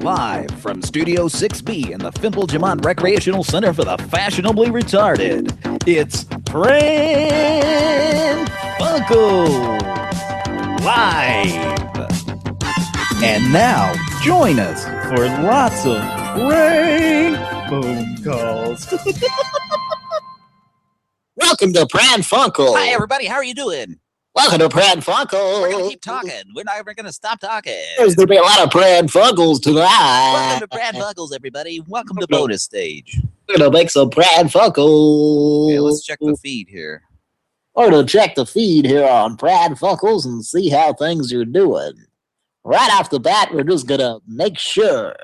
Live from Studio 6B in the Fimple Jamont Recreational Center for the Fashionably Retarded, it's Pran Funkels Live. And now, join us for lots of prank phone calls. Welcome to Pran Funkle. Hi, everybody. How are you doing? Welcome to Pran Funkle. We're going to keep talking. We're not ever going to stop talking. There's going to be a lot of Pran Funkles tonight. Welcome to Brad Buckles, everybody. Welcome to bonus stage. We're going to make some Pran Funkles. Let's check the feed here. We're to check the feed here on Pran Funkles and see how things are doing. Right off the bat, we're just going to make sure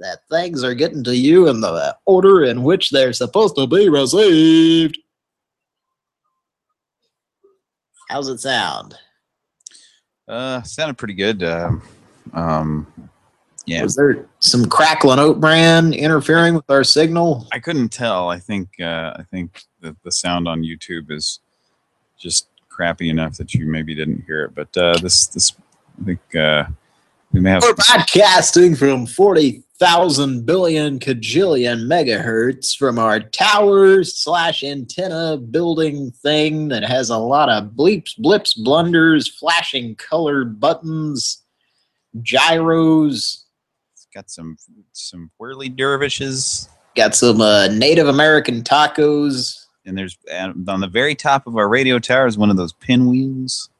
that things are getting to you in the order in which they're supposed to be received. How's it sound? Uh, sounded pretty good. Um, um, yeah, Was there some crackling oat bran interfering with our signal? I couldn't tell. I think uh, I think the the sound on YouTube is just crappy enough that you maybe didn't hear it. But uh, this this I think uh, we may have. We're broadcasting from 40,000 billion cajillion megahertz from our tower slash antenna building thing that has a lot of bleeps, blips, blunders, flashing colored buttons, gyros, It's got some some whirly dervishes, got some uh, Native American tacos. and there's on the very top of our radio tower is one of those pinwheels.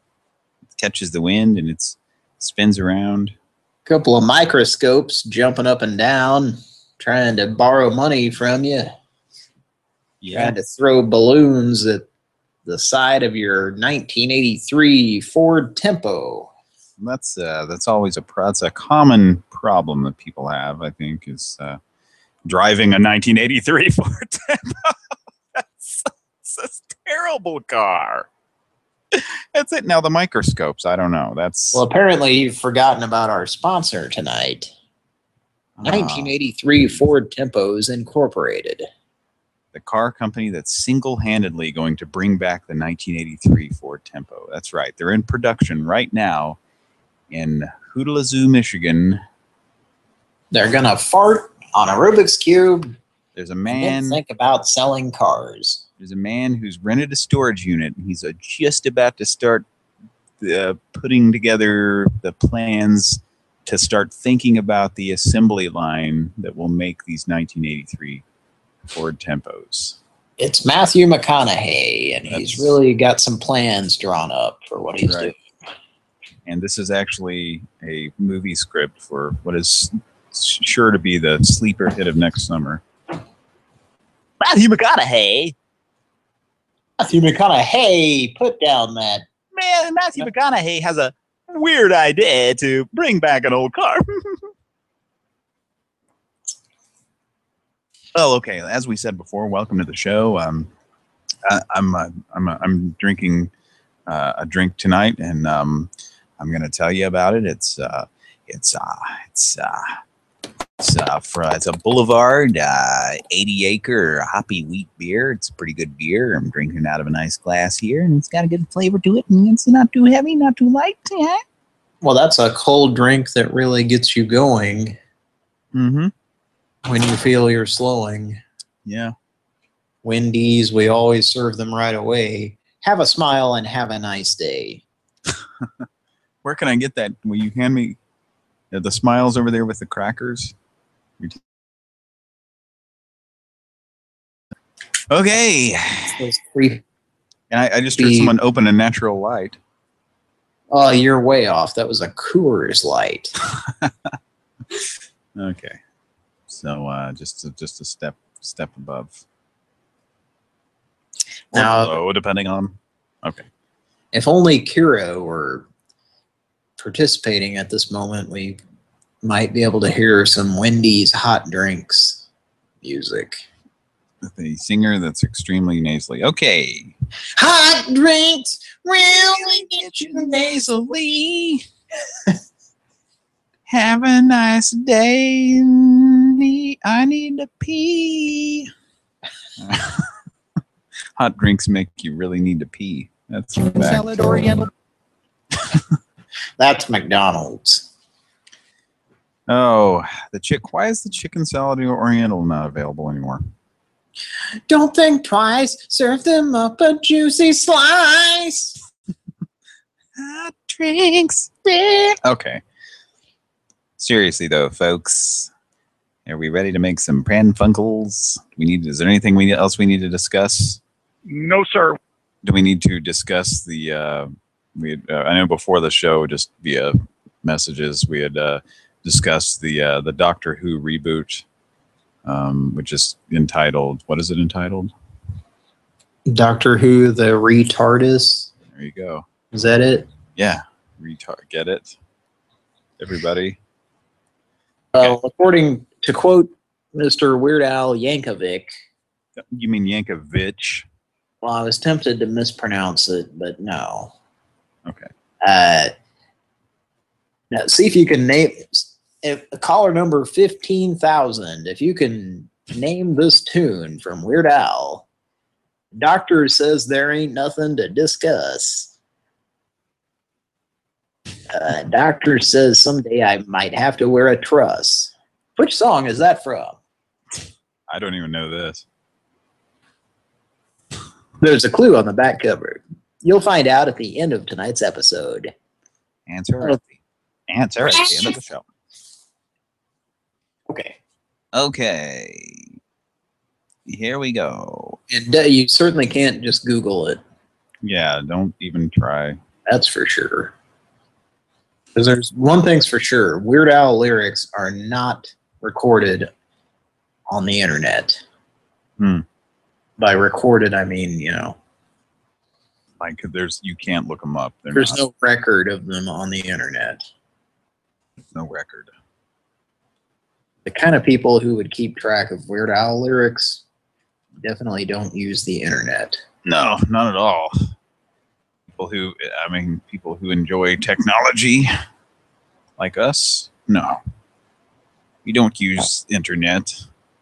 It catches the wind and it's spins around. Couple of microscopes jumping up and down, trying to borrow money from you. trying to throw balloons at the side of your 1983 Ford Tempo. That's uh, that's always a that's a common problem that people have. I think is uh, driving a 1983 Ford Tempo. that's, that's a terrible car. That's it. Now the microscopes. I don't know. That's Well, apparently you've forgotten about our sponsor tonight. ah, 1983 Ford Tempos Incorporated. the car company that's single-handedly going to bring back the 1983 Ford Tempo. That's right. They're in production right now in Hootalazoo, Michigan. They're gonna fart on a Rubik's cube There's a man. think about selling cars. There's a man who's rented a storage unit. and He's uh, just about to start uh, putting together the plans to start thinking about the assembly line that will make these 1983 Ford Tempos. It's Matthew McConaughey, and he's really got some plans drawn up for what he's Right. doing. And this is actually a movie script for what is sure to be the sleeper hit of next summer. Matthew McConaughey. Matthew McConaughey, put down that Man, Matthew McConaughey has a weird idea to bring back an old car. Well, okay. As we said before, welcome to the show. Um, I, I'm uh, I'm uh, I'm drinking uh, a drink tonight, and um, I'm going to tell you about it. It's uh, it's uh, it's uh, it's uh, for, it's a Boulevard uh, 80 acre hoppy wheat beer. It's a pretty good beer. I'm drinking out of a nice glass here, and it's got a good flavor to it, and it's not too heavy, not too light. Yeah. Well, that's a cold drink that really gets you going Mm-hmm. when you feel you're slowing. Yeah. Wendy's, we always serve them right away. Have a smile and have a nice day. Where can I get that? Will you hand me uh, the smiles over there with the crackers? Okay. Those three- And I, I just heard The- someone open a natural light. Oh, you're way off. That was a Coors Light. Okay. So uh, just a, just a step step above. Or Now- below, depending on. Okay. If only Kira were participating at this moment, we might be able to hear some Wendy's hot drinks music. The singer that's extremely nasally. Okay. Hot drinks really get you nasally. Have a nice day. I need to pee. Hot drinks make you really need to pee. That's. Salad Oriental. That's McDonald's. Oh, the chick. Why is the chicken salad oriental not available anymore? Don't think twice. Serve them up a juicy slice. Hot drinks. Okay. Seriously though, folks, are we ready to make some Pran Funkels? We need. Is there anything we else we need to discuss? No, sir. Do we need to discuss the? Uh, we had, uh, I know before the show, just via messages, we had uh, discussed the uh, the Doctor Who reboot, um, which is entitled. What is it entitled? Doctor Who, the retardus. There you go. Is that it? Yeah, retard. Get it, everybody. Well, according to quote Mr. Weird Al Yankovic, You mean Yankovic? well, I was tempted to mispronounce it, but no. Okay. Uh, now, see if you can name if caller number fifteen thousand. If you can name this tune from Weird Al, Doctor says there ain't nothing to discuss. Uh, doctor says someday I might have to wear a truss. Which song is that from? I don't even know this. There's a clue on the back cover. You'll find out at the end of tonight's episode. Answer. Answer at the end of the show. Okay. Okay. Here we go. And uh, you certainly can't just Google it. Yeah, don't even try. That's for sure. Because there's one thing's for sure: Weird Al lyrics are not recorded on the internet. Hmm. By recorded, I mean you know, Like, there's you can't look them up. They're there's not, no record of them on the internet. no record. The kind of people who would keep track of Weird Al lyrics definitely don't use the internet. No, not at all. People who, I mean, people who enjoy technology, like us. No, we don't use internet.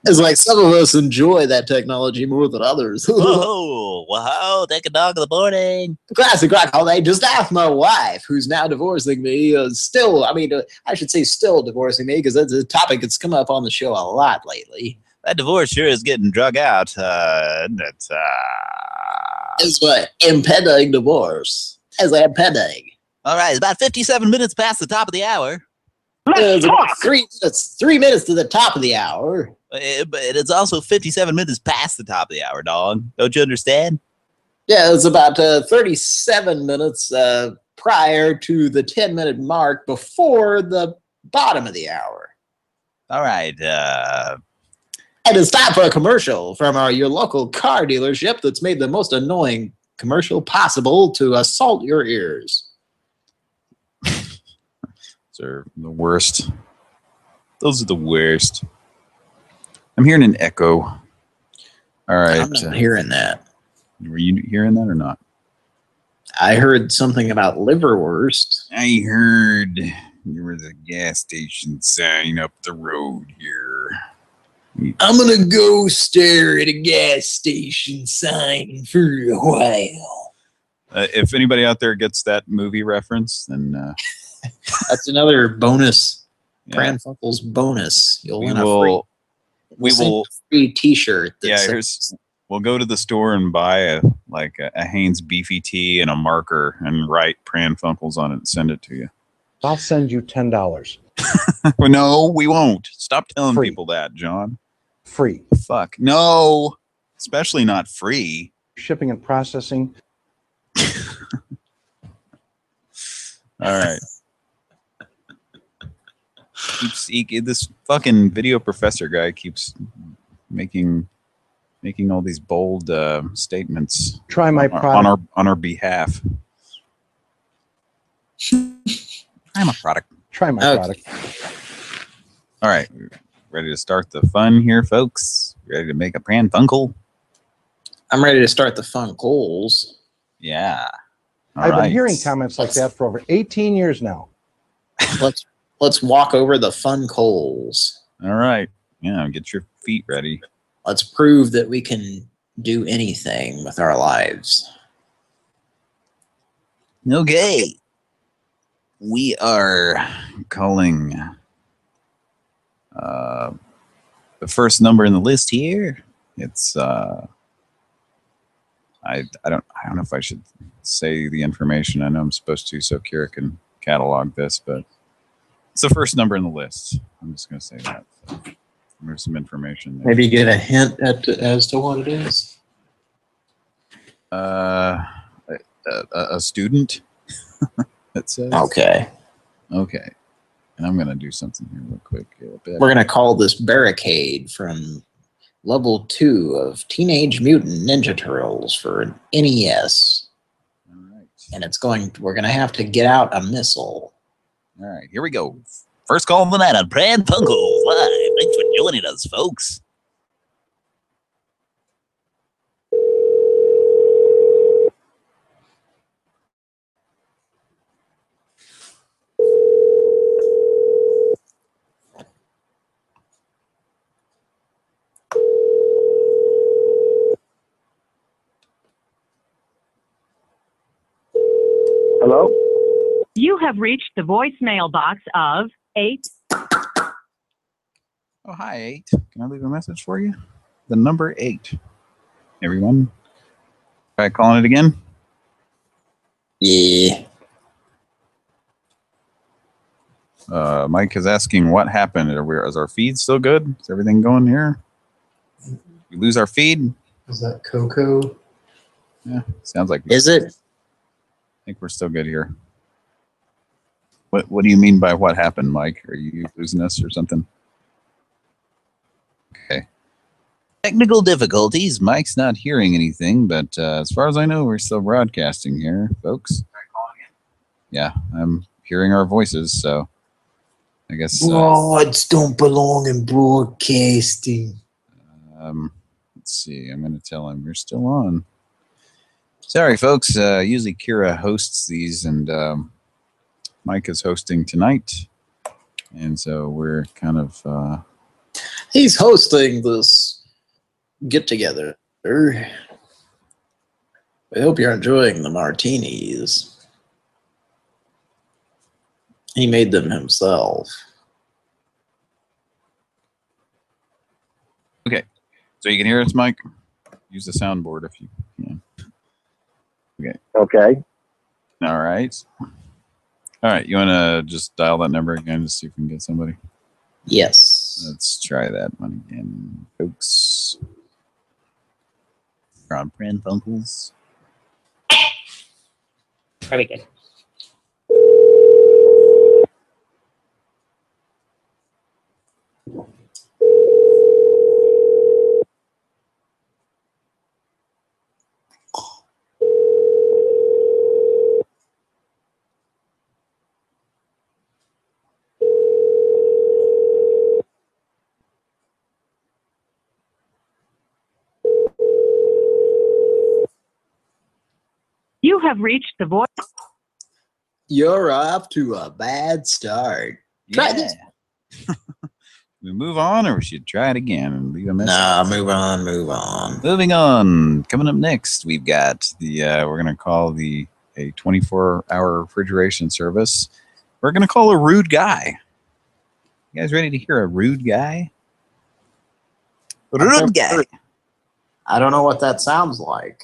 It's like some of us enjoy that technology more than others. Whoa, whoa, take a dog in the morning. Classic rock holiday. Just ask my wife, who's now divorcing me. Uh, still, I mean, uh, I should say still divorcing me because that's a topic that's come up on the show a lot lately. That divorce sure is getting drug out. Uh, that's, uh, It's what impending divorce. As impending. all right, it's about 57 minutes past the top of the hour. It's about three minutes. Three minutes to the top of the hour. Uh, But it's also 57 minutes past the top of the hour, dog. Don't you understand? Yeah, it's about uh, 37 minutes uh, prior to the 10 minute mark before the bottom of the hour. All right. Uh, And it's time for a commercial from our your local car dealership that's made the most annoying commercial possible to assault your ears. They're the worst. Those are the worst. I'm hearing an echo. All right. I'm not uh, hearing that. were you hearing that or not? I heard something about liverwurst. I heard there was a gas station sign up the road here. I'm gonna go stare at a gas station sign for a while. Uh, if anybody out there gets that movie reference, then uh, That's another bonus. yeah, Pran Funkels bonus. You'll we win a free, will. We we'll send you will. a free T-shirt. that Yeah, says- here's. We'll go to the store and buy a like a, a Hanes beefy tee and a marker and write Pran Funkels on it and send it to you. I'll send you ten dollars well, no, we won't. Stop telling Free. people that, John. free Fuck. No. Especially not free. shipping and processing. All right. Keeps he, this fucking video professor guy keeps making making all these bold uh, statements Try my on, our- product. on our on our behalf. I'm a product. Try my Okay. product. All right, ready to start the fun here, folks. Ready to make a pran funkel? I'm ready to start the fun goals. Yeah. All I've been hearing comments like that for over 18 years now. Let's let's walk over the fun coals. All right. Yeah, get your feet ready. Let's prove that we can do anything with our lives. Okay. We are calling the first number in the list here. It's uh, I I don't I don't know if I should say the information. I know I'm supposed to, so Kira can catalog this, but it's the first number in the list. I'm just gonna say that. So there's some information there. Maybe get a hint at, as to what it is. Uh, a, a, student. it says. Okay. Okay. And I'm gonna do something here real quick. We're gonna call this Barricade from level two of Teenage Mutant Ninja Turtles for an NES. All right. And it's going we're gonna have to get out a missile. All right. Here we go. First call of the night on Pran Funkels Live. Thanks for joining us, folks. Hello? You have reached the voicemail box of 8 Oh, hi, eight. Can I leave a message for you? The number eight. Everyone. Try calling it again. Yeah. Uh, Mike is asking what happened. Are we, is our feed still good? Is everything going here? We lose our feed? Is that Coco? Yeah, sounds like Is it? I think we're still good here. What What do you mean by what happened, Mike? Are you losing us or something? Okay. Technical difficulties. Mike's not hearing anything, but uh, as far as I know, we're still broadcasting here, folks. Yeah, I'm hearing our voices, so I guess. Uh, Broads don't belong in broadcasting. Um, let's see. I'm going to tell him you're still on. Sorry, folks. Uh, usually Kira hosts these, and um, Mike is hosting tonight, and so we're kind of. Uh, He's hosting this get together. I hope you're enjoying the martinis. He made them himself. Okay, so you can hear us, Mike. Use the soundboard if you can. Okay. Okay. All right. All right. You want to just dial that number again to see if we can get somebody? Yes. Let's try that one again, folks. We're on Pran Funkels. Very good. You have reached the voice. You're off to a bad start. Try this. we move on, or we should try it again and leave a message. Nah, move on, move on. Moving on. Coming up next, we've got the uh, we're gonna call the a 24 hour refrigeration service. We're gonna call a rude guy. You guys ready to hear a rude guy? Rude guy. I don't know what that sounds like.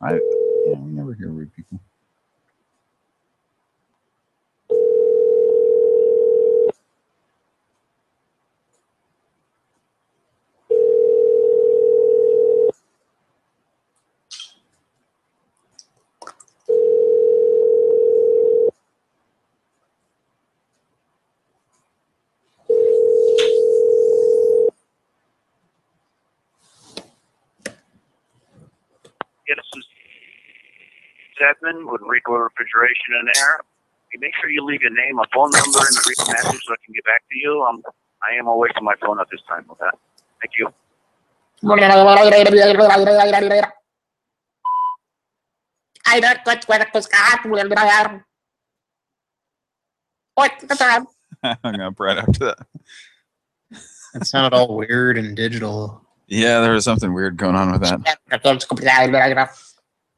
I yeah, we never hear rude people. Yes, this is Edmund with Rico Refrigeration and Air. Hey, Make sure you leave your name, a phone number, and a brief message so I can get back to you. Um, I am away from my phone at this time. Okay. Thank you. I don't get where to start. What the time? hung up right after that. It sounded all weird and digital. Yeah, there was something weird going on with that.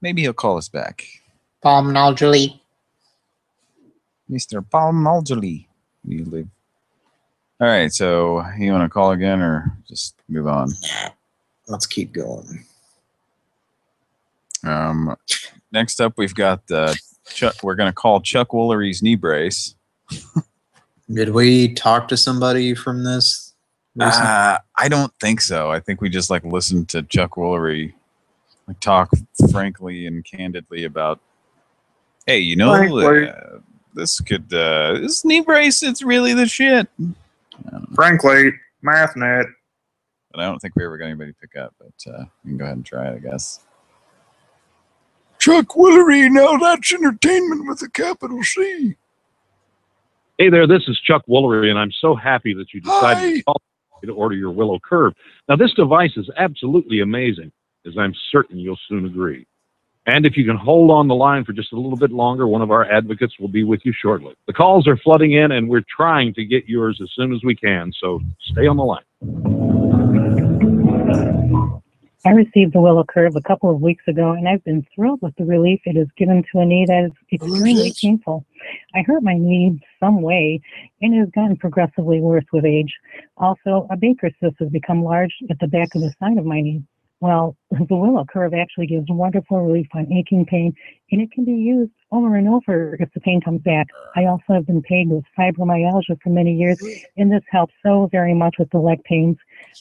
Maybe he'll call us back. Palm noduli. Mr. Paul Malgely. You leave. All right, so you want to call again or just move on? Let's keep going. Um, next up, we've got uh, Chuck. We're going to call Chuck Woolery's knee brace. Did we talk to somebody from this? recently? Uh, I don't think so. I think we just like listened to Chuck Woolery like talk frankly and candidly about, hey, you know, Frankly. uh, this could uh, this knee brace. It's really the shit. Frankly, MathNet. But I don't think we ever got anybody to pick up. But uh, we can go ahead and try it, I guess. Chuck Woolery, now that's entertainment with a capital C. Hey there, this is Chuck Woolery, and I'm so happy that you decided Hi. to call me to order your Willow Curve. Now, this device is absolutely amazing, as I'm certain you'll soon agree. And if you can hold on the line for just a little bit longer, one of our advocates will be with you shortly. The calls are flooding in, and we're trying to get yours as soon as we can, so stay on the line. I received the Willow Curve a couple of weeks ago, and I've been thrilled with the relief it has given to a knee that is extremely painful. I hurt my knee some way, and it has gotten progressively worse with age. Also, a Baker's cyst has become large at the back of the side of my knee. Well, the Willow Curve actually gives wonderful relief on aching pain, and it can be used over and over if the pain comes back. I also have been paid with fibromyalgia for many years, and this helps so very much with the leg pains.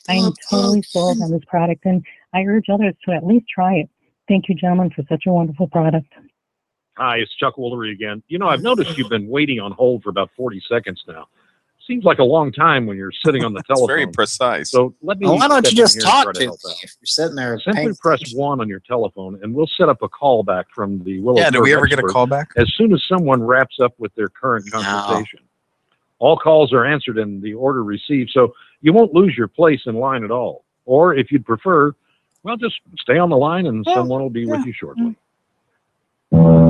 I am oh, totally oh, sold on hmm. this product, and I urge others to at least try it. Thank you, gentlemen, for such a wonderful product. Hi, it's Chuck Woolery again. You know, I've noticed you've been waiting on hold for about 40 seconds now. Seems like a long time when you're sitting on the telephone. very precise. So let me. Well, why don't you just here and try talk to me if you're sitting there? Simply paying press attention? one on your telephone, and we'll set up a call back from the Willow. yeah, did Curve we ever get a expert call back? As soon as someone wraps up with their current No. consultation. All calls are answered in the order received, so you won't lose your place in line at all. Or if you'd prefer, well, just stay on the line, and Well, someone will be with you shortly. Mm.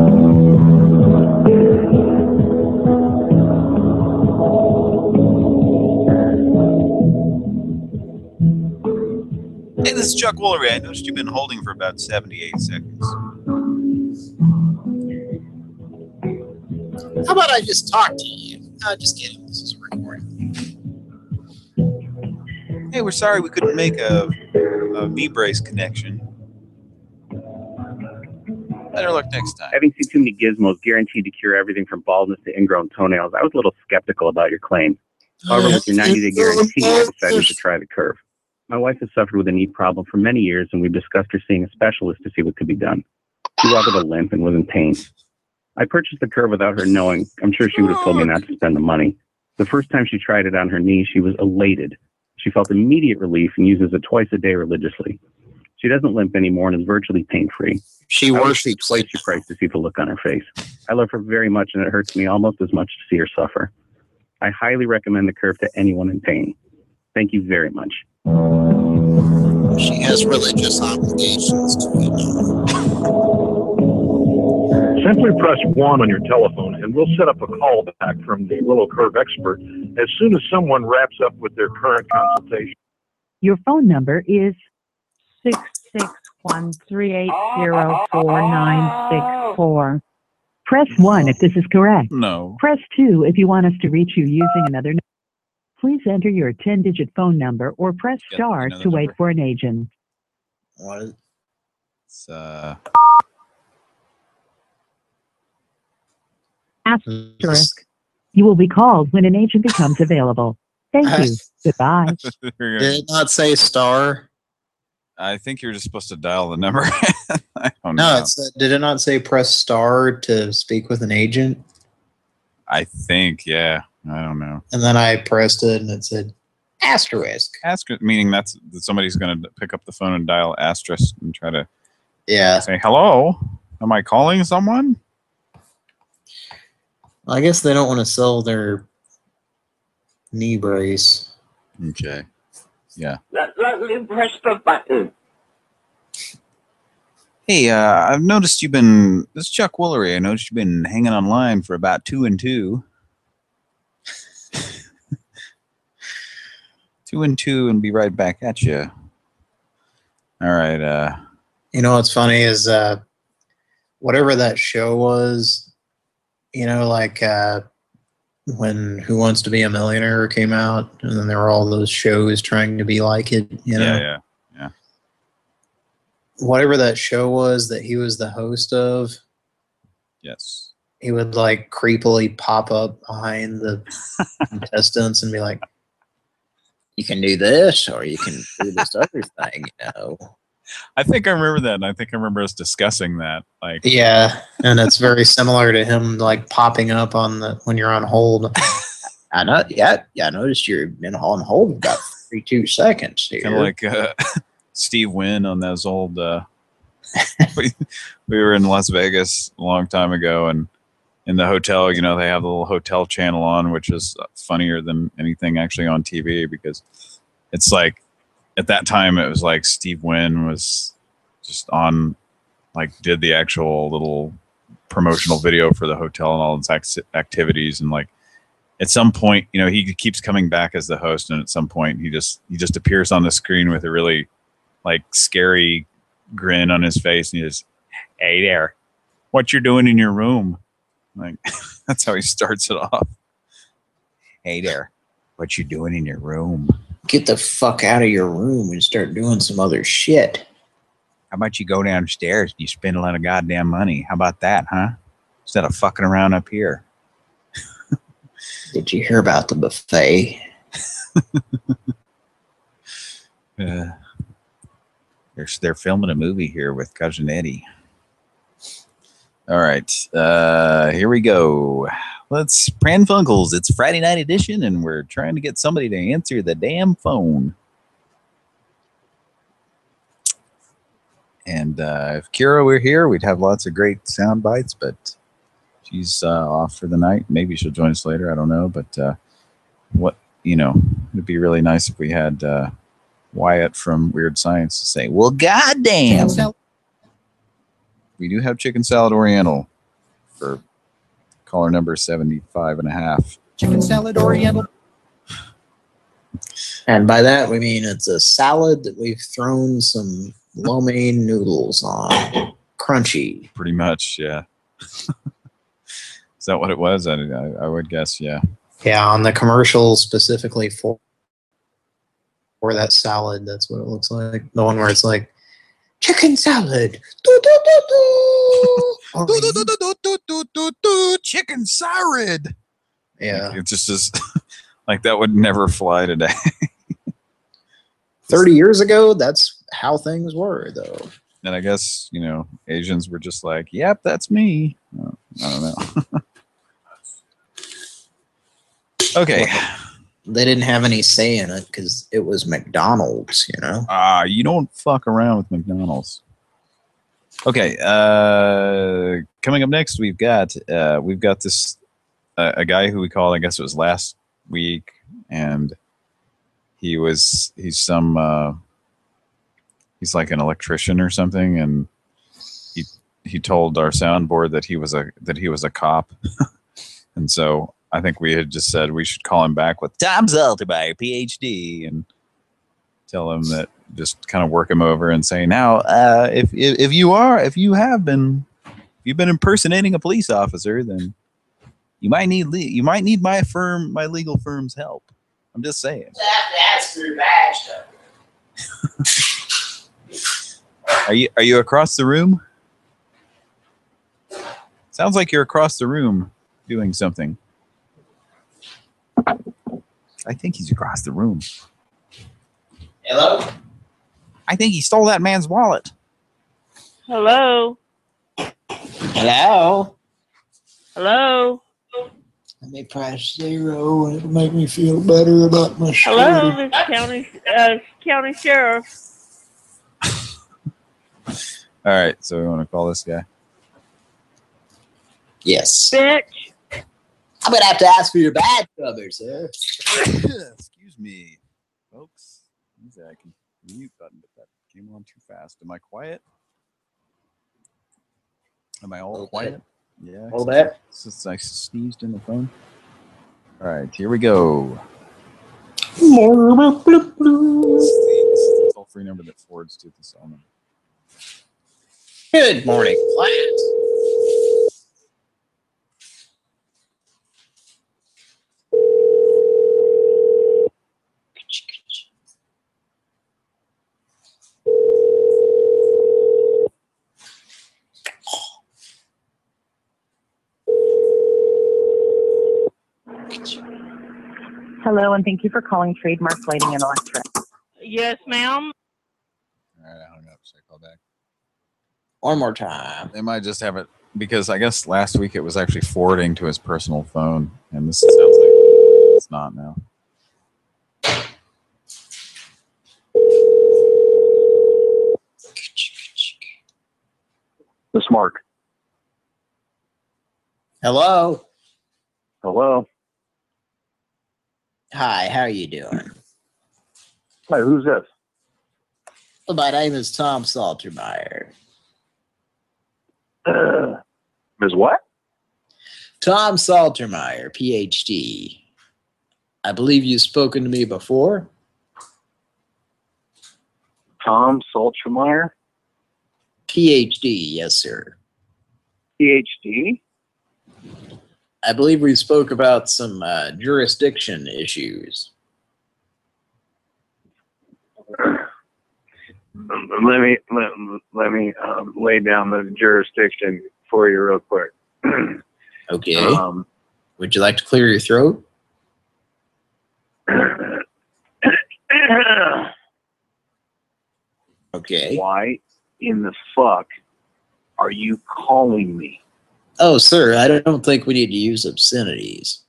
Hey, this is Chuck Woolery. I noticed you've been holding for about 78 seconds. How about I just talk to you? No, just kidding. This is a recording. Hey, we're sorry we couldn't make a, a knee brace connection. Better luck next time. Having seen too many gizmos guaranteed to cure everything from baldness to ingrown toenails, I was a little skeptical about your claim. However, with your 90 day guarantee, I decided to try the curve. My wife has suffered with a knee problem for many years, and we've discussed her seeing a specialist to see what could be done. She walked with a limp and was in pain. I purchased the curve without her knowing. I'm sure she would have told me not to spend the money. The first time she tried it on her knee, she was elated. She felt immediate relief and uses it twice a day religiously. She doesn't limp anymore and is virtually pain free. She worships twice your price to see the look on her face. I love her very much, and it hurts me almost as much to see her suffer. I highly recommend the curve to anyone in pain. Thank you very much. She has religious obligations to it. Simply press one on your telephone, and we'll set up a call back from the Willow Curve expert as soon as someone wraps up with their current consultation. Your phone number is six six one three eight zero four nine six four. Press one if this is correct. No. Press two if you want us to reach you using another. n- Please enter your 10-digit phone number or press Yep, star another to wait number. for an agent. What is, It's, uh, Asterisk. You will be called when an agent becomes available. Thank you. Goodbye. did it not say star? I think you're just supposed to dial the number. I don't No, know. it said, did it not say press star to speak with an agent? I think, yeah. I don't know. And then I pressed it and it said asterisk. Asterisk, meaning that's that somebody's going to pick up the phone and dial asterisk and try to Yeah. say, hello, am I calling someone? I guess they don't want to sell their knee brace. Okay. Yeah. Let, let me press the button. Hey, uh, I've noticed you've been, this is Chuck Woolery. I noticed you've been hanging online for about two and two. Two and two and be right back at you. All right. Uh, You know what's funny is uh, whatever that show was, you know, like uh, when Who Wants to Be a Millionaire came out, and then there were all those shows trying to be like it. You know, Yeah, yeah. whatever that show was that he was the host of, Yes. he would like creepily pop up behind the contestants and be like, "You can do this, or you can do this other thing." You know. I think I remember that, and I think I remember us discussing that. Like, Yeah, and it's very similar to him like popping up on the when you're on hold. I know. Yeah, yeah. I noticed you've been on hold about thirty-two seconds here. kind of like uh, Steve Wynn on those old. Uh, we, we were in Las Vegas a long time ago, and in the hotel, you know, they have the little hotel channel on, which is uh, funnier than anything actually on TV because it's like at that time it was like Steve Wynn was just on, like, did the actual little promotional video for the hotel and all its ac- activities and like at some point you know he keeps coming back as the host and at some point he just he just appears on the screen with a really like scary grin on his face and he just hey there. What you're doing in your room like that's how he starts it off hey there what you doing in your room Get the fuck out of your room and start doing some other shit. how about you go downstairs and you spend a lot of goddamn money how about that huh instead of fucking around up here Did you hear about the buffet? Uh, they're they're filming a movie here with cousin Eddie. All right, uh, here we go. Let's Pran Funkels. It's Friday night edition, and we're trying to get somebody to answer the damn phone. And uh, if Kira were here, we'd have lots of great sound bites, but she's uh, off for the night. Maybe she'll join us later. I don't know, but uh, what you know, it'd be really nice if we had. Uh, Wyatt from Weird Science to say, well, goddamn. We do have chicken salad oriental for caller number 75 and a half. Chicken salad oriental. And by that we mean it's a salad that we've thrown some lo mein noodles on. Crunchy. Pretty much, yeah. Is that what it was? I, I, I would guess, yeah. Yeah, on the commercial specifically for for that salad, that's what it looks like. The one where it's like chicken salad. Do, do, do, do. Chicken salad. Yeah. It just is like that would never fly today. 30 years ago, that's how things were, though. and I guess, you know, Asians were just like, yep, that's me. Uh, I don't know. okay. They didn't have any say in it because it was McDonald's, you know? Ah, you don't fuck around with McDonald's. Okay, uh, coming up next, we've got uh, we've got this uh, a guy who we called, I guess it was last week, and he was he's some uh, he's like an electrician or something, and he he told our soundboard that he was a that he was a cop, and so I think we had just said we should call him back with Tom Saltermeyer, PhD, and tell him that just kind of work him over and say, now, uh, if, if if you are, if you have been, if you've been impersonating a police officer, then you might need le- you might need my firm, my legal firm's help. I'm just saying. That's through bad stuff. Are you are you across the room? Sounds like you're across the room doing something. I think he's across the room. Hello? I think he stole that man's wallet. Hello. Hello? Hello. Let me press zero and it'll make me feel better about my Hello, story. this county uh, county sheriff. All right, so we want to call this guy. Yes. Bitch. I'm gonna have to ask for your badge number, sir. Excuse me, folks. Exactly. Mute button, but that came on too fast. Am I quiet? Am I all Hold quiet? Yeah. All that. Since I sneezed in the phone. All right, here we go. This is the toll free number that forwards to the cell number. Good morning, class. Hello, and thank you for calling Trademark Lighting and Electric. Yes, ma'am. All right, I hung up. So I call back. One more time. They might just have it because I guess last week it was actually forwarding to his personal phone, and this sounds like it's not now. This Mark. Hello. Hello. Hi, how are you doing? Hi, who's this? Well, my name is Tom Saltermeyer. Uh, Ms. What? Tom Saltermeyer, PhD. I believe you've spoken to me before. Tom Saltermeyer? PhD, yes, sir. PhD? I believe we spoke about some uh, jurisdiction issues. Let me let, let me um, lay down the jurisdiction for you real quick. Okay. Um, Would you like to clear your throat? Okay. Why in the fuck are you calling me? Oh, sir, I don't think we need to use obscenities.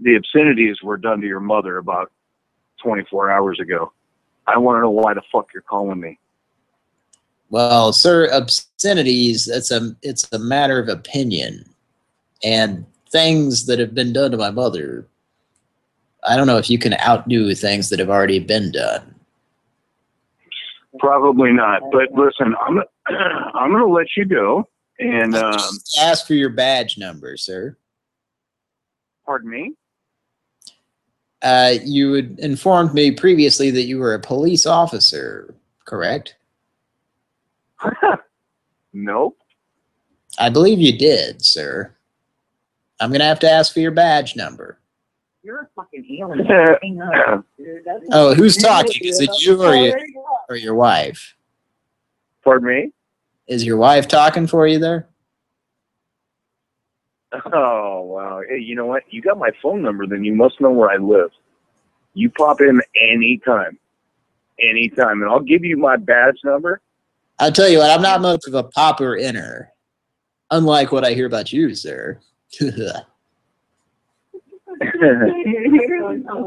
The obscenities were done to your mother about 24 hours ago. I want to know why the fuck you're calling me. Well, sir, obscenities, it's a it's a matter of opinion. And things that have been done to my mother, I don't know if you can outdo things that have already been done. Probably not. But listen, I'm I'm going to let you go. And um, Ask for your badge number, sir. pardon me. Uh, you had informed me previously that you were a police officer, correct? Nope. I believe you did, sir. I'm going to have to ask for your badge number. You're a fucking alien. Up, Oh, who's talking? Is it you or your, or your wife? Pardon me. Is your wife talking for you there? Oh wow! Hey, you know what? You got my phone number, then you must know where I live. You pop in anytime, anytime, and I'll give you my badge number. I'll tell you what, I'm not much of a popper inner. Unlike what I hear about you, sir. All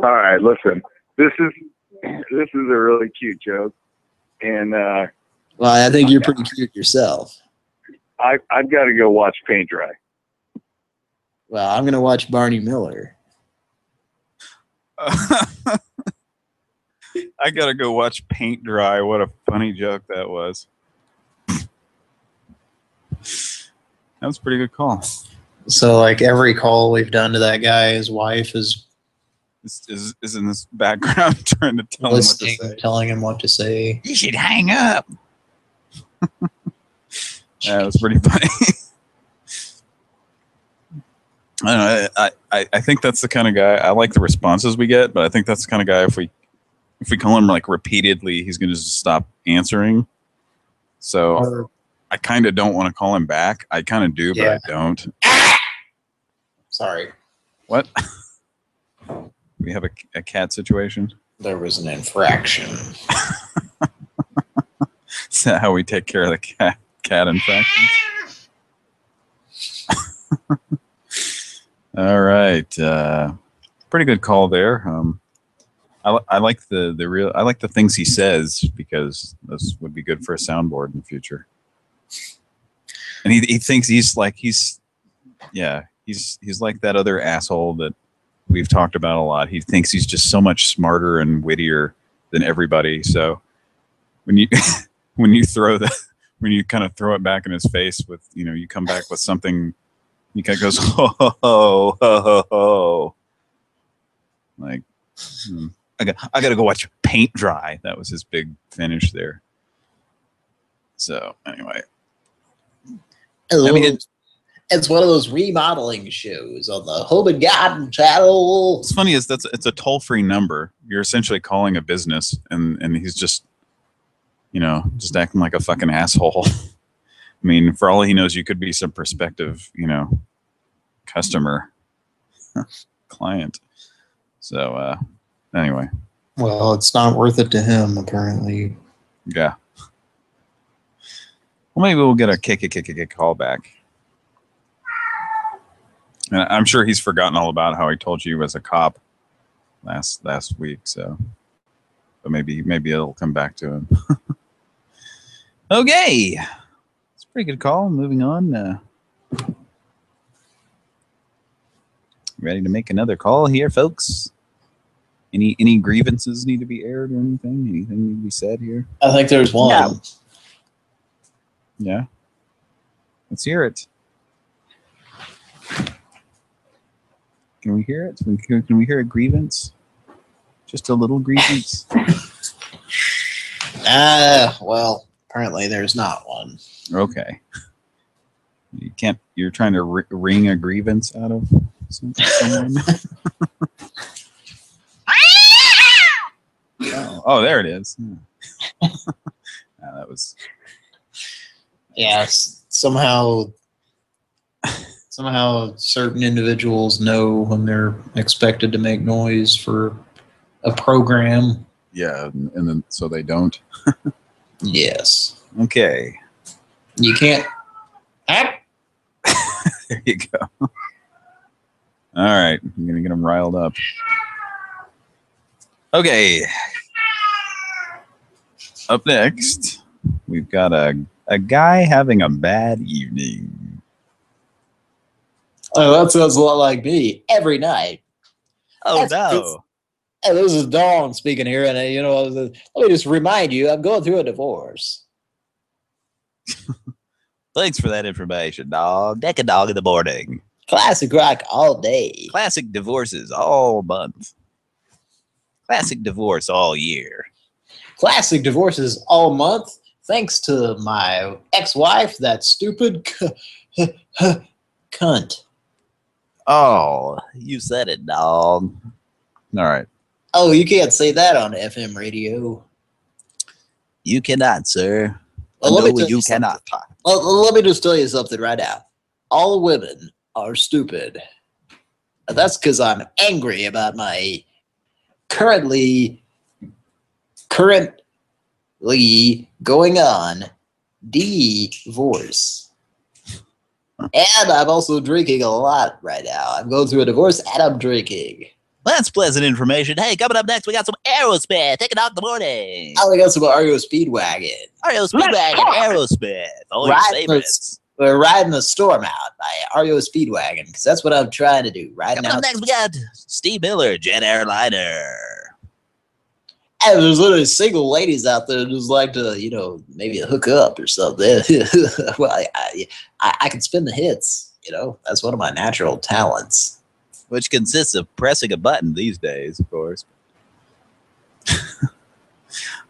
right, listen. This is this is a really cute joke, and uh, well, I think you're pretty cute yourself. I I've got to go watch paint dry. Well, I'm going to watch Barney Miller. I gotta go watch paint dry. What a funny joke that was. That was a pretty good call. So like every call we've done to that guy, his wife is Is is, is in this background trying to tell him what to say. telling him what to say. You should hang up. Yeah, it was pretty funny. I don't know. I, I, I think that's the kind of guy. I like the responses we get, but I think that's the kind of guy. If we if we call him like repeatedly, he's going to just stop answering. So Or- I kind of don't want to call him back. I kind of do, but I don't. Sorry, What? we have a, a cat situation. There was an infraction. Is that how we take care of the cat cat infections? All right, uh, pretty good call there. Um, I, I like the the real I like the things he says because this would be good for a soundboard in the future. And he he thinks he's like he's yeah he's he's like that other asshole that we've talked about a lot. He thinks he's just so much smarter and wittier than everybody. So when you when you throw the when you kind of throw it back in his face with you know you come back with something he kind of goes ho ho ho ho ho ho like hmm, I got I got to go watch paint dry. That was his big finish there. So anyway, I mean, mean, it's, it's one of those remodeling shows on the Home and Garden channel. what's funny is that's it's a toll free number. You're essentially calling a business, and and he's just you know just acting like a fucking asshole. I mean, for all he knows, you could be some prospective, you know, customer, client. So uh, anyway, Well, it's not worth it to him, apparently. yeah. Well, maybe we'll get a kick a kick a kick call back. And I'm sure he's forgotten all about how I told you he was a cop last last week. So, but maybe maybe it'll come back to him. okay, it's a pretty good call. Moving on. Uh, ready to make another call here, folks? Any any grievances need to be aired or anything? Anything need to be said here? I think there's one. Yeah. Yeah. Let's hear it. Can we hear it? Can we, can we hear a grievance? Just a little grievance? Ah, well, apparently there's not one. Okay. You can't, you're trying to wring a grievance out of someone? oh, oh, there it is. Yeah. Ah, that was, Yes, somehow, somehow certain individuals know when they're expected to make noise for a program. yeah, and and then so they don't. Yes. Okay. You can't. There you go. All right, I'm gonna get them riled up. Okay. Up next, we've got a a guy having a bad evening. Oh, that sounds a lot like me every night. Oh That's- no. Hey, this is Dawn speaking here, and uh, you know, let me just remind you, I'm going through a divorce. Thanks for that information, dog. Deck a dog in the morning. Classic rock all day. Classic divorces all month. Classic divorce all year. Classic divorces all month, thanks to my ex-wife, that stupid cunt. Oh, you said it, dog. All right. Oh, you can't say that on FM radio. You cannot, sir. Well, let me you cannot. Well, let me just tell you something right now. All women are stupid. That's because I'm angry about my currently currently going on divorce. And I'm also drinking a lot right now. I'm going through a divorce and I'm drinking. That's pleasant information. Hey, coming up next, we got some Aerosmith. Take it out in the morning. Oh, I got some REO Speedwagon. Aero Speedwagon, Aerosmith. All your Riding favorites. the, we're riding the storm out by REO Speedwagon because that's what I'm trying to do. right Coming out up next, we got Steve Miller, Jet Airliner. And there's literally single ladies out there who just like to, you know, maybe hook up or something. well, I, I, I I can spin the hits. You know, that's one of my natural talents. Which consists of pressing a button these days, of course.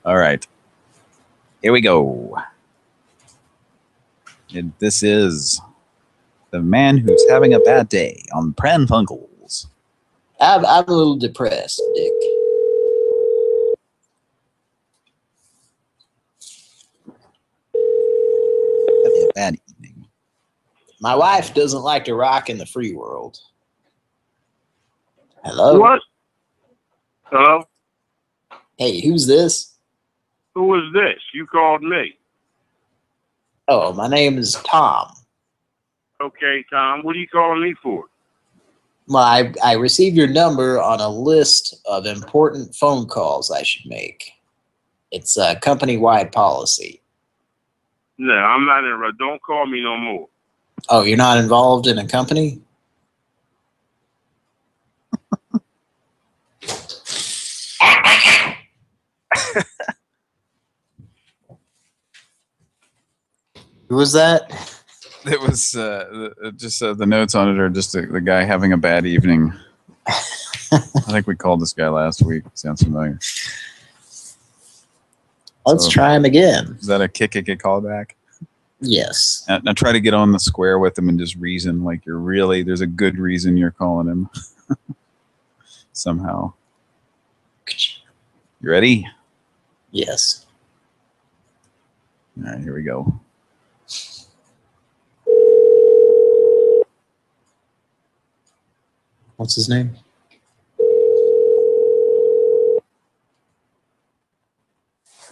All right. Here we go. And this is the man who's having a bad day on Pran Funkels. I'm, I'm a little depressed, Dick. Having a bad evening. My wife doesn't like to rock in the free world. Hello? What? Hello? Hey, who's this? Who is this? You called me. Oh, my name is Tom. Okay, Tom. What are you calling me for? Well, I, I received your number on a list of important phone calls I should make. It's a company-wide policy. No, I'm not in. A don't call me no more. Oh, you're not involved in a company? Who was that? It was uh, just uh, the notes on it are just the, the guy having a bad evening. I think we called this guy last week. Sounds familiar. Let's So- try him again. Is that a kick kick a callback? Yes. Now, now try to get on the square with him and just reason like you're really there's a good reason you're calling him somehow. You ready? Yes. All right, here we go. what's his name?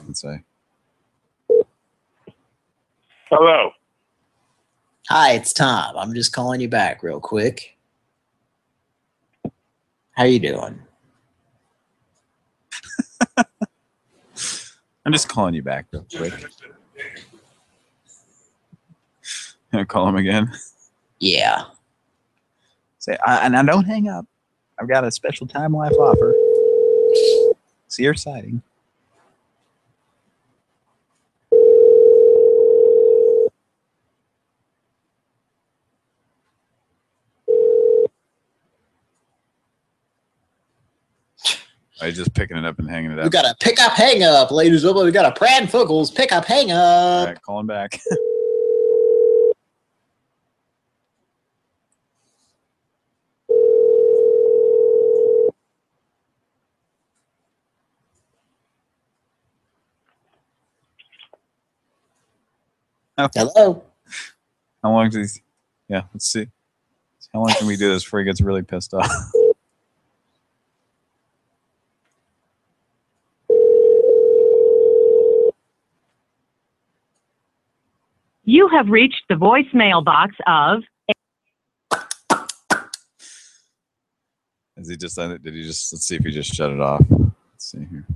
Let's say. Hello. Hi, it's Tom. I'm just calling you back real quick. How you doing? I'm just calling you back real quick. Call him again? Yeah. Say, I, and I don't hang up. I've got a special time life offer. See your sighting. I just picking it up and hanging it up. We got a pick up hang up, ladies and gentlemen. We got a Pran Funkels pick up hang up. right, calling back. Hello. How long does he? Yeah, let's see. How long can we do this before he gets really pissed off? You have reached the voicemail box of Is he just done it? Did he just? Let's see if he just shut it off. Let's see here.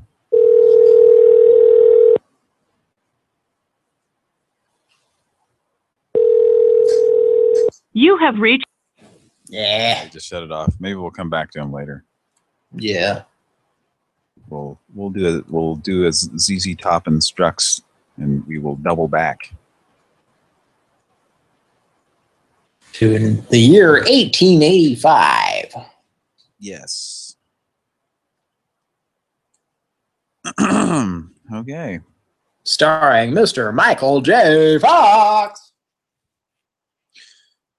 You have reached Yeah. He just shut it off. Maybe we'll come back to him later. Yeah. We'll we'll do it. We'll do as ZZ Top instructs, and we will double back. To the year 1885. Yes. okay. Starring Mr. Michael J. Fox.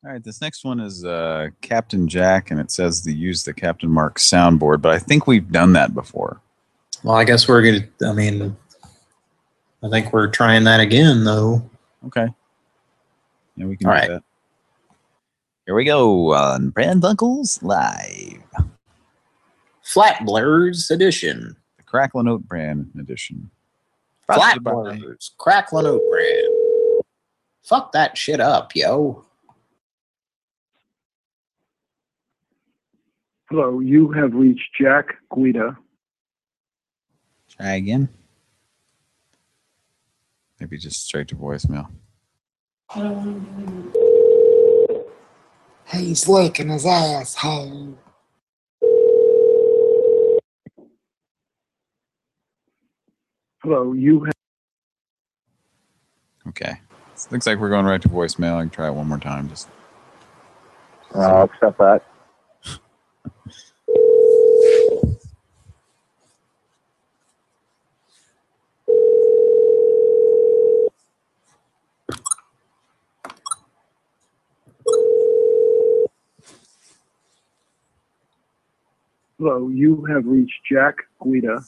All right, this next one is uh, Captain Jack, and it says to use the Captain Mark soundboard, but I think we've done that before. Well, I guess we're gonna. I mean, I think we're trying that again, though. Okay. Yeah, we can All do right. that. Here we go on Brand Bunkles Live. Flat Blurs edition. The Cracklin' Oat Brand edition. Flat Blurs. Cracklin' Oat Brand. Fuck that shit up, yo. Hello, you have reached Jack Guida. Try again. Maybe just straight to voicemail. He's licking his asshole. Hello, you have. Okay. looks like we're going right to voicemail. I can try it one more time. Just uh, I'll accept that. Hello, you have reached Jack Guida.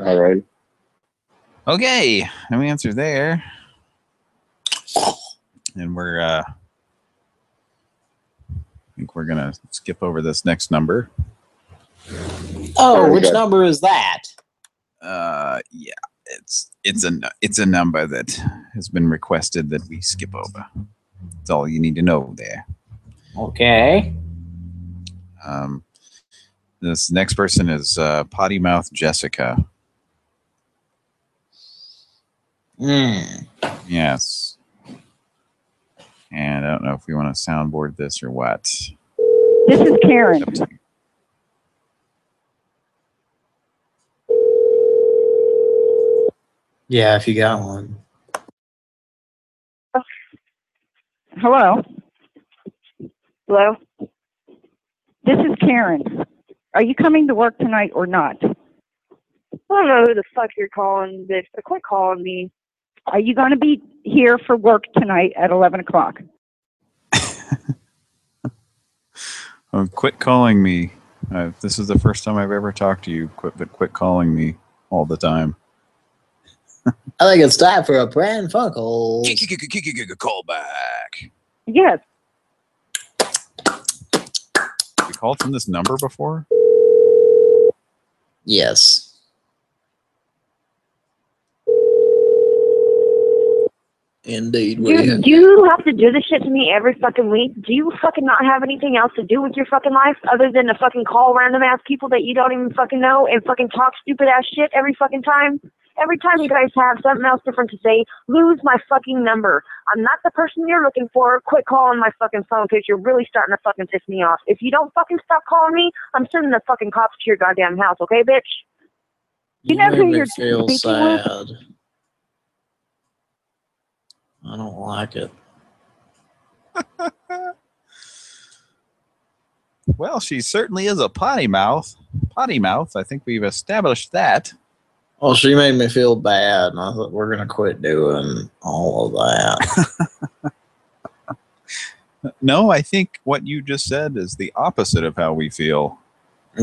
All right. Okay, no answer there. And we're uh I think we're gonna skip over this next number. Oh, which good. number is that? Uh yeah, it's it's a it's a number that has been requested that we skip over. That's all you need to know there. Okay. This next person is uh Potty Mouth Jessica. Hmm. Yes. And I don't know if we want to soundboard this or what. This is Karen. Yeah, if you got one. Hello. Hello? This is Karen. Are you coming to work tonight or not? I don't know who the fuck you're calling, bitch, but quit calling me. Are you going to be here for work tonight at 11 o'clock? Oh, quit calling me. Uh, this is the first time I've ever talked to you. Quit, but quit calling me all the time. I think it's time for a Pran Funkle. Call back. Yes. You called from this number before? Yes. Indeed, do you have to do this shit to me every fucking week? Do you fucking not have anything else to do with your fucking life other than to fucking call random ass people that you don't even fucking know and fucking talk stupid ass shit every fucking time? Every time you guys have something else different to say, lose my fucking number. I'm not the person you're looking for. Quit calling my fucking phone because you're really starting to fucking piss me off. If you don't fucking stop calling me, I'm sending the fucking cops to your goddamn house, okay, bitch? You know made who me you're feel speaking with? I don't like it. Well, she certainly is a potty mouth. Potty mouth. I think we've established that. Well, she made me feel bad, and I thought we're gonna quit doing all of that. No, I think what you just said is the opposite of how we feel.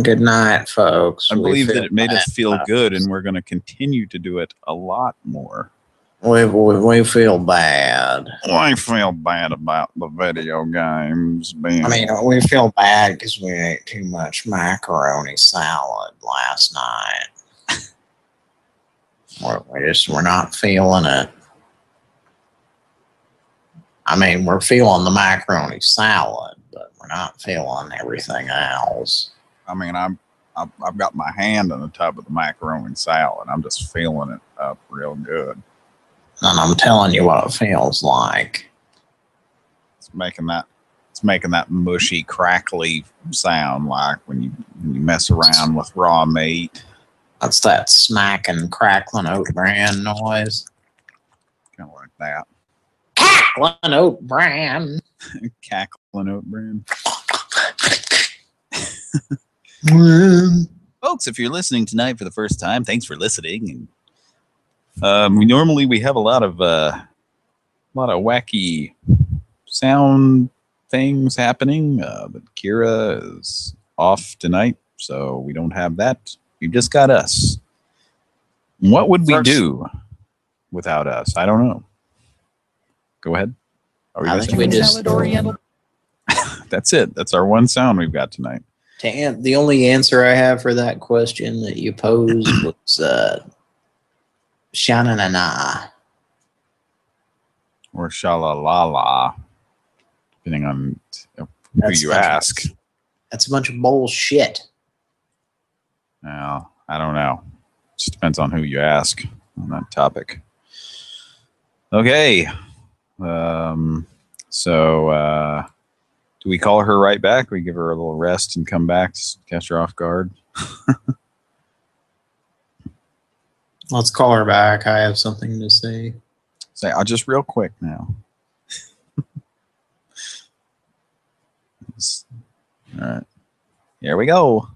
Good night, folks. I We believe that it made us feel about good, and we're going to continue to do it a lot more. We, we we feel bad. I feel bad about the video games being. I mean, uh, we feel bad because we ate too much macaroni salad last night. We're, we just we're not feeling it. I mean, we're feeling the macaroni salad, but we're not feeling everything else. I mean, I'm I've, I've got my hand on the top of the macaroni salad. I'm just feeling it up real good. And I'm telling you what it feels like. It's making that it's making that mushy, crackly sound like when you when you mess around with raw meat. That's that smacking, crackling oat bran noise. Kind of like that. Cackling oat bran. Cackling oat bran. Folks, if you're listening tonight for the first time, thanks for listening. And um, normally we have a lot of uh, a lot of wacky sound things happening, uh, but Kira is off tonight, so we don't have that. We've just got us. What would we First- do without us? I don't know. Go ahead. Are we I think we listening? just That's it. That's our one sound we've got tonight. to an- the only answer I have for that question that you posed was uh, Shananana. Or shalalala, depending on who That's you not- ask. That's a bunch of bullshit. Well, I don't know. Just depends on who you ask on that topic. Okay. Um, so, uh, do we call her right back? We give her a little rest and come back to catch her off guard. Let's call her back. I have something to say. Say, I'll just real quick now. All right. Here we go.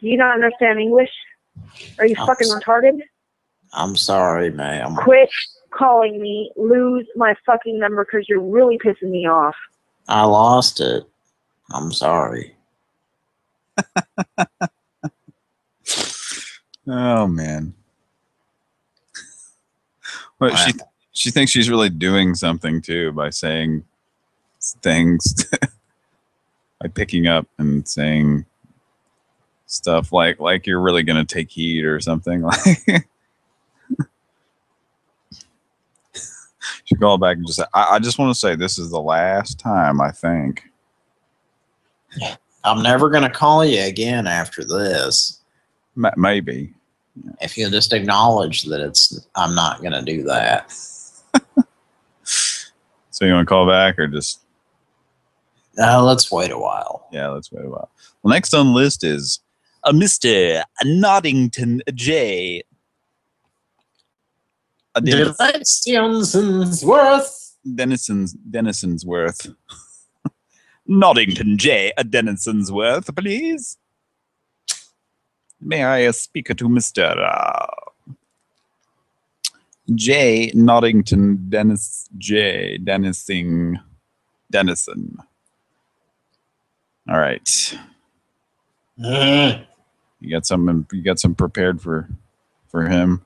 Do you not understand English? Are you Oh, fucking sorry. retarded? I'm sorry, ma'am. Quit calling me. Lose my fucking number because you're really pissing me off. I lost it. I'm sorry. Oh man. Well, she she thinks she's really doing something too by saying things by picking up and saying stuff like like you're really gonna take heat or something like she called back and just said I, I just want to say this is the last time I think I'm never going to call you again after this. Ma- maybe If you just acknowledge that it's, I'm not going to do that. so you want to call back or just No, let's wait a while. Yeah, let's wait a while. Well, next on the list is a Mr. Noddington J. A Dennis, Denison's worth. Denison's Denison's worth. Noddington J. A Denison's worth, please. May I speak to Mr. Uh, J. Noddington Dennis J. Dennising Denison. All right. Mm. You got something. You got some prepared for for him.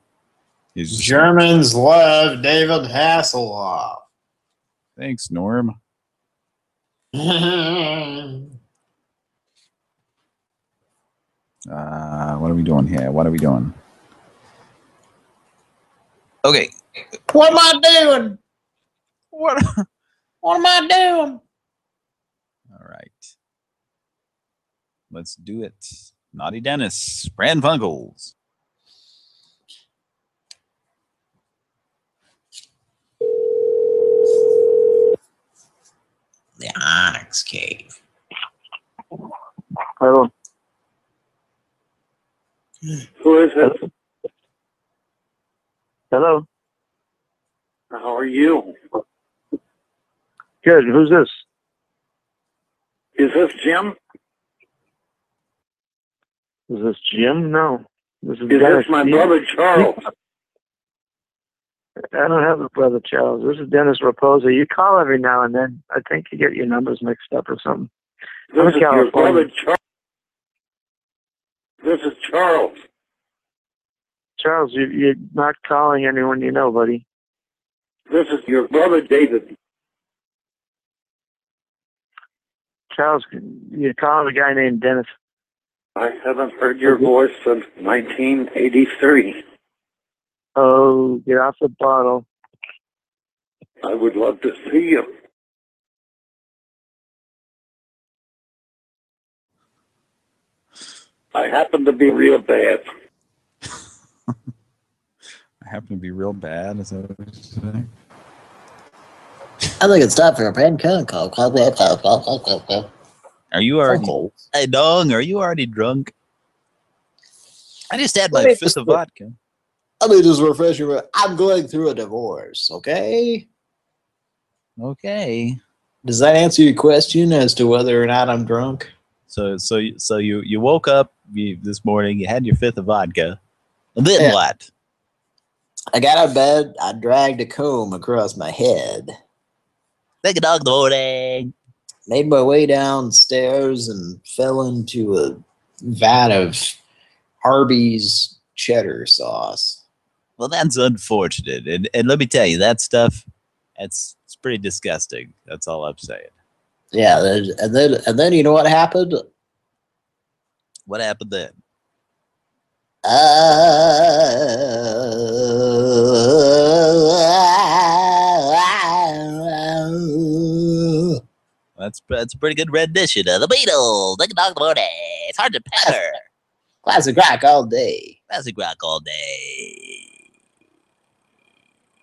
He's just, Germans love David Hasselhoff. thanks, Norm. Uh, what are we doing here? What are we doing? Okay. What am I doing? What? What am I doing? All right. Let's do it. Naughty Dennis, Pran Funkels. The Onyx Cave. Hello. Who is it? Hello. How are you? Good. Who's this? Is this Jim? Is this Jim? No. This is Is Dennis. this my brother Charles? I don't have a brother Charles. This is Dennis Raposa. You call every now and then. I think you get your numbers mixed up or something. I'm This in is your brother Charles. This is Charles. Charles, you, you're not calling anyone you know, buddy. This is your brother David. Charles, you're calling a guy named Dennis. I haven't heard your mm-hmm. voice since 1983. Oh, get off the bottle. I would love to see you. I happen to be real bad. I happen to be real bad. Is that what you're saying? I think it's time for a prank call. Are you already? Funkles. Hey, dong, are you already drunk? I just had my Let me fifth of vodka. Let me just refresh your. I'm going through a divorce. Okay. Okay. Does that answer your question as to whether or not I'm drunk? So, so, you- so you you woke up you, this morning. You had your fifth of vodka, and then Yeah. what? I got out of bed. I dragged a comb across my head. Take a dog in the morning. Made my way downstairs and fell into a vat of Arby's cheddar sauce. Well, that's unfortunate, and and let me tell you, that stuff, that's it's pretty disgusting. That's all I'm saying. Yeah, and then and then you know what happened? What happened then? Uh, That's that's a pretty good rendition of the Beatles. Take a dog in the morning. It's hard to pepper. classic rock all day. Classic rock all day.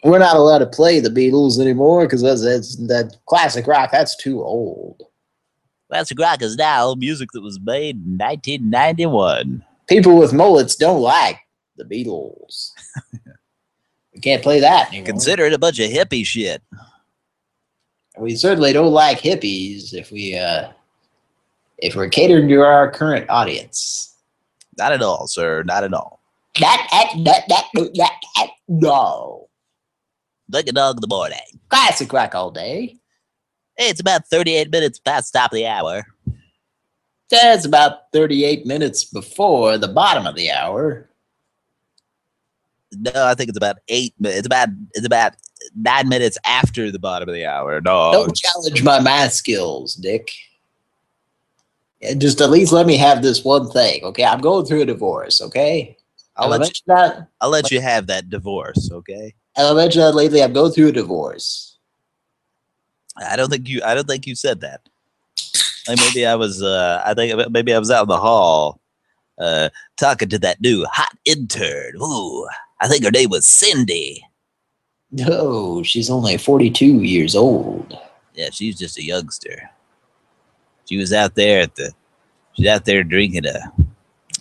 We're not allowed to play the Beatles anymore because that's, that's that classic rock. That's too old. Classic rock is now music that was made in 1991. People with mullets don't like the Beatles. we can't play that anymore. Consider it a bunch of hippie shit. We certainly don't like hippies if we uh if we're catering to our current audience. Not at all, sir. Not at all. That that that that, that, that no. Take a dog in the morning. Classic rock all day. Hey, it's about 38 minutes past top of the hour. That's about 38 minutes before the bottom of the hour. No, I think it's about eight. It's about it's about nine minutes after the bottom of the hour. No, Don't challenge my math skills, Dick. Just at least let me have this one thing, okay? I'm going through a divorce, okay? I'll I'll let you, that. I'll let you have that divorce. Okay. I'll mention that lately. I'm going through a divorce. I don't think you. I don't think you said that. Like maybe I was. Uh, I think maybe I was out in the hall, uh, talking to that new hot intern. Ooh, I think her name was Cindy. No, she's only 42 years old. Yeah, she's just a youngster. She was out there at the. She's out there drinking a,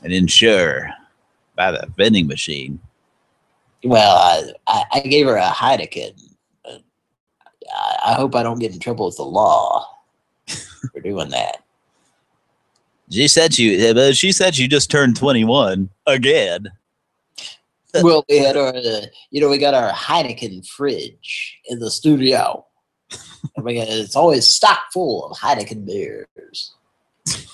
an insurer by the vending machine. Well, I, I, gave her a Heineken. I, I hope I don't get in trouble with the law for doing that. She said she. uh, She said she just turned twenty one again. Well, we had our, uh, you know, we got our Heineken fridge in the studio. And we got, it's always stock full of Heineken beers.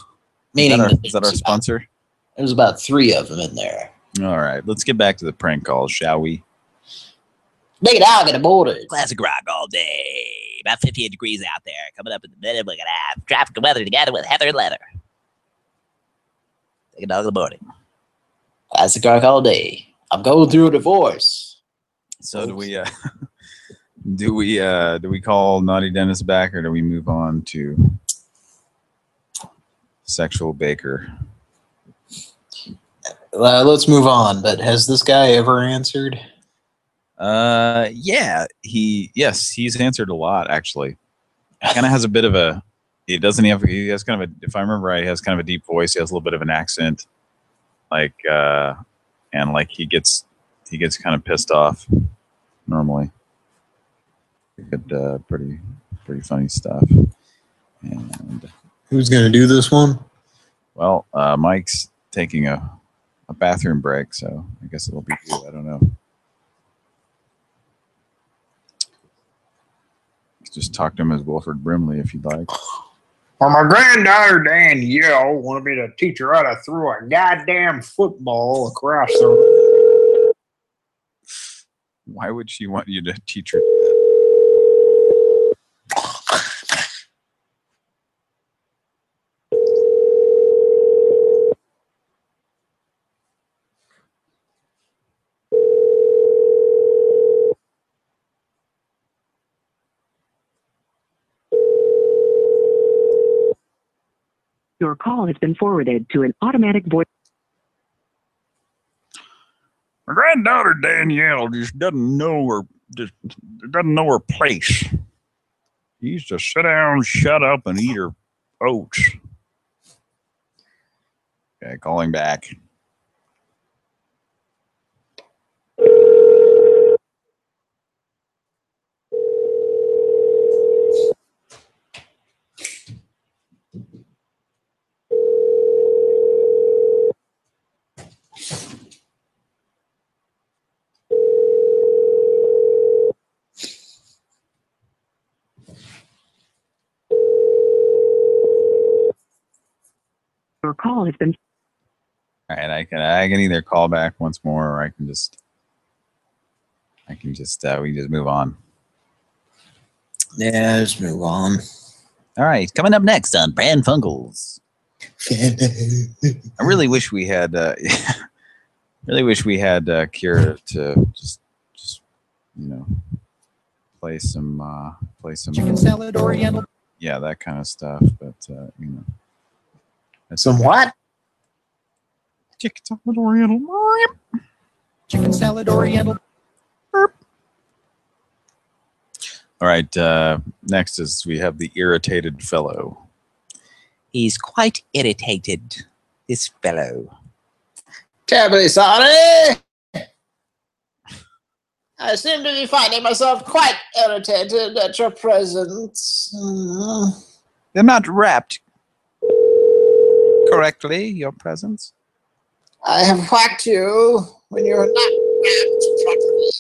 Meaning, is that our, that is that our there's about- sponsor? there's about three of them in there. All right, let's get back to the prank calls, shall we? Make it out in the border. Classic rock all day. About 58 degrees out there. Coming up in the minute, we're going to have traffic and weather together with Heather and Leather. Take a dog in the morning. Classic dark all day. I'm going through a divorce. So do we? Uh, do we? Uh, do we call Naughty Dennis back, or do we move on to Sexual Baker? Uh, let's move on. But has this guy ever answered? Uh, yeah, he yes, he's answered a lot actually. Kind of has a bit of a. He doesn't have. He has kind of a. If I remember right, he has kind of a deep voice. He has a little bit of an accent, like uh, and like he gets he gets kind of pissed off normally. Good, uh, pretty pretty funny stuff. And Who's gonna do this one? well, uh, Mike's taking a a bathroom break, so I guess it'll be you. I don't know. Just talk to him as Wilford Brimley if you'd like. Well, my granddaughter Danielle wanted me to teach her how to throw a goddamn football across the. Why would she want you to teach her? Your call has been forwarded to an automatic voice. My granddaughter Danielle just doesn't know her just doesn't know her place. She used to sit down, shut up, and eat her oats. Okay, calling back. Your call has been. All right, I can I can either call back once more, or I can just I can just uh, we can just move on. Yeah, let's move on. All right, coming up next on Brand Funkles. I really wish we had uh, really wish we had uh, Kira to just just you know play some uh, play some Chicken salad oriental. yeah that kind of stuff, but uh, you know Some what? chicken salad oriental. Chicken salad oriental. All right, uh, next is we have the irritated fellow. He's quite irritated, this fellow. Terribly sorry. I seem to be finding myself quite irritated at your presence. Mm. They're not wrapped correctly. Your presence. I have whacked you when you're not wrapped properly.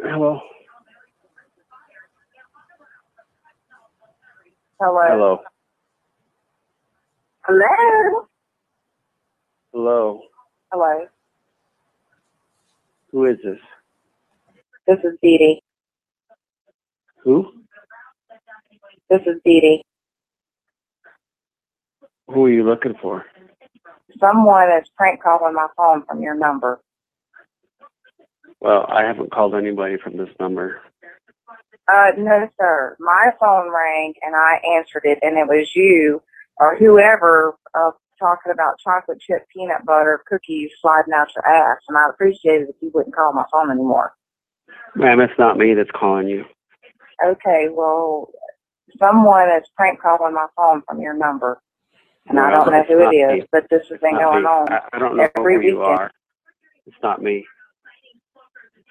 Hello. Hello. Hello. Hello. Hello. Hello. Who is this? This is Dee Dee. Who? This is Dee Dee. Who are you looking for? Someone is prank calling my phone from your number. Well, I haven't called anybody from this number. Uh, no, sir. My phone rang and I answered it, and it was you or whoever uh, talking about chocolate chip peanut butter cookies sliding out your ass. And I'd appreciate it if you wouldn't call my phone anymore. Ma'am, it's not me that's calling you. Okay, well, someone is prank calling my phone from your number. And I don't know who it is, me. but this has been going me. on I, I don't know every who you weekend. are. It's not me.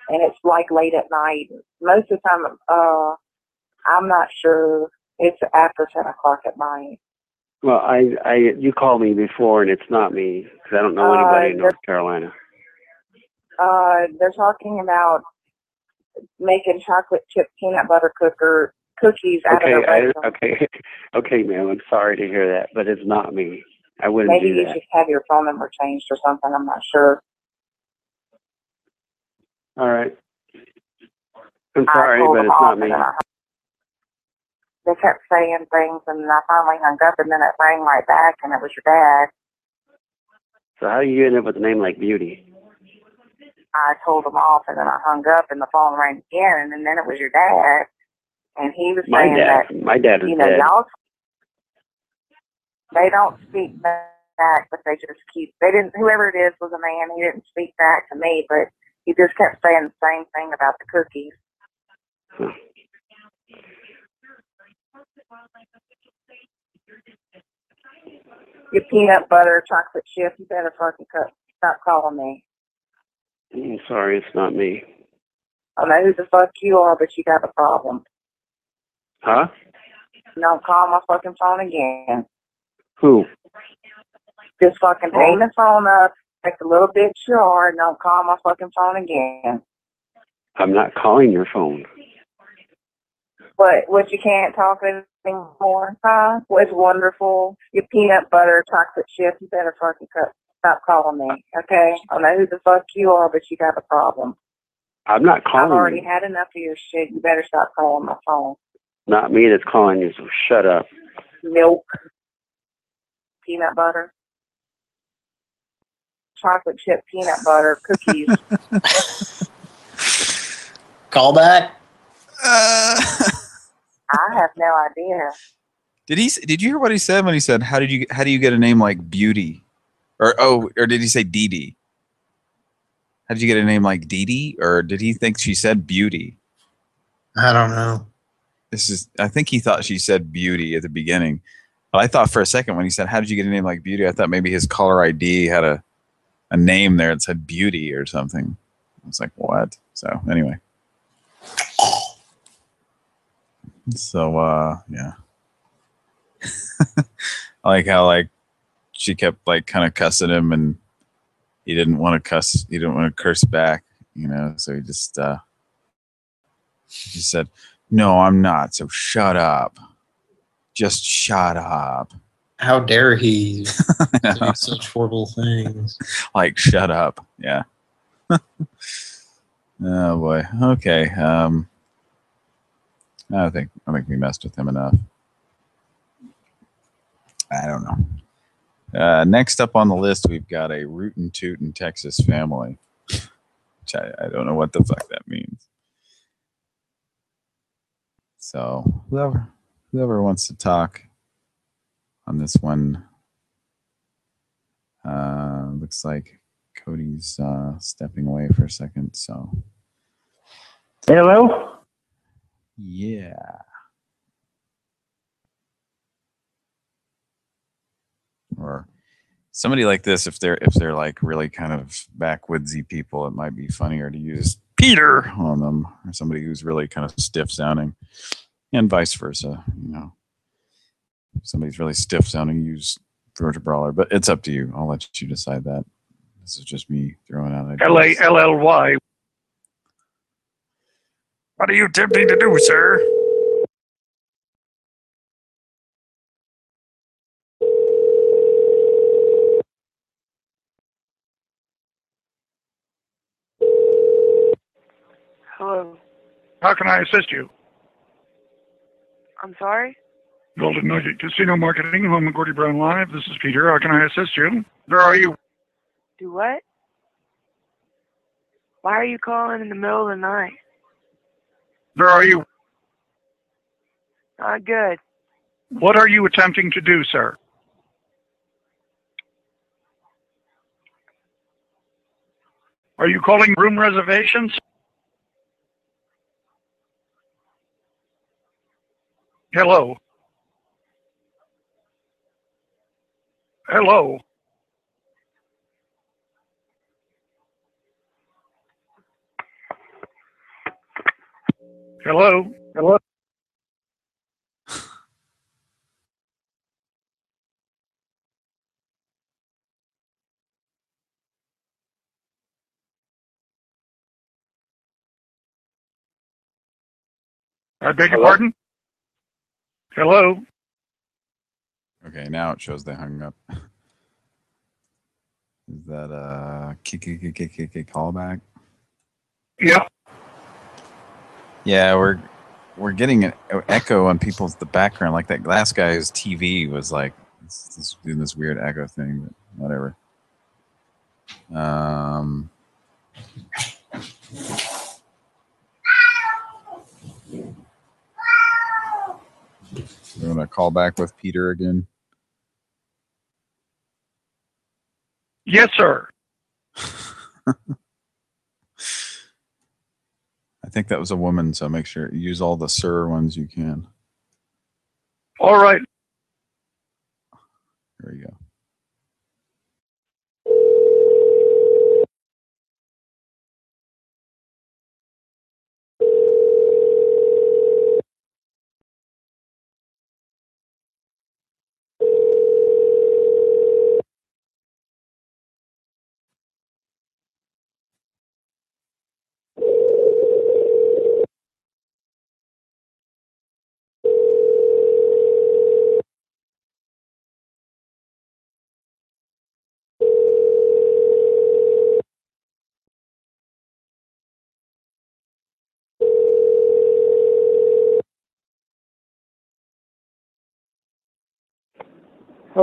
and it's like late at night. Most of the time, uh, I'm not sure. It's after ten o'clock at night. Well, I, I, you called me before, and it's not me because I don't know Uh, anybody in North Carolina. Uh, they're talking about making chocolate chip peanut butter cooker cookies out Okay, of a I, okay, okay, ma'am. I'm sorry to hear that, but it's not me. I wouldn't Maybe you that. just have your phone number changed or something. I'm not sure. All right. I'm sorry, but it's not me. I they kept saying things, and I finally hung up, and then it rang right back, and it was your dad. So how do you end up with a name like Beauty? I told him off, and then I hung up, and the phone rang again, and then it was your dad, and he was My saying dad. that My dad is you know dead. y'all they don't speak back, but they just keep they didn't whoever it is was a man. He didn't speak back to me, but he just kept saying the same thing about the cookies. Your peanut butter chocolate chip, you better fucking cut, stop calling me. Mm, sorry, it's not me. I know who the fuck you are, but you got a problem. Huh? Don't call my fucking phone again. Who? Just fucking hang the phone up, take a little bit you are, and don't call my fucking phone again. I'm not calling your phone. What, what you can't talk anymore, huh? Was wonderful. Your peanut butter chocolate chip, you better fucking cut, stop calling me, okay? I know who the fuck you are, but you got a problem. I'm not calling I've already you. had enough of your shit. You better stop calling my phone. Not me that's calling you, so shut up. Milk, peanut butter, chocolate chip peanut butter, cookies. Call back. Uh. I have no idea. Did he? Did you hear what he said when he said, "How did you? How do you get a name like Beauty?" Or oh, or did he say Dee Dee? How did you get a name like Dee Dee? Or did he think she said Beauty? I don't know. This is. I think he thought she said Beauty at the beginning, but I thought for a second when he said, "How did you get a name like Beauty?" I thought maybe his caller ID had a a name there that said Beauty or something. I was like, "What?" So anyway. So uh yeah. I like how like she kept like kind of cussing him and he didn't want to cuss he didn't want to curse back, you know, so he just uh he just said, No, I'm not, so shut up. Just shut up. How dare he do such horrible things? like shut up. Yeah. oh boy. Okay. Um I think I think we messed with him enough. I don't know. Uh, next up on the list, we've got a rootin' tootin' Texas family. Which I, I don't know what the fuck that means. So whoever whoever wants to talk on this one, uh, looks like Cody's uh, stepping away for a second. So Hello? yeah. Or somebody like this, if they're if they're like really kind of backwoodsy people, it might be funnier to use Peter on them, or somebody who's really kind of stiff sounding, and vice versa. You know, if somebody's really stiff sounding, use Georgia Brawler. But it's up to you. I'll let you decide that. This is just me throwing out ideas. L A L L Y. What are you attempting to do, sir? Hello. How can I assist you? I'm sorry? Golden Nugget Casino Marketing, home of Gordie Brown Live. This is Peter. How can I assist you? Where are you? Do what? Why are you calling in the middle of the night? Where are you? Not good. What are you attempting to do, sir? Are you calling room reservations? Hello. Hello. Hello. Hello. I beg your Hello? pardon? Hello. Okay, now it shows they hung up. Is that a kick kick kick kick kick callback? Yeah. Yeah, we're we're getting an echo on people's the background. Like that last guy's TV was like it's, it's doing this weird echo thing, but whatever. Um, you want to call back with Peter again? Yes, sir. I think that was a woman, so make sure use all the sir ones you can. All right. There you go.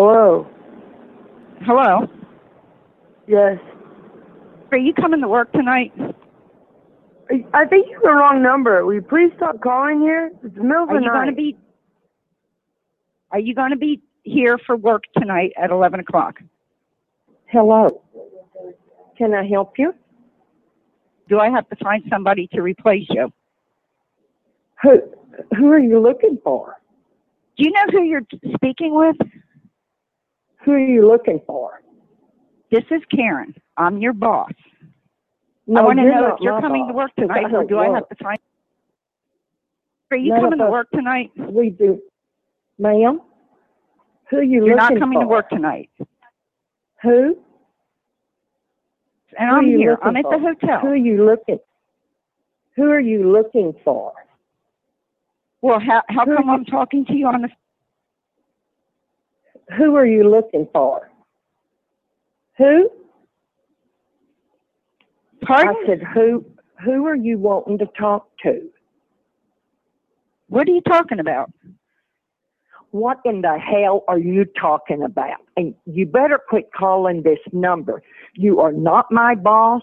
Hello. Hello. Yes. Are you coming to work tonight? I think you have the wrong number. Will you please stop calling here? It's the middle of the Are you night. going to be? Are you going to be here for work tonight at eleven o'clock? Hello. Can I help you? Do I have to find somebody to replace you? Who Who are you looking for? Do you know who you're speaking with? Who are you looking for? This is Karen. I'm your boss. No, I want to know if you're coming to work tonight, or do I have to find? Are you None coming to work tonight? We do, ma'am. Who are you You're not coming for? to work tonight. Who? And Who I'm here. I'm at the hotel. Who are you looking? Who are you looking for? Well, how how Who- come I'm talking to you on the? Who are you looking for? Who? Pardon? I said, who? Who are you wanting to talk to? What are you talking about? What in the hell are you talking about? And you better quit calling this number. You are not my boss.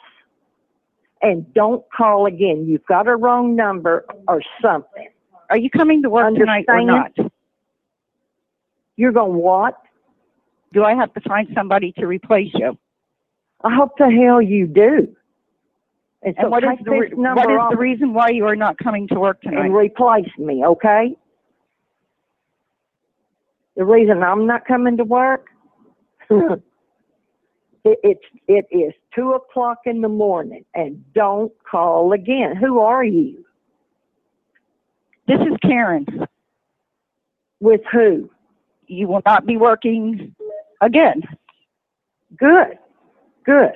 And don't call again. You've got a wrong number or something. Are you coming to work tonight or not? You're going what? Do I have to find somebody to replace you? I hope the hell you do. And, so And what is the re- what is the reason why you are not coming to work tonight? and replace me, okay? The reason I'm not coming to work, it, it's it is two o'clock in the morning, and don't call again. Who are you? This is Karen. With who? You will not be working again. Good, good,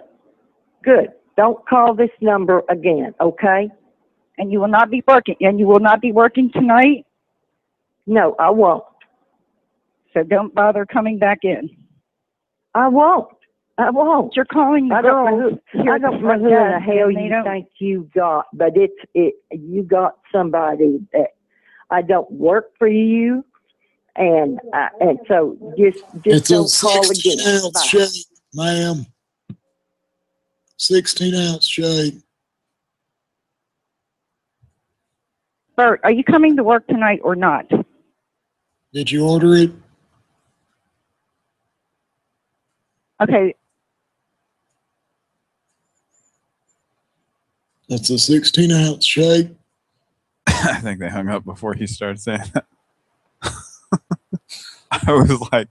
good. Don't call this number again, okay? And you will not be working. And you will not be working tonight. No, I won't. So don't bother coming back in. I won't. I won't. You're calling the I don't know girls who, I don't know who in the hell you don't- think you got, but it's it. You got somebody that I don't work for you, and uh, and so just just It's don't call 16 again. ounce Bye. shake, ma'am. 16 ounce shake. Bert, are you coming to work tonight or not? Did you order it? Okay. It's a 16 ounce shake. I think they hung up before he started saying that. I was like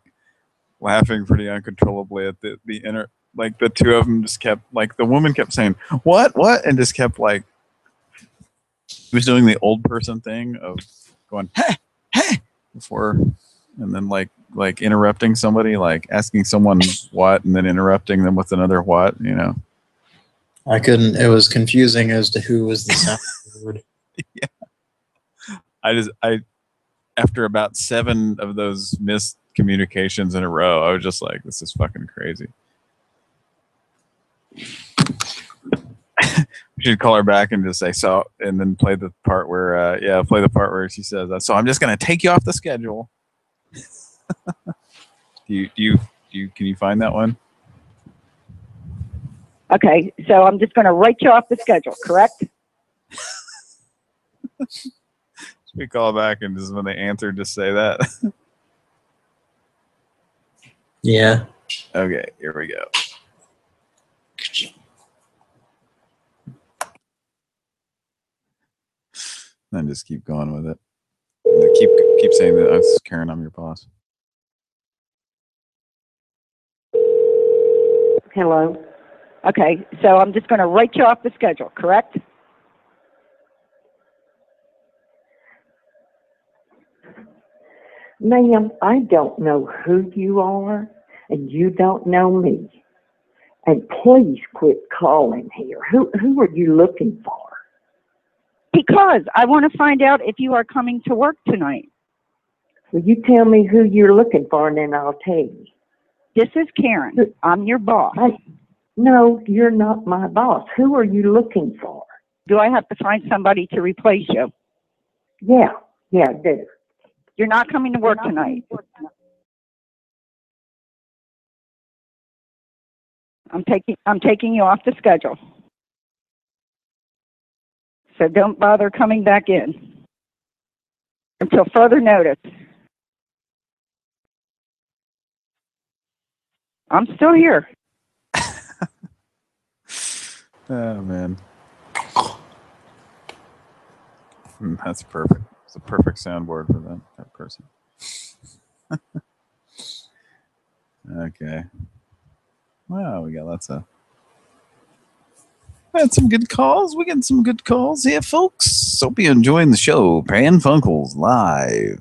laughing pretty uncontrollably at the the inner like the two of them just kept like the woman kept saying what what and just kept like he was doing the old person thing of going hey hey before and then like like interrupting somebody like asking someone what and then interrupting them with another what you know I couldn't. It was confusing as to who was the sound word. yeah I just I after about seven of those missed communications in a row, I was just like, this is fucking crazy. we should call her back and just say so, and then play the part where, uh, yeah, play the part where she says, uh, "So I'm just gonna take you off the schedule." do you, do you, do you, can you find that one? Okay, so I'm just going to write you off the schedule, correct? Should we call back and just when they answer, just say that? Yeah. okay, here we go. Then just keep going with it. Keep keep saying that. I'm Karen. I'm your boss. Hello. Okay, so I'm just going to write you off the schedule, correct? Ma'am, I don't know who you are, and you don't know me. And please quit calling here. Who who are you looking for? Because I want to find out if you are coming to work tonight. Will you tell me who you're looking for, and then I'll tell you. This is Karen. I'm your boss. No, you're not my boss. Who are you looking for? Do I have to find somebody to replace you? Yeah, yeah, I do. You're not coming to work tonight. I'm taking I'm taking you off the schedule. So don't bother coming back in until further notice. I'm still here. Oh man, Hmm, that's perfect. It's a perfect soundboard for that that person. okay. Wow, we got lots of. We had some good calls. We got some good calls here, folks. Hope you're enjoying the show. Pan Funkles live.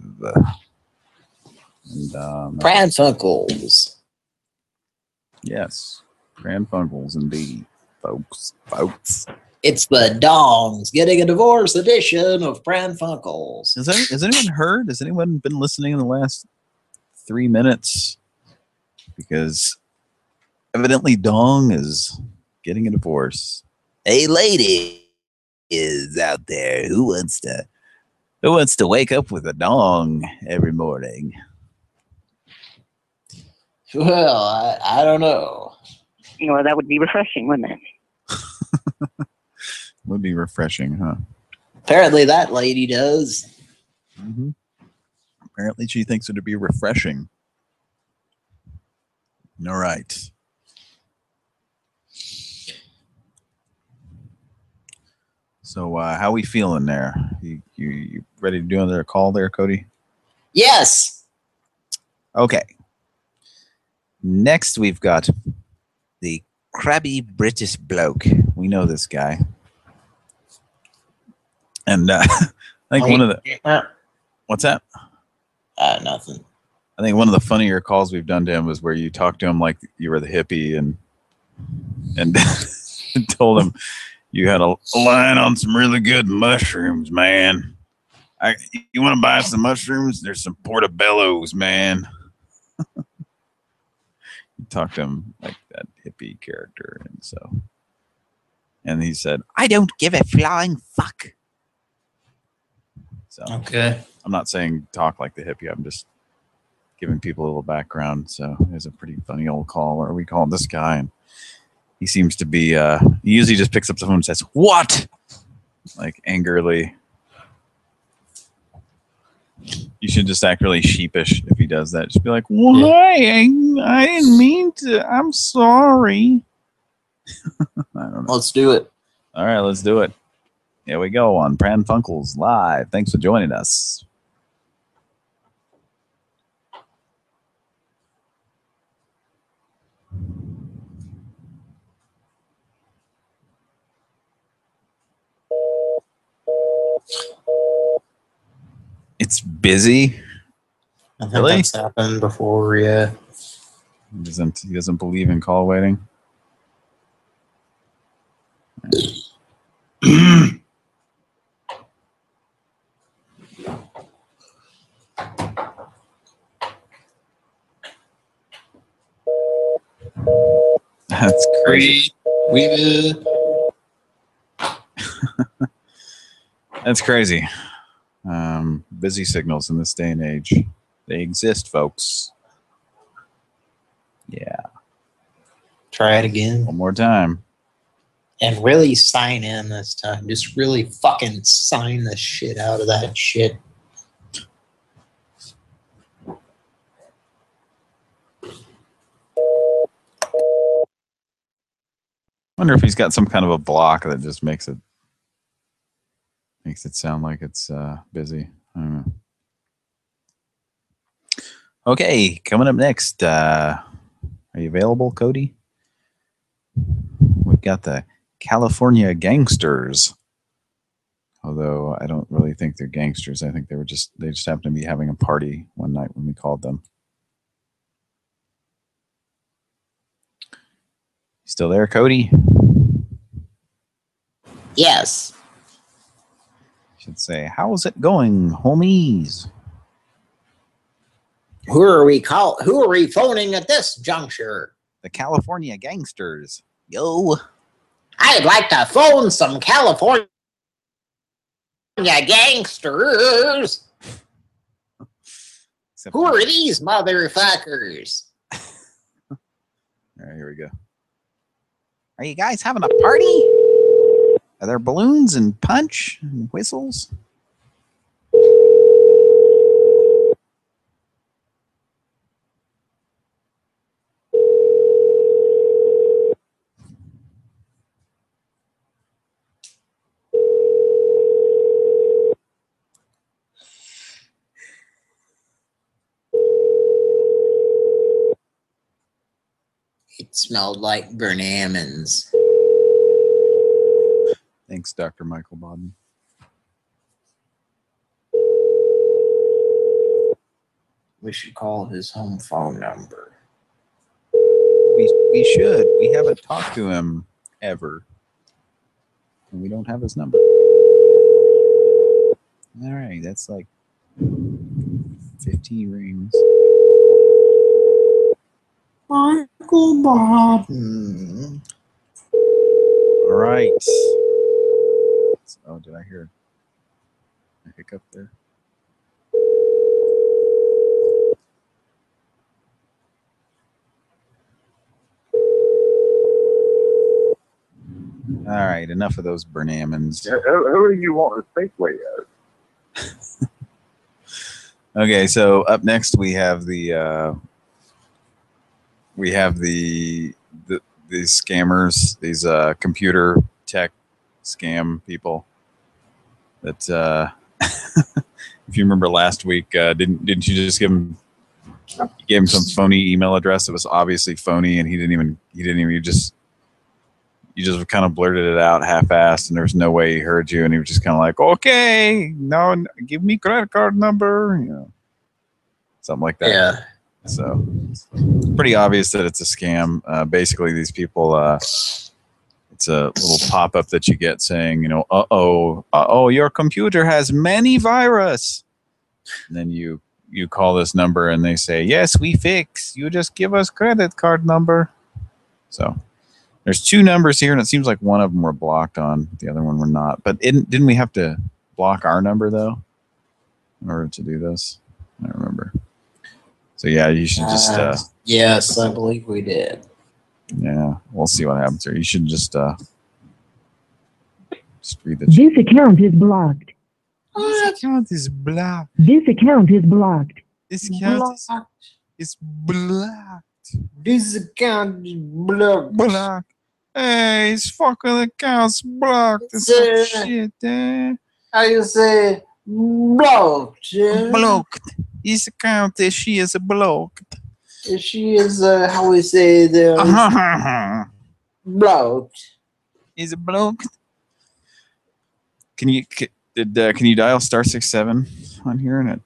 And, um, Pran Funkels. Yes, Pran Funkels indeed, folks. Folks. It's the Dongs getting a divorce edition of Pran Funkels. Has, any, has anyone heard? Has anyone been listening in the last three minutes? Because evidently Dong is getting a divorce. A lady is out there who wants to who wants to wake up with a dong every morning. Well, I, I don't know. You know, that would be refreshing, wouldn't it? Would be refreshing, huh? Apparently, that lady does. hmm Apparently, she thinks it'd be refreshing. All right. So, uh, how we feeling there? You, you you ready to do another call there, Cody? Yes. Okay. Next, we've got the crabby British bloke. We know this guy, and uh, I think Oh, one of the what's that? uh, nothing. I think one of the funnier calls we've done to him was where you talked to him like you were the hippie and and told him you had a, a line on some really good mushrooms, man. I you want to buy some mushrooms? There's some portobellos, man. you talked to him like that hippie character, and so and he said, I don't give a flying fuck. So Okay. I'm not saying talk like the hippie. I'm just giving people a little background. So it was a pretty funny old call where we called this guy, and he seems to be. Uh, he usually just picks up the phone and says, "What?" like angrily. You should just act really sheepish if he does that. Just be like, "Why? I, I didn't mean to. I'm sorry." I don't know. Let's do it. All right, let's do it. Here we go on Pran Funkels live. Thanks for joining us. It's busy. I think Really? that's happened before. Yeah. He doesn't he doesn't believe in call waiting? That's crazy. We uh, That's crazy. Um, busy signals in this day and age. They exist, folks. Yeah. Try it again. One more time. And really sign in this time. Just really fucking sign the shit out of that shit. Wonder if he's got some kind of a block that just makes it makes it sound like it's uh, busy. I don't know. Okay, coming up next. Uh, are you available, Cody? We've got the California Gangsters. Although I don't really think they're gangsters. I think they were just they just happened to be having a party one night when we called them. Still there, Cody? Yes. Should say, how's it going, homies? Who are we call who are we phoning at this juncture? The California Gangsters. Yo. I'd like to phone some California gangsters. Who are these motherfuckers? All right, here we go. Are you guys having a party? Are there balloons and punch and whistles? It smelled like Bernamins. Thanks, Dr. Michael Bodden. We should call his home phone number. We, we should. We haven't talked to him ever. And we don't have his number. All right, that's like 15 rings. Michael Bodden. All right. Oh, did I hear a hiccup there? All right, enough of those Bernamins. Who, who do you want to speak with? Okay, so up next we have the uh, we have the the these scammers, these uh, computer tech scam people. That uh, if you remember last week, uh, didn't didn't you just give him gave him some phony email address that was obviously phony, and he didn't even he didn't even you just you just kind of blurted it out half-assed, and there was no way he heard you, and he was just kind of like, okay, no, give me credit card number, you know, something like that. Yeah. So it's pretty obvious that it's a scam. Uh, basically, these people, uh, it's a little pop up that you get saying, you know, uh oh, uh oh, your computer has many virus. And then you you call this number and they say, yes, we fix. You just give us credit card number. So there's two numbers here, and it seems like one of them were blocked on, the other one we're not. But didn't didn't we have to block our number though in order to do this? I don't remember. So yeah, you should just uh, Uh, yes, I believe we did. yeah, we'll see what happens here. You should just uh just read the This account is blocked. This account is blocked. This account is blocked. This account is, is blocked. This account is blocked. Blocked. Hey, his fucking account's blocked. It's It's, uh, shit, eh? How you say blocked? eh? Blocked. His account is she is a blocked. She is uh, how we say the blocked. Is blocked? Can you did uh, can you dial star six seven on and it?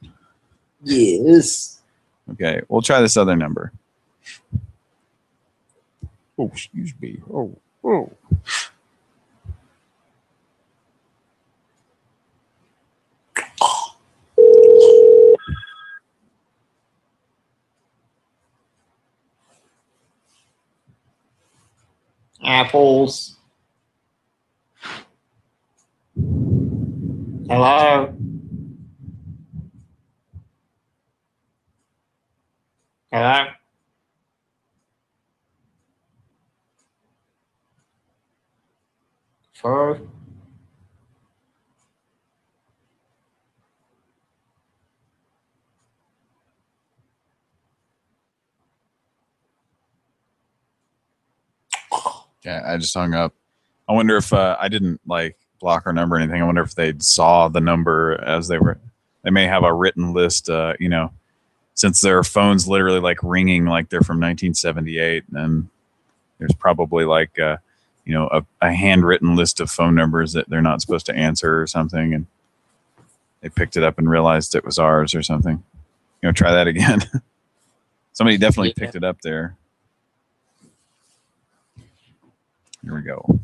Yes. Okay, we'll try this other number. Oh, excuse me. Oh, oh. Apples. Hello? Hello? Four? Yeah, I just hung up. I wonder if uh, I didn't like block her number or anything. I wonder if they saw the number as they were. They may have a written list, uh, you know, since their phones literally like ringing like they're from 1978, and there's probably like uh, you know a, a handwritten list of phone numbers that they're not supposed to answer or something, and they picked it up and realized it was ours or something. You know, try that again. Somebody definitely picked it up there. Here we go.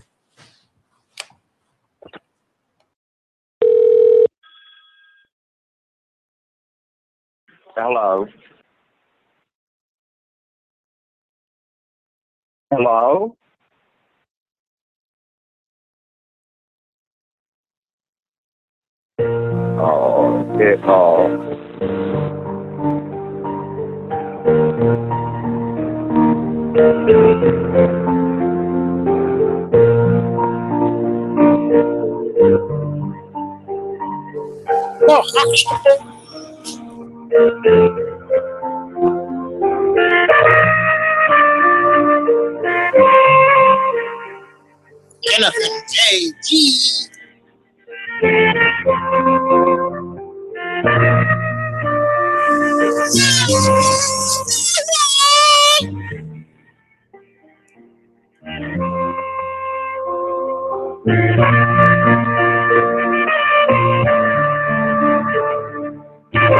Hello. Hello. Oh, it, oh. Jonathan J.G.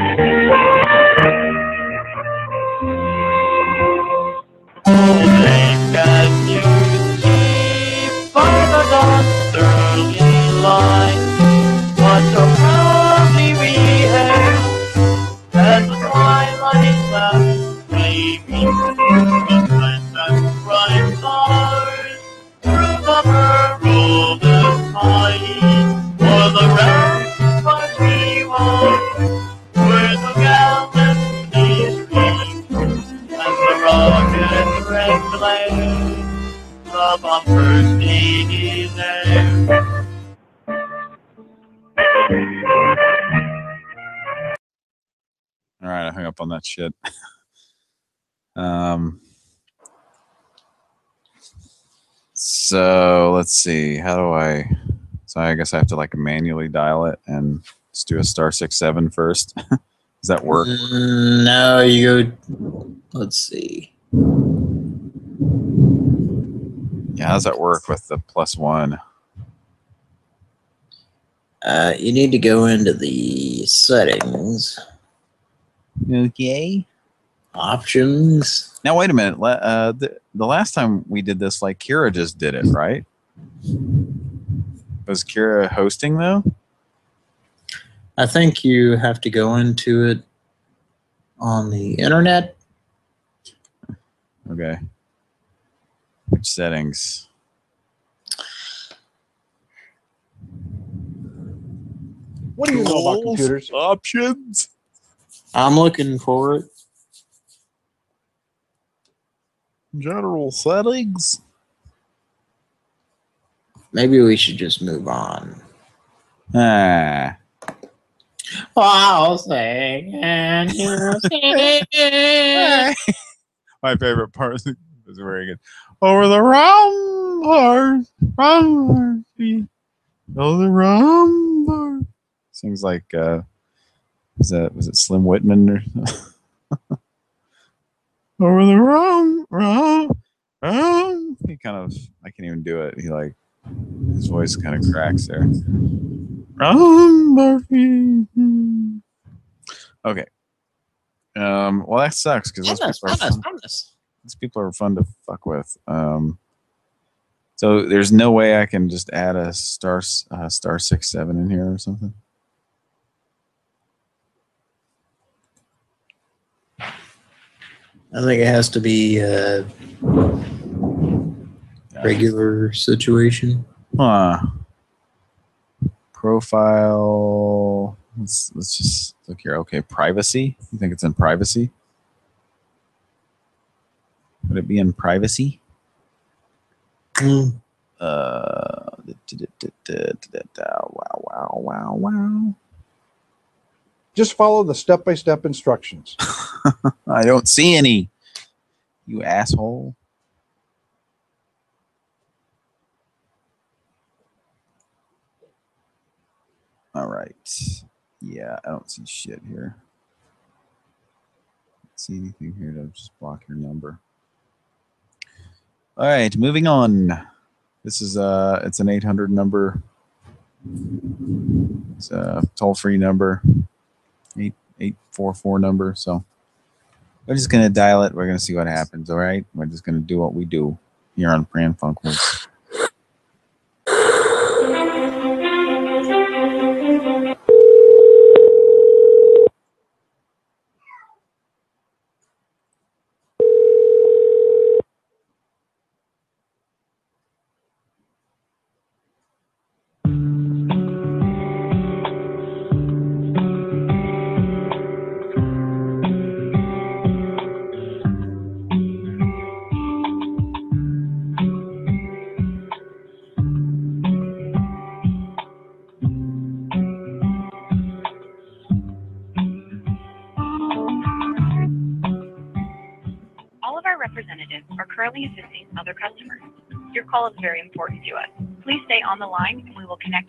All on that shit. um. So let's see. How do I? So I guess I have to like manually dial it and just do a star six seven first. Does that work? Mm, No, you go. Let's see. Yeah, how does that work with the plus one? Uh, you need to go into the settings. Okay. Options. Now wait a minute. Le- Uh, the, the last time we did this, like Kira just did it, right? Was Kira hosting though? I think you have to go into it on the internet. Okay. Which settings? What do you know about computers? Options. I'm looking for it. General settings. Maybe we should just move on. Ah. I'll sing and you sing. My favorite part was was very good. Over the ramparts, ramparts, we- over the ramparts. Sings like uh, was that was it Slim Whitman or over the ram ram ram? He kind of I can't even do it. He like His voice kind of cracks there. Wrong, Murphy. Okay. Um, well, that sucks because those people are fun. These people are fun to fuck with. Um, so there's no way I can just add a star uh, star six seven in here or something. I think it has to be a regular situation. Huh. Profile. Let's let's just look here. Okay, privacy. You think it's in privacy? Would it be in privacy? Hmm. Uh, da- da- da- wow, wow, wow, wow. Just follow the step-by-step instructions. I don't see any. You asshole. All right. Yeah, I don't see shit here. See anything here to just block your number. All right, moving on. This is uh it's an 800 number. It's a toll-free number. 8844 number, so we're just gonna dial it. We're gonna see what happens. All right, we're just gonna do what we do here on Pran Funkels. The line and we will connect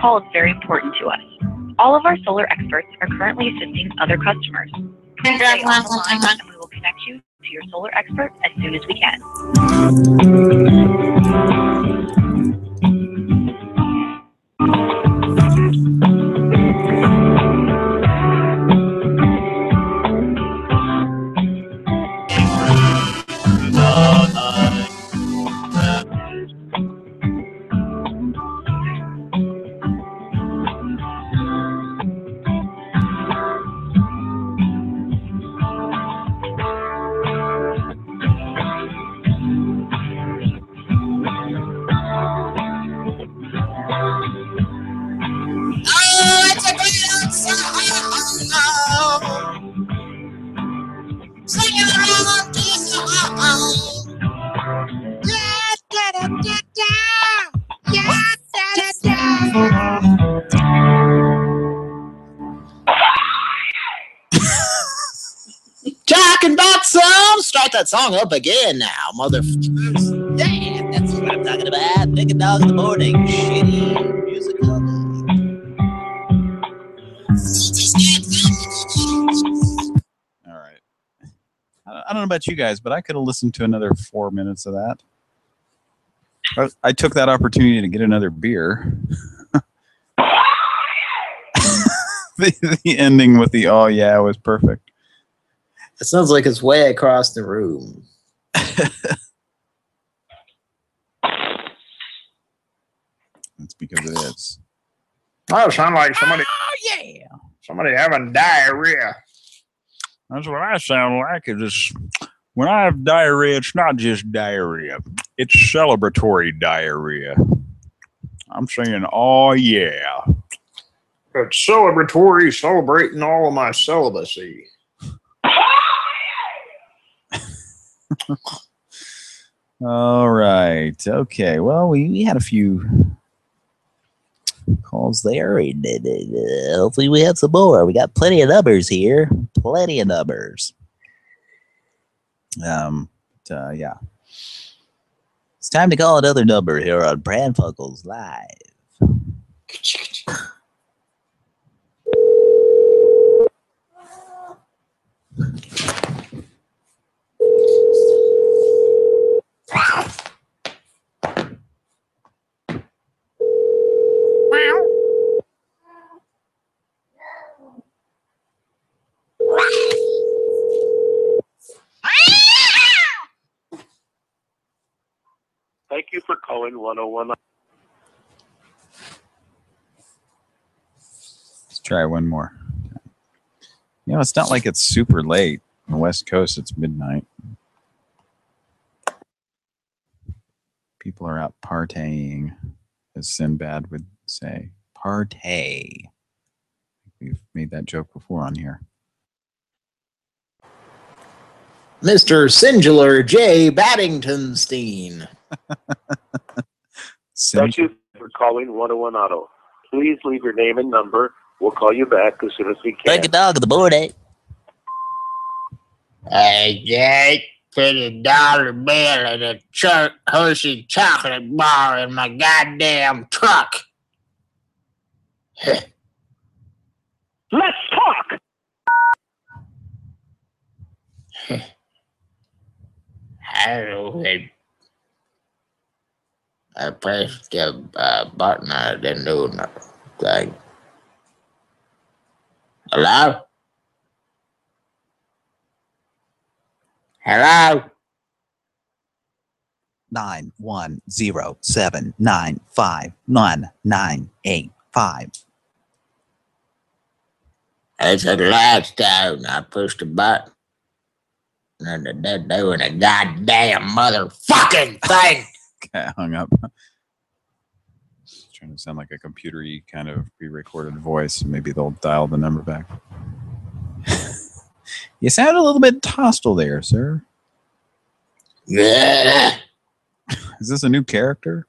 call is very important to us. All of our solar experts are currently assisting other customers. Stay on the line and we will connect you to your solar expert as soon as we can. Up again now, motherfuckers. Yeah, that's what I'm talking about. Big dog in the morning. Shitty music all right. I don't- I don't know about you guys, but I could have listened to another four minutes of that. I, I took that opportunity to get another beer. the, the ending with the oh yeah was perfect. It sounds like it's way across the room. That's because it is. Oh, sound like somebody. Oh yeah. Somebody having diarrhea. That's what I sound like. It's just, when I have diarrhea, it's not just diarrhea. It's celebratory diarrhea. I'm saying, oh yeah. It's celebratory, celebrating all of my celibacy. All right. Okay. Well, we, we had a few calls there. uh, Hopefully, we have some more. We got plenty of numbers here. Plenty of numbers. Um, but, uh, yeah. It's time to call another number here on Pran Funkels Live. Thank you for calling 101. Let's try one more. You know, it's not like it's super late. On the West Coast, it's midnight. People are out partying, as Sinbad would say. Partay. We've made that joke before on here. Mr. Singular J. Baddingtonstein. Thank you for calling 101 Auto. Please leave your name and number. We'll call you back as soon as we can. Take a dog in the morning. Eh? Hey, Jake, put a dollar bill and a Chuck Hershey chocolate bar in my goddamn truck. Let's talk. I don't know. I pressed the uh, button. I didn't do nothing. Hello? Hello? Nine one zero seven nine five one nine eight five. I said last time I pushed the button. And it didn't do a goddamn motherfucking thing. Cat hung up. Trying to sound like a computery kind of pre-recorded voice. Maybe they'll dial the number back. You sound a little bit hostile there, sir. Yeah. Is this a new character?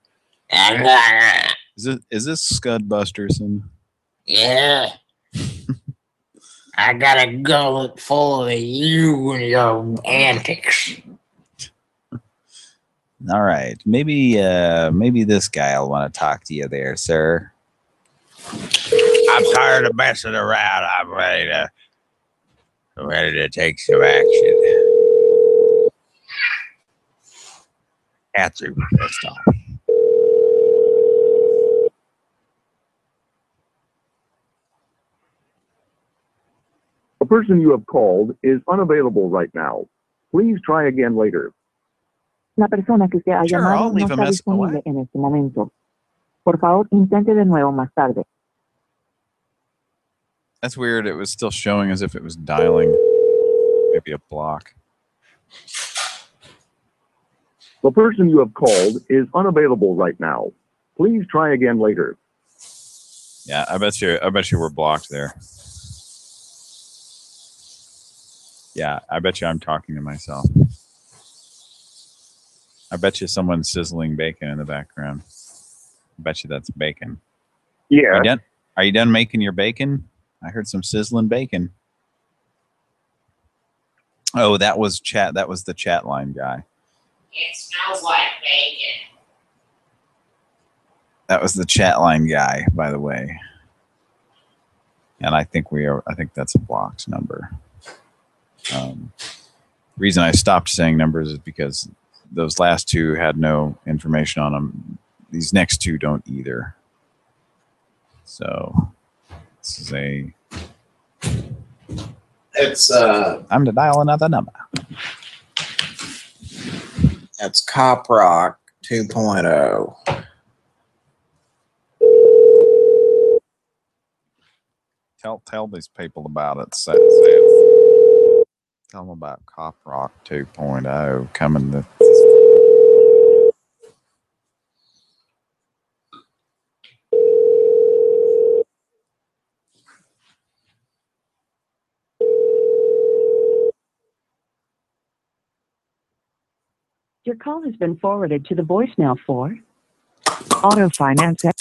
Is it is this Scud Busterson? Yeah. I got a gullet full of you and your antics. All right. Maybe uh maybe this guy will want to talk to you there, sir. I'm tired of messing around. I'm ready to I'm ready to take some action. Answer pissed off. The person you have called is unavailable right now. Please try again later. La persona que usted ha Sure, llamado no está. Disponible en este momento. Por favor, intente de nuevo más tarde. That's weird. It was still showing as if it was dialing. Maybe a block. The person you have called is unavailable right now. Please try again later. Yeah, I bet you I bet you we're blocked there. Yeah, I bet you I'm talking to myself. I bet you someone's sizzling bacon in the background. I bet you that's bacon. Are Yeah. you done? Are you done making your bacon? I heard some sizzling bacon. Oh, that was chat. That was the chat line guy. It smells like bacon. That was the chat line guy, by the way. And I think we are. I think that's a blocked number. Um, reason I stopped saying numbers is because those last two had no information on them. These next two don't either. So this is a. It's uh. I'm to dial another number. That's Cop Rock 2.0. Tell tell these people about it. Tell them about Cop Rock 2.0 coming to. Your call has been forwarded to the voicemail for Auto Finance. All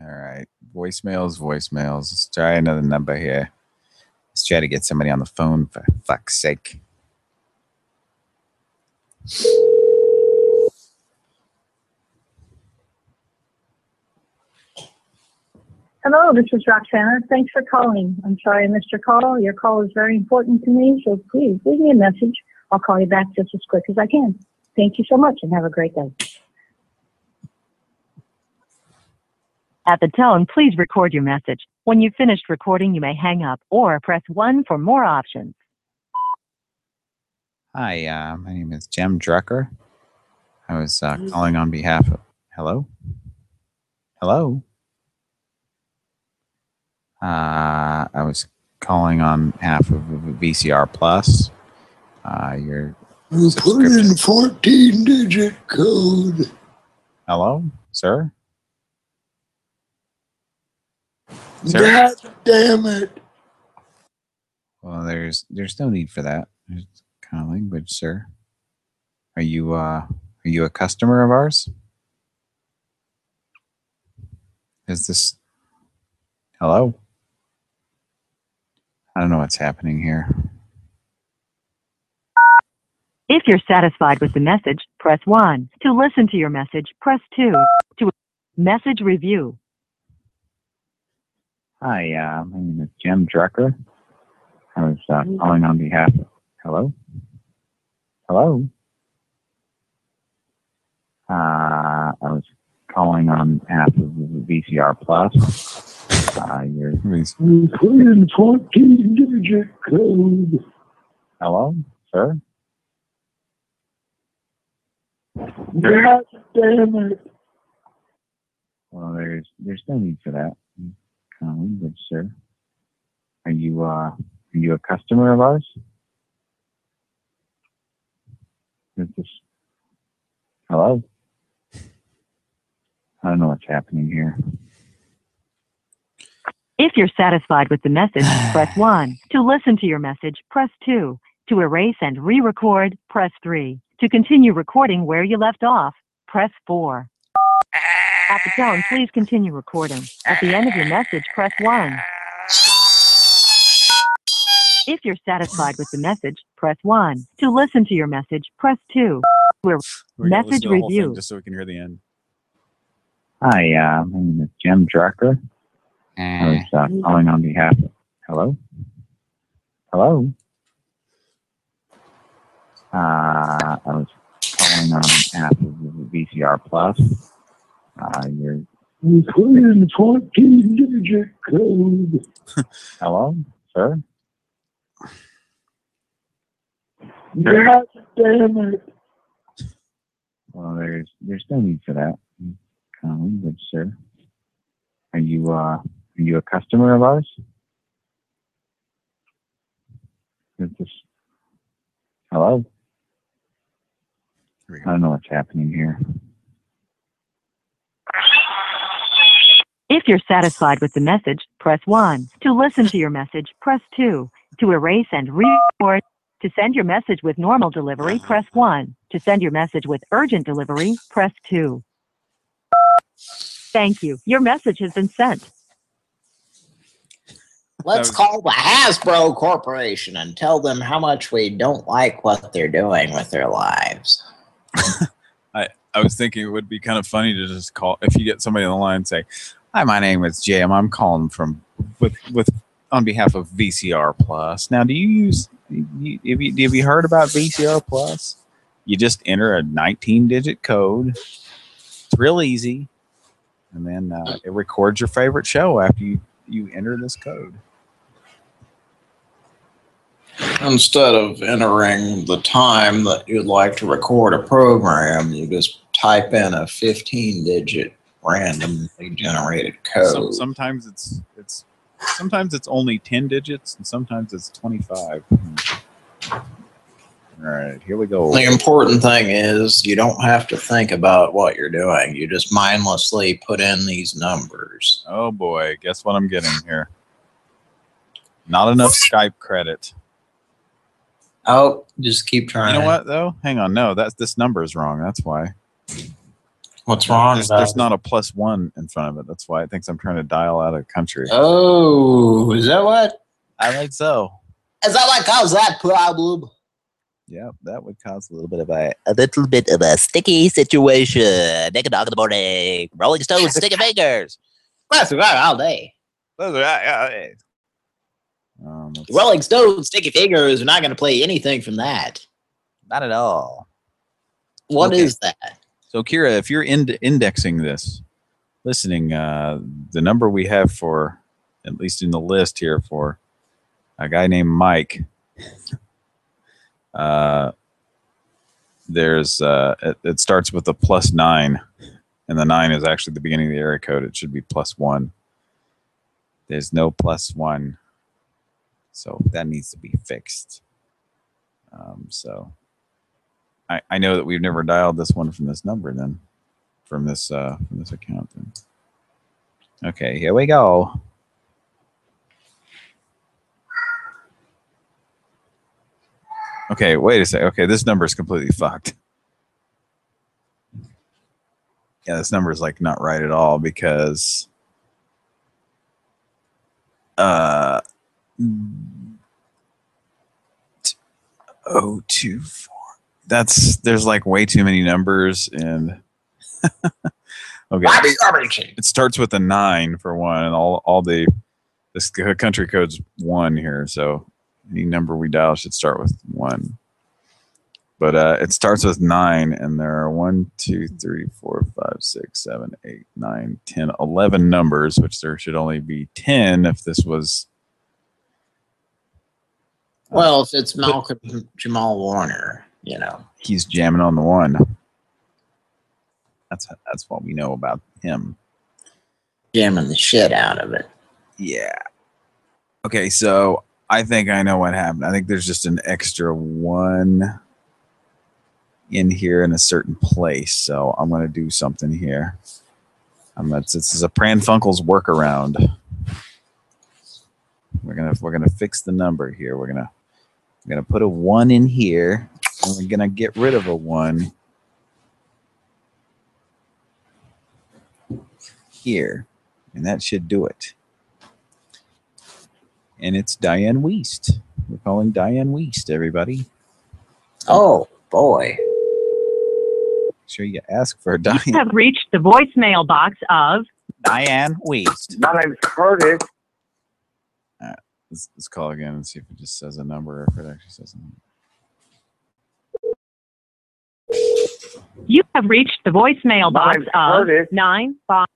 right. Voicemails, voicemails. Let's try another number here. Let's try to get somebody on the phone for fuck's sake. Hello, this is Roxana. Thanks for calling. I'm sorry I missed your call. Your call is very important to me, so please leave me a message. I'll call you back just as quick as I can. Thank you so much and have a great day. At the tone, please record your message. When you've finished recording, you may hang up or press 1 for more options. Hi, uh, my name is Jim Drucker. I was uh, calling on behalf of. Hello? Hello? Uh, I was calling on behalf of VCR Plus. Uh, your You put in 14 digit code. hello, sir. Sir? God damn it. Well, there's there's no need for that There's kind of language, sir. Are you uh are you a customer of ours? Is this hello? I don't know what's happening here. If you're satisfied with the message, press 1. To listen to your message, press 2. To message review. Hi, uh, my name is Jim Drucker. I was uh, calling on behalf of. Hello? Hello? Uh, I was calling on behalf of VCR Plus. Uh, your You put in 14 digit code. Hello, sir? God damn it. Well, there's there's no need for that of language, sir. Are you uh are you a customer of ours? This hello? I don't know what's happening here. If you're satisfied with the message, press 1. To listen to your message, press 2. To erase and re-record, press 3. To continue recording where you left off, press 4. At the tone, please continue recording. At the end of your message, press 1. If you're satisfied with the message, press 1. To listen to your message, press 2. We're gonna message listen to the whole thing review. just so we can hear the end. Hi, uh, my name is Jim Drucker. I was uh, calling on behalf of. Hello? Hello? Uh, I was calling on behalf of VCR Plus. Uh, your You put in 14 digit code. hello, sir. God damn it. Well, there's there's no need for that of language, sir. Are you uh are you a customer of ours? Is this hello? I don't know what's happening here. If you're satisfied with the message, press 1. To listen to your message, press 2. To erase and re-record. To send your message with normal delivery, press 1. To send your message with urgent delivery, press 2. Thank you. Your message has been sent. Let's call the Hasbro Corporation and tell them how much we don't like what they're doing with their lives. I I was thinking it would be kind of funny to just call if you get somebody on the line and say, "Hi, my name is Jim. I'm calling from with with on behalf of VCR Plus." Now, do you use have, you, have you heard about VCR Plus? You just enter a 19 digit code. It's real easy, and then uh, it records your favorite show after you you enter this code. Instead of entering the time that you'd like to record a program, you just type in a 15 digit randomly generated Some, code. sometimes it's it's sometimes it's only ten digits, and sometimes it's twenty five. Hmm. All right, here we go. The important thing is you don't have to think about what you're doing. You just mindlessly put in these numbers. Oh boy, guess what I'm getting here? Not enough Skype credit. Oh, just keep trying. You know what though? Hang on, no, that's this number is wrong. That's why. What's wrong There's, there's not a plus one in front of it. That's why it thinks I'm trying to dial out of country. Oh, is that what? I think so. Is that what caused that problem? Yeah, that would cause a little bit of a, a little bit of a sticky situation. Nick and Dog in the morning. Rolling Stones, sticky fingers. That's right, all day. Um, Rolling Stones, Sticky Fingers are not going to play anything from that. Not at all. What is Okay. that? So Kira, if you're ind- indexing this, listening, uh, the number we have for, at least in the list here for a guy named Mike, uh, there's uh, it, it starts with a plus nine, and the nine is actually the beginning of the area code. It should be plus one. There's no plus one, so that needs to be fixed. Um, so I, I know that we've never dialed this one from this number then from this uh from this account then. Okay here we go. Okay wait a second okay this number is completely fucked. Yeah this number is like not right at all because uh oh two four. That's there's like way too many numbers and okay. It starts with a nine for one and all all the this country code's one here so any number we dial should start with one. But uh it starts with nine and there are one two three four five six seven eight nine ten eleven numbers which there should only be ten if this was Well, if it's Malcolm Jamal Warner, you know. he's jamming on the one. That's that's what we know about him. Jamming the shit out of it. Yeah. Okay, so I think I know what happened. I think there's just an extra one in here in a certain place. So I'm gonna do something here. I'm gonna, this is a Pran Funkels workaround. We're gonna we're gonna fix the number here. We're gonna we're gonna put a one in here, and we're gonna get rid of a one here, and that should do it. And it's Dianne Wiest. We're calling Dianne Wiest, everybody. Oh boy. Make sure you ask for Diane. You have reached the voicemail box of Dianne Wiest. My name's Curtis. Let's, let's call again and see if it just says a number or if it actually says a number. you have reached the voicemail My box name's of Curtis. nine five.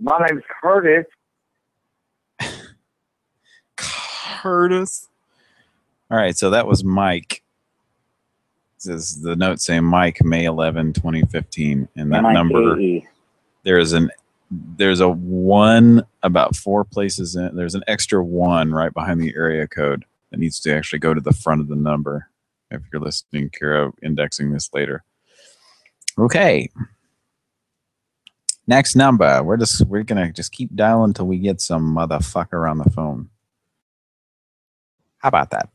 My name's Curtis. Curtis. All right, so that was Mike. This is the note saying Mike, May 11, 2015. And that number, there is an there's a one about four places in there's an extra one right behind the area code that needs to actually go to the front of the number if you're listening kira indexing this later. Okay. Next number. We're just we're gonna just keep dialing until we get some motherfucker on the phone. How about that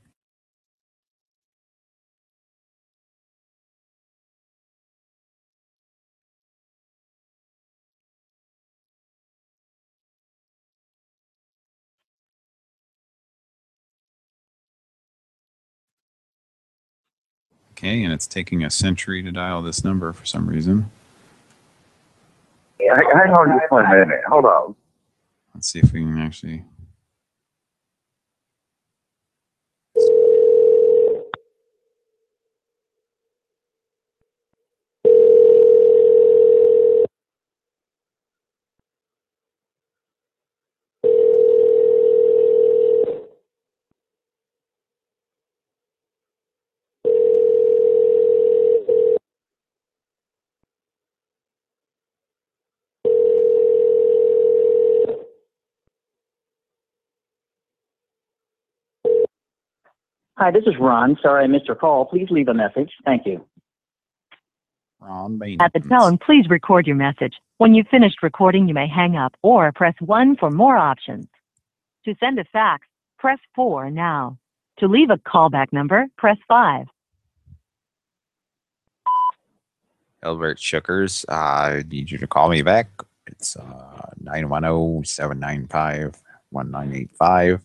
okay and it's taking a century to dial this number for some reason Yeah, hang on just one minute. Hold on. let's see if we can actually Hi, this is Ron. Sorry I missed your call. Please leave a message. Thank you. Ron At the tone, please record your message. When you've finished recording, you may hang up or press 1 for more options. To send a fax, press 4 now. To leave a callback number, press 5. Albert Shookers, I need you to call me back. It's uh, 910-795-1985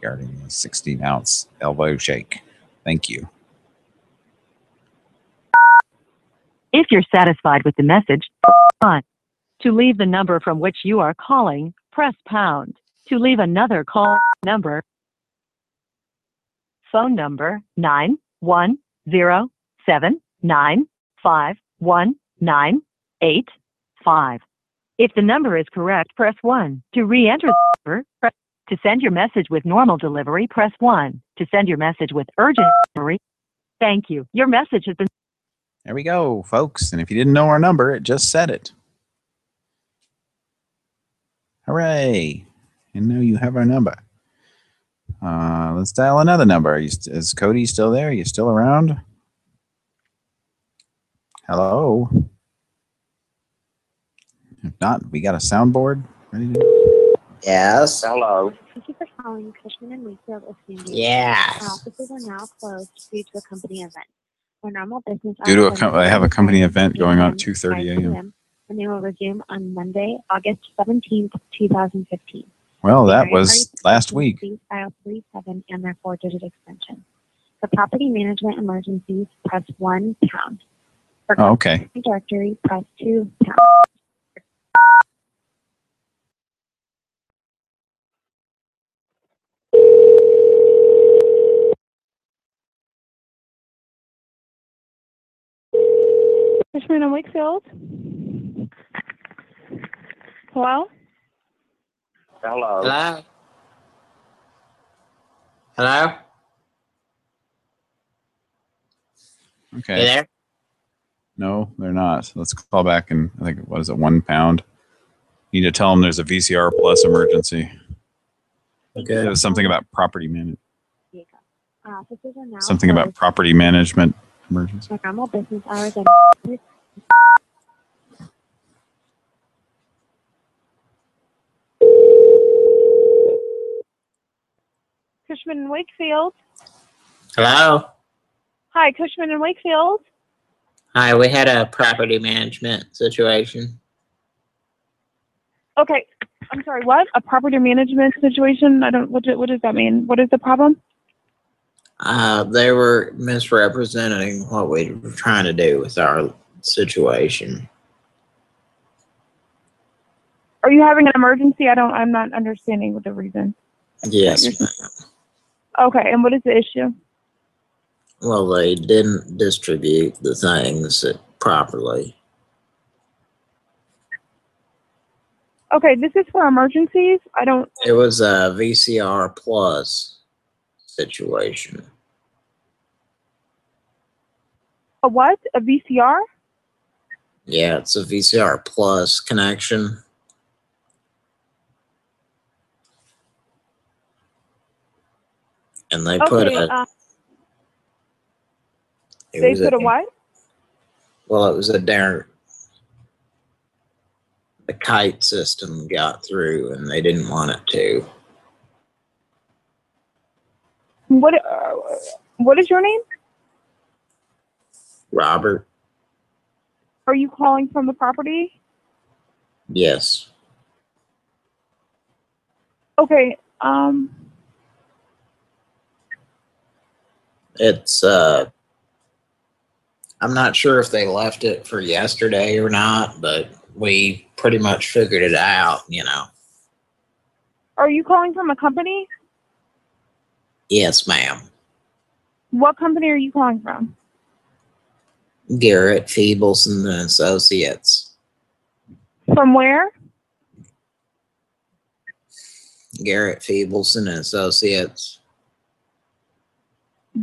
regarding the 16 ounce elbow shake. Thank you. If you're satisfied with the message, press 1. To leave the number from which you are calling, press pound. To leave another call number, phone number 910795195. If the number is correct, press 1. To re-enter the number, press to send your message with normal delivery, press 1. To send your message with urgent delivery, thank you. Your message has been There we go, folks. And if you didn't know our number, it just said it. Hooray. And now you have our number. Uh, let's dial another number. Is Cody still there? Are you still around? Hello? If not, we got a soundboard ready to Yes. Hello. Thank you for calling Cushman and Wakefield Assembly. Yes. Our offices are now closed due to a company event. Our normal business Due to a hours com- I have a company event going on at 5 2:30 a.m. and they will resume on Monday, August 17th, 2015. Well, that was last week. Please dial 37 and their four-digit extension. For property management emergencies, press 1 pound. For Oh, okay. contact directory, press 2 pound. Cushman and Wakefield. Hello? Hello. Hello? Hello? Okay. You there? No, they're not. Let's call back and I think what is it, one pound? You need to tell them there's a VCR plus emergency. Okay. It was something about property management. Uh, Our offices are now Something about property management emergency. Our normal business hours are Cushman and Wakefield. Hello? Hi, Cushman and Wakefield. Hi, we had a property management situation. Okay, I'm sorry, what? A property management situation? I don't, what, do- what does that mean? What is the problem? Uh, they were misrepresenting what we were trying to do with our situation. Are you having an emergency? I don't, I'm not understanding what the reason. Yes. Okay, and what is the issue? Well, they didn't distribute the things properly. Okay, this is for emergencies. I don't, It was a VCR plus situation. a what? A VCR? Yeah, it's a VCR plus connection. And they put a, uh, it they put a what? Well, it was a darn. The kite system got through, and they didn't want it to. What, uh, what is your name? Robert, Are you calling from the property? yes, Okay, um, it's. uh I'm not sure if they left it for yesterday or not, but we pretty much figured it out. You know. are you calling from a company? Yes, ma'am. What company are you calling from? Garrett Feebleson and Associates. From where? Garrett Feebleson and Associates.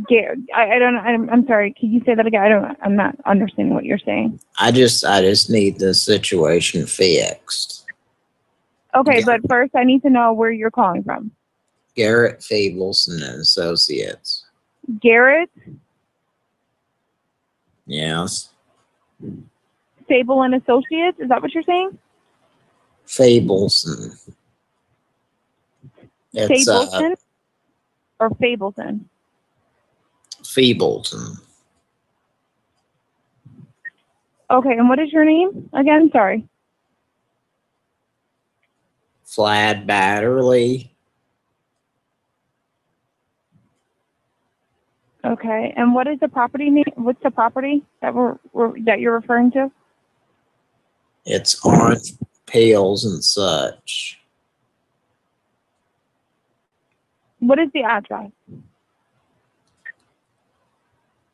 Gar- I, I don't. I'm, I'm sorry. Can you say that again? I don't. I'm not understanding what you're saying. I just, I just need the situation fixed. Okay, but first I need to know where you're calling from. Garrett Fables and Associates. Garrett, Yes. Fable and Associates. Is that what you're saying? Fables and it's uh, or Fableton? Fableton. Okay, and what is your name again? Sorry. Flad Batterly. Okay, and what is the property name? What's the property that we're, we're that you're referring to? It's orange pails and such. What is the address?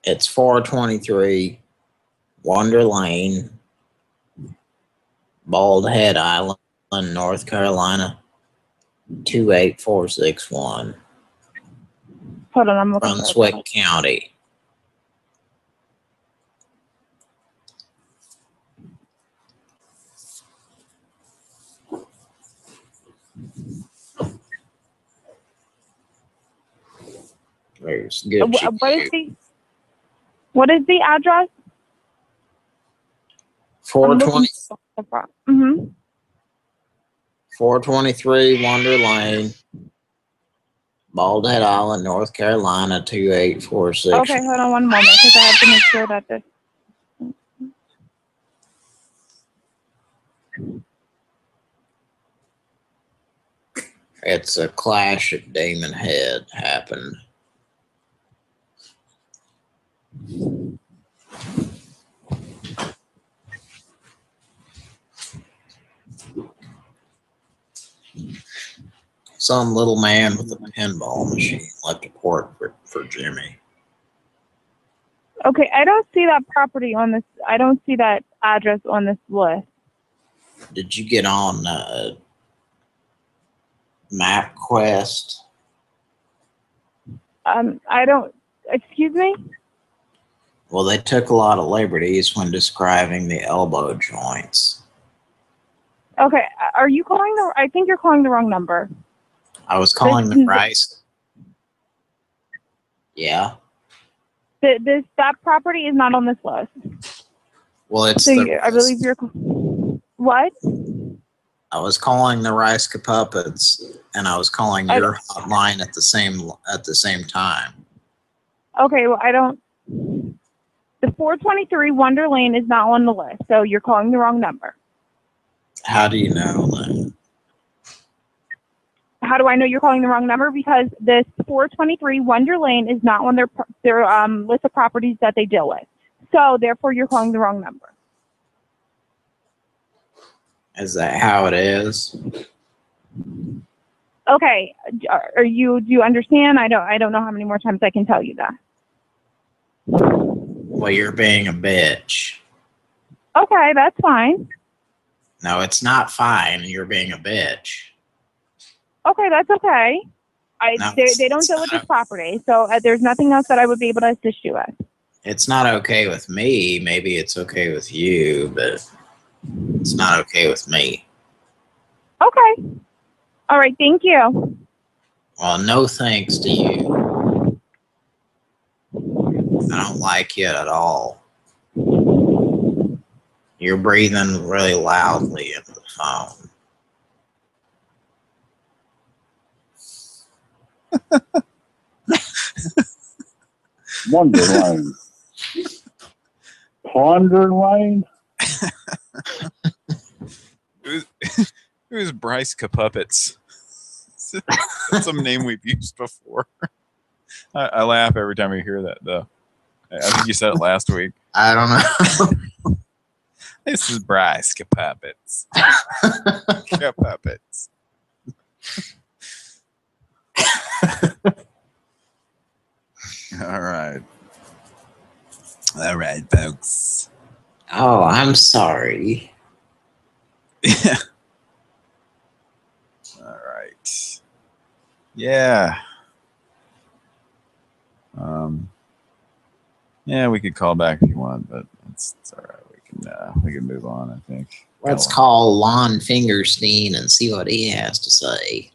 It's 423 Wonder Lane, Bald Head Island, North Carolina, 28461, Hold on, I'm looking. Brunswick County. There's good. wh- what is the what is the address? 420, Mm-hmm. 423 Wonder Lane, Bald Head Island, North Carolina, 2846. Okay, hold on one moment because I have to make sure that this. It's a clash at Damon Head happened. Some little man with a pinball machine left a port for, for Jimmy. Okay, I don't see that property on this. I don't see that address on this list. Did you get on uh, MapQuest? Um, I don't. Excuse me. Well, they took a lot of liberties when describing the elbow joints. Okay, are you calling the? I think you're calling the wrong number. I was calling the price. Yeah. The, this that property is not on this list. Well, it's So you, I believe you're. What? I was calling the Rice Puppets, and I was calling I- your hotline at the same at the same time. Okay, well I don't. The 423 Wonder Lane is not on the list, so you're calling the wrong number. How do you know that? How do I know you're calling the wrong number? Because this 423 Wonder Lane is not on their their um, list of properties that they deal with. So therefore, you're calling the wrong number. Is that how it is? Okay, are are you do you understand? I don't I don't know how many more times I can tell you that. Well, you're being a bitch. Okay, that's fine. No, it's not fine. You're being a bitch. Okay, that's okay. I No, they, they don't deal with this property, so uh, there's nothing else that I would be able to assist you with. It's not okay with me. Maybe it's okay with you, but it's not okay with me. Okay. All right. Thank you. Well, no thanks to you. I don't like you at all. You're breathing really loudly into the phone. Wonder Lane. Ponder Lane? Who's, who's Bryce Kapuppets? Some name we've used before. I, I laugh every time I hear that, though. I I think you said it last week. I don't know. This is Bryce Kapuppets. Kapuppets. All right. All right, folks. Oh, I'm sorry. Yeah. All right. Yeah. Um. Yeah, we could call back if you want, but it's, it's all right. We can uh, we can move on. I think. Let's call Lon Fingerstein and see what he has to say.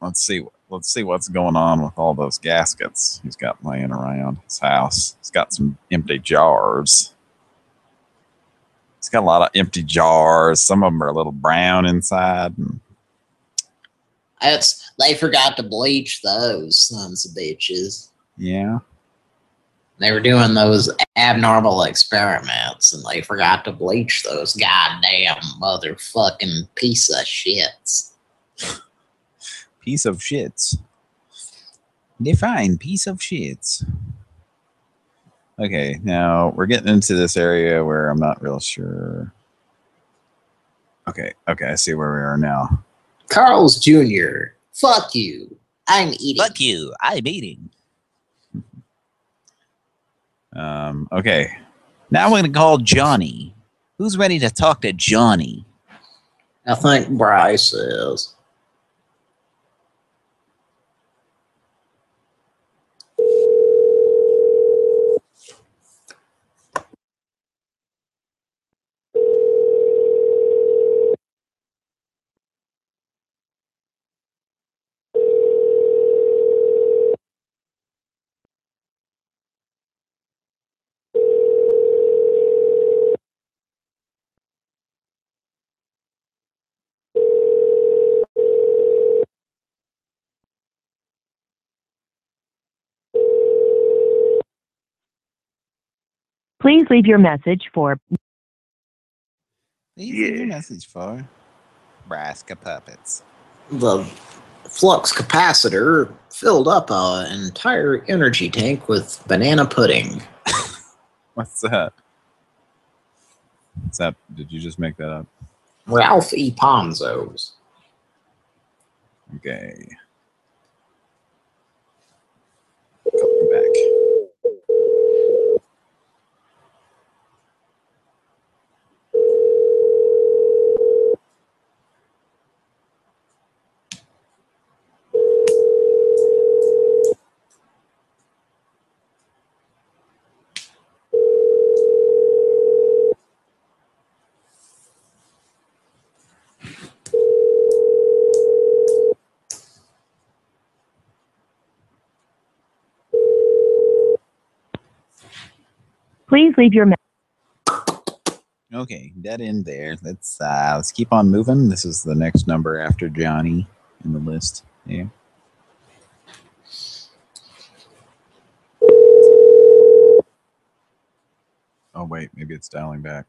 Let's see. Let's see what's going on with all those gaskets he's got laying around his house. He's got some empty jars. He's got a lot of empty jars. Some of them are a little brown inside. It's they forgot to bleach those sons of bitches. yeah. They were doing those abnormal experiments and they forgot to bleach those goddamn motherfucking piece of shits. Piece of shits. Define piece of shits. Okay, now we're getting into this area where I'm not real sure. Okay, okay, I see where we are now. Carl's Jr. Fuck you. I'm eating. Fuck you. I'm eating. Um, okay. Now we're gonna call Johnny. Who's ready to talk to Johnny? I think Bryce is. Please leave your message for Please leave your message for Braska Puppets. The flux capacitor filled up an entire energy tank with banana pudding. What's that? What's that? Did you just make that up? Ralph E. Ponzo's. Okay. Coming back. Please leave your message. Okay, dead end there. Let's uh let's keep on moving. This is the next number after Johnny in the list. Yeah. Oh wait, maybe it's dialing back.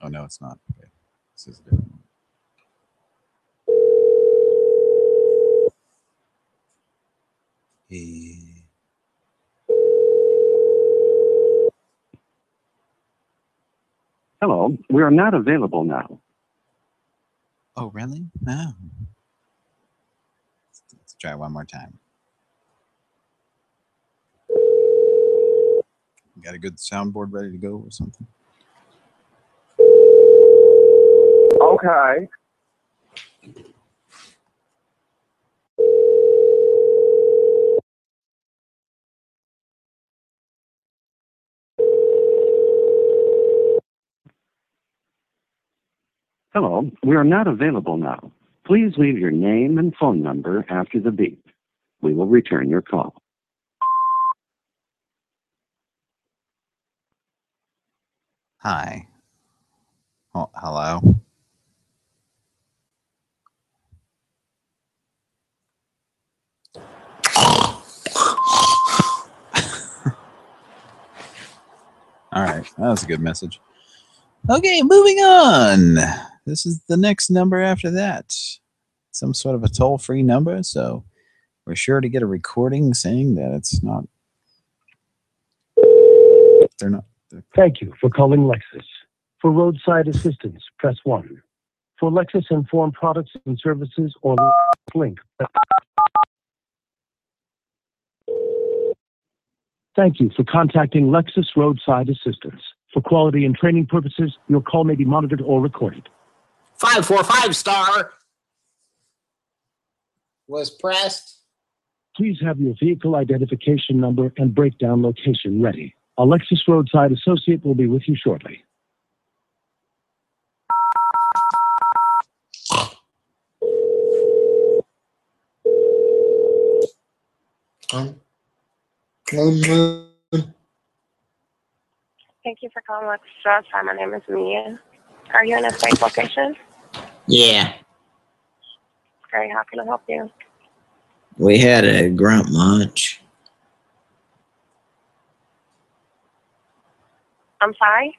Oh no, it's not. Okay. This is a different one. Eh, Hello, we are not available now. Oh really? No. Let's, let's try one more time. Got a good soundboard ready to go or something? Okay. Hello, we are not available now. Please leave your name and phone number after the beep. We will return your call. Hi. Oh, hello. All right, that was a good message. Okay, moving on. This is the next number after that. Some sort of a toll free number, so we're sure to get a recording saying that it's not. They're not. Thank you for calling Lexus. For roadside assistance, press 1. For Lexus Enform products and services or link. Thank you for contacting Lexus Roadside Assistance. For quality and training purposes, your call may be monitored or recorded five four five star was pressed. Please have your vehicle identification number and breakdown location ready. Alexis roadside associate will be with you shortly. Um, um uh, Thank you for calling Lexus Roadside. My name is Mia. Are you in a safe location? Yeah, Great. How can I help you? we had a grunt lunch. I'm sorry.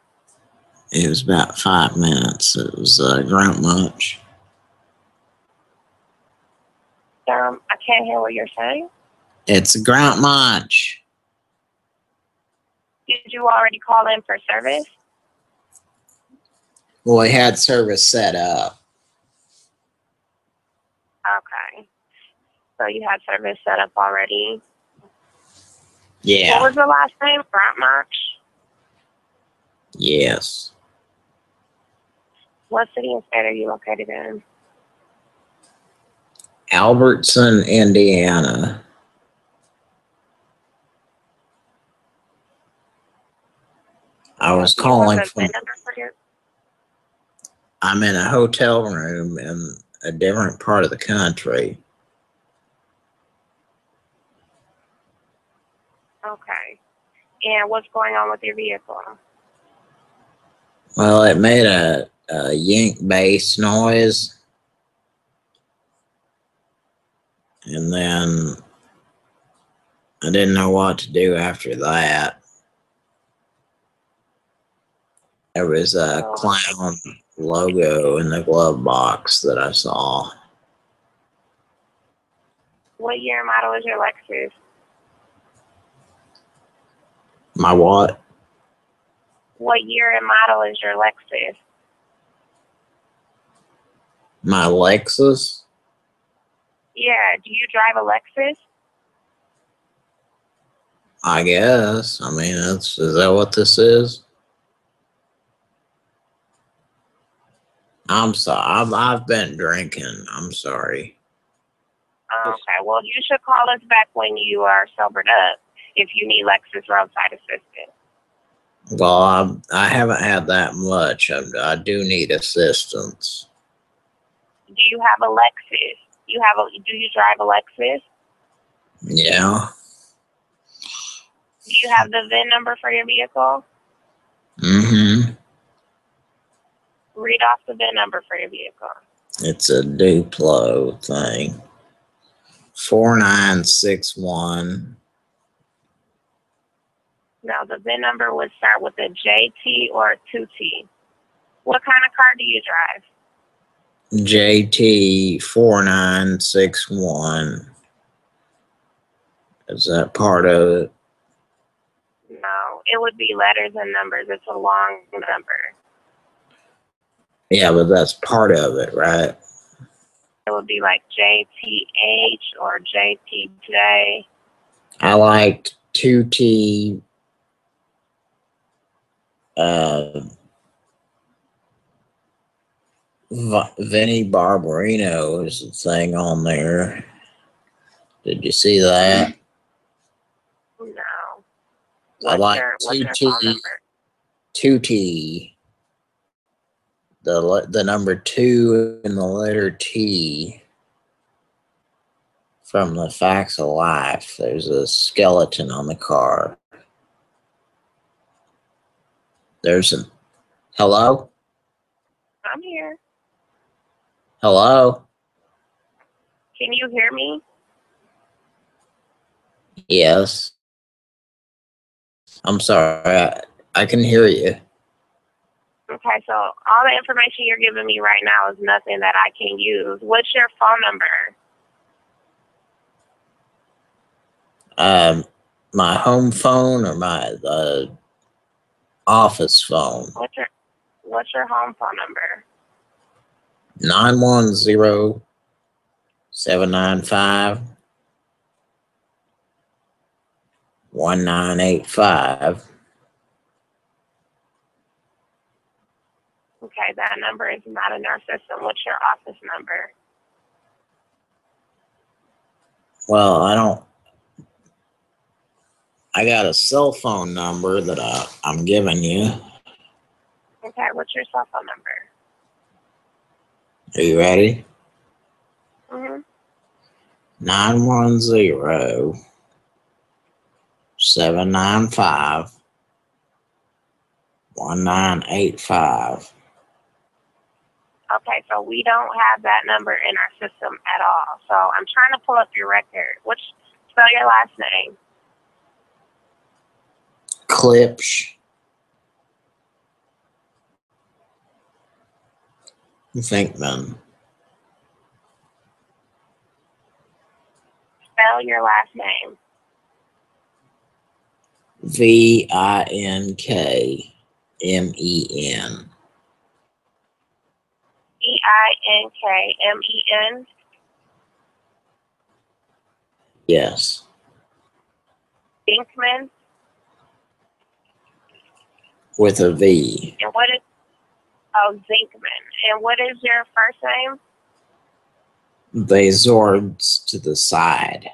It was about five minutes. It was a grunt lunch. Um, I can't hear what you're saying. It's a grunt lunch. Did you already call in for service? Well, we had service set up. Okay. So you had service set up already. Yeah. What was the last name? Grant March. Yes. What city and state are you located in? Albertson, Indiana. I was calling from, I'm in a hotel room in a different part of the country. Okay. And what's going on with your vehicle? Well, it made a, a yank bass noise. And then I didn't know what to do after that. There was a oh. clown logo in the glove box that I saw. What year model is your Lexus? My what? What year and model is your Lexus? My Lexus? Yeah. Do you drive a Lexus? I guess. I mean, that's is that what this is? I'm sorry. I've, I've been drinking. I'm sorry. Okay. Well, you should call us back when you are sobered up if you need Lexus roadside assistance. Well, I'm, I haven't had that much. I, I do need assistance. Do you have a Lexus? You have a? Do you drive a Lexus? Yeah. Do you have the VIN number for your vehicle? Mm-hmm. Read off the VIN number for your vehicle. It's a Duplo thing. Four nine six one. Now, the VIN number would start with a JT or a 2T. What kind of car do you drive? JT four nine six one. Is that part of it? No, it would be letters and numbers. It's a long number. Yeah, but that's part of it, right? It would be like JTH or JTJ. I liked two T. Uh, V- Vinny Barbarino is the thing on there. Did you see that? No. I like what's two T. Two T. The the number two and the letter T. From the Facts of Life, there's a skeleton on the car. There's a hello, I'm here. hello. Can you hear me? Yes. I'm sorry. I, I can hear you. Okay, so all the information you're giving me right now is nothing that I can use. What's your phone number? Um, my home phone or my uh, office phone. What's your What's your home phone number? Nine one zero seven nine five one nine eight five. Okay, that number is not in our system. What's your office number? Well, I don't. I got a cell phone number that I, I'm giving you. Okay, what's your cell phone number? Are you ready? Mm-hmm. Nine one zero seven nine five one nine eight five. Okay, so we don't have that number in our system at all. So I'm trying to pull up your record. Which spell your last name? Klipsch. Vinkman. Spell your last name. V I N K M E N. E I N K M E N. Yes. Binkman. With a V. And what is oh Zinkman. And what is your first name? They zords to the side.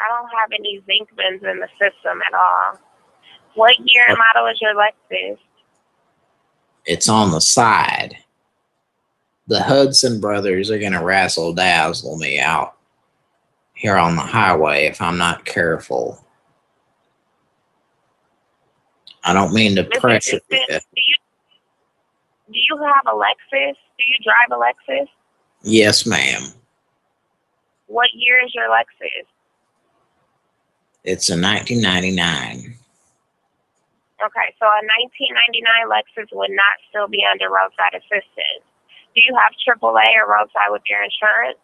I don't have any Zinkmans in the system at all. What year and model is your Lexus? It's on the side. The Hudson brothers are gonna razzle dazzle me out here on the highway if I'm not careful. I don't mean to Mr. pressure Dixon, you. do you do you have a Lexus? Do you drive a Lexus? Yes, ma'am. What year is your Lexus? It's a 1999. Okay, so a 1999 Lexus would not still be under roadside assistance. Do you have AAA or roadside with your insurance?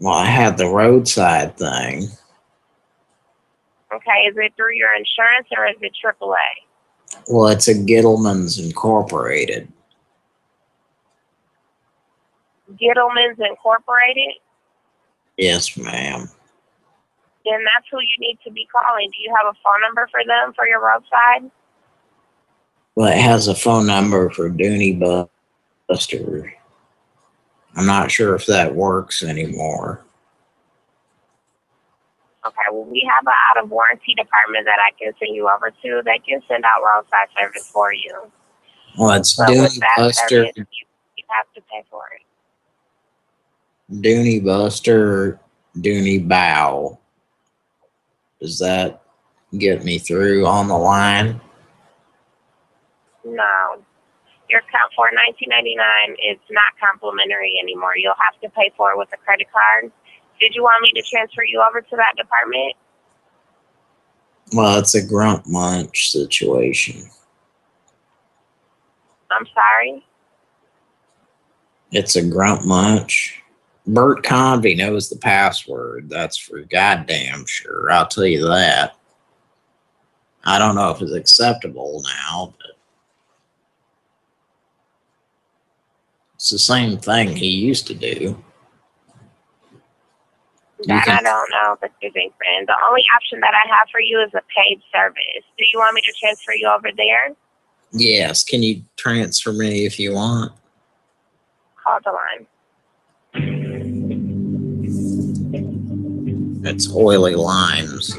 Well, I had the roadside thing. Okay, is it through your insurance or is it AAA? Well, it's a Gittleman's Incorporated. Gittleman's Incorporated? Yes, ma'am. Then that's who you need to be calling. Do you have a phone number for them for your roadside? Well, it has a phone number for Dooney Bu- Buster. I'm not sure if that works anymore. Okay, well, we have an out of warranty department that I can send you over to. that can send out roadside service for you. Well, it's Dooney Buster, service, you, you have to pay for it. Dooney Buster, Dooney Bow. Does that get me through on the line? No. Your account for 1999 is not complimentary anymore. You'll have to pay for it with a credit card. Did you want me to transfer you over to that department? Well, it's a grunt munch situation. I'm sorry. It's a grunt munch. Bert Convy knows the password. That's for goddamn sure. I'll tell you that. I don't know if it's acceptable now, but it's the same thing he used to do. That I don't know, Mr. Zinkman. The only option that I have for you is a paid service. Do you want me to transfer you over there? Yes, can you transfer me if you want? Call the line. It's oily limes.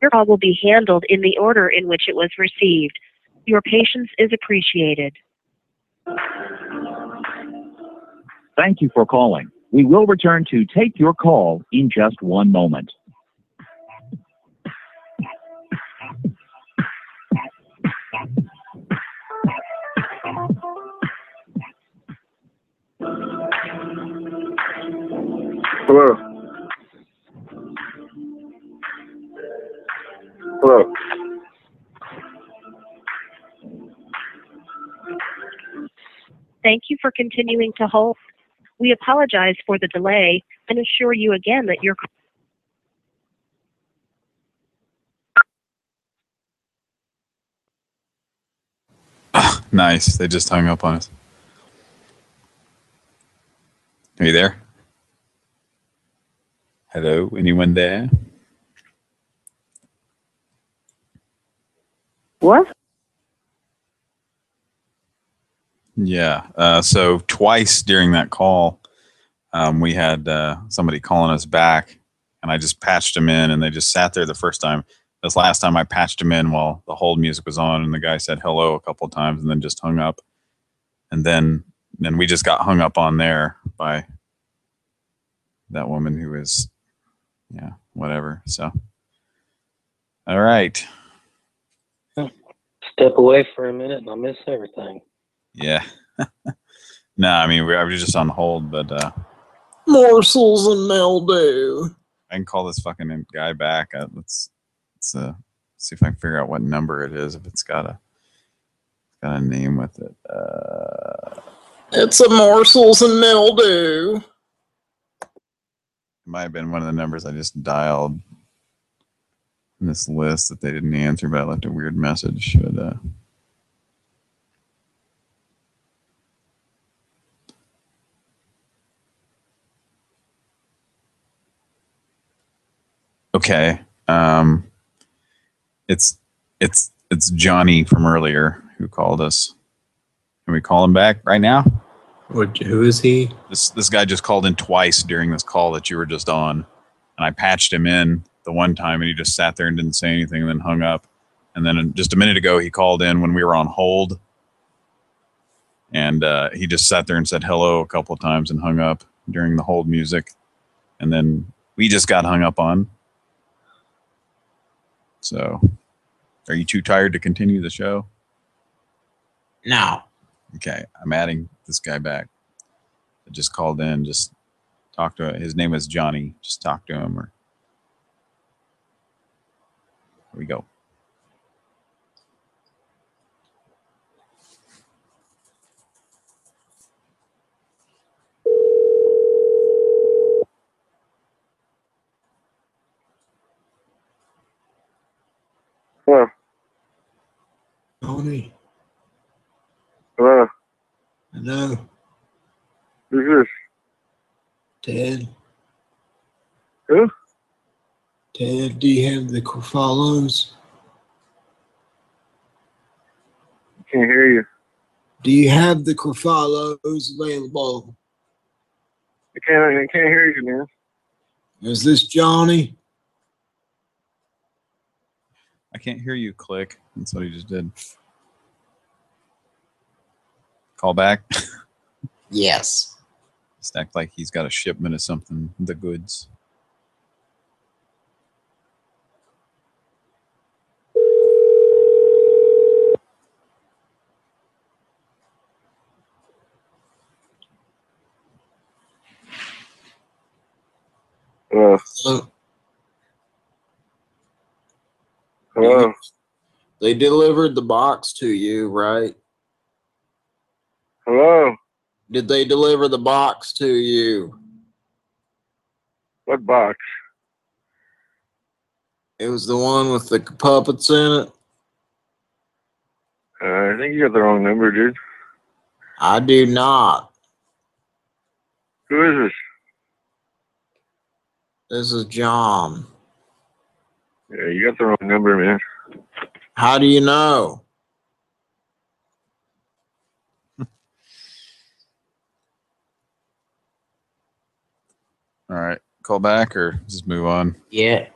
Your call will be handled in the order in which it was received. Your patience is appreciated. Thank you for calling. We will return to take your call in just one moment. Hello. Hello. Thank you for continuing to hold. We apologize for the delay and assure you again that your Nice. They just hung up on us. Are you there? Hello? Anyone there? What? Yeah. Uh, so twice during that call, um, we had uh, somebody calling us back, and I just patched them in, and they just sat there the first time. This last time I patched them in while the hold music was on, and the guy said hello a couple times, and then just hung up. And then then we just got hung up on there by that woman who is, yeah, whatever. So, all right. Step away for a minute and I'll miss everything. Yeah. no, I mean, we, I was just on hold, but uh, Morsels and mildew. I can call this fucking guy back. Uh, let's let's uh, see if I can figure out what number it is. If it's got a got a name with it. Uh, It's a morsels and mildew. it might have been one of the numbers I just dialed in this list that they didn't answer, but I left a weird message. But uh, okay, um, it's it's it's Johnny from earlier who called us. Can we call him back right now? What, who is he? This this guy just called in twice during this call that you were just on, and I patched him in the one time, and he just sat there and didn't say anything, and then hung up. And then just a minute ago, he called in when we were on hold, and uh, he just sat there and said hello a couple of times and hung up during the hold music, and then we just got hung up on. So, are you too tired to continue the show? No. Okay, I'm adding this guy back. I just called in. Just talk to his name is Johnny. Just talk to him, or here we go. Hello. Tony. Hello. Hello. Who's this? Ted. Who? Ted, do you have the follows? Can't hear you. Do you have the Carfalos available? I can't. I can't hear you, man. Is this Johnny? I can't hear you. Click. That's what he just did. Call back. Yes. Just act like he's got a shipment of something. The goods. Hello. Hello. Hello. They delivered the box to you, right? Hello. Did they deliver the box to you? What box? It was the one with the puppets in it. Uh, I think you got the wrong number, dude. I do not. Who is this? This is John. Yeah, you got the wrong number, man. How do you know? All right. Call back or just move on. Yeah.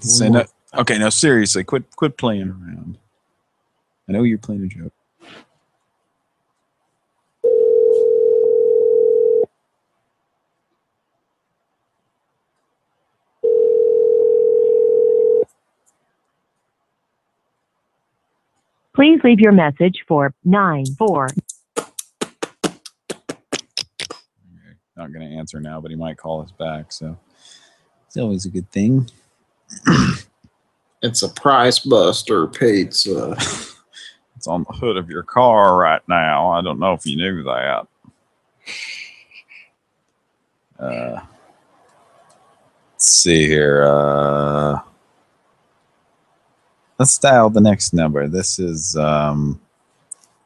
Say no. Okay, no, seriously, quit quit playing around. I know you're playing a joke. Please leave your message for 9 4 Not not going to answer now, but he might call us back. So it's always a good thing. It's a price buster pizza. It's on the hood of your car right now. I don't know if you knew that. Uh, let's see here. Uh, let's dial the next number. This is um,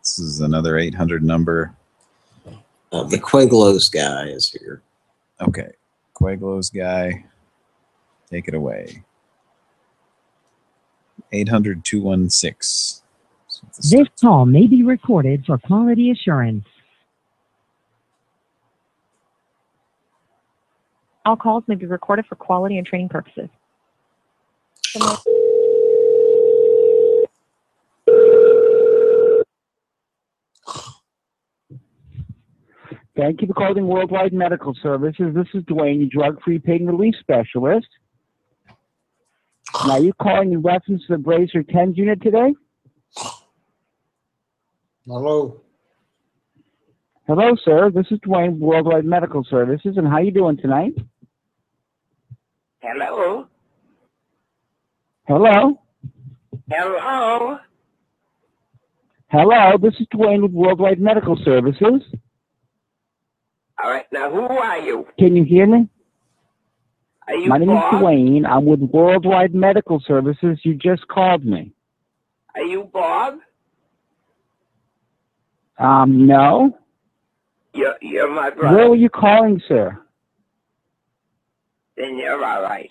this is another 800 number. Uh, the Quaglos guy is here. Okay, Quaglos guy, take it away. 800 216. This call may be recorded for quality assurance. All calls may be recorded for quality and training purposes. Thank you for calling Worldwide Medical Services. This is Dwayne, your drug-free pain relief specialist. Now, you calling in reference to the brace or TENS unit today? Hello. Hello, sir. This is Dwayne, Worldwide Medical Services, and how you doing tonight? Hello? Hello? Hello? Hello, this is Dwayne with Worldwide Medical Services. All right, now who are you? Can you hear me? Are you My name Bob? is Dwayne. I'm with Worldwide Medical Services. You just called me. Are you Bob? Um, no. You're, you're my brother. Where were you calling, sir? Then you're all right.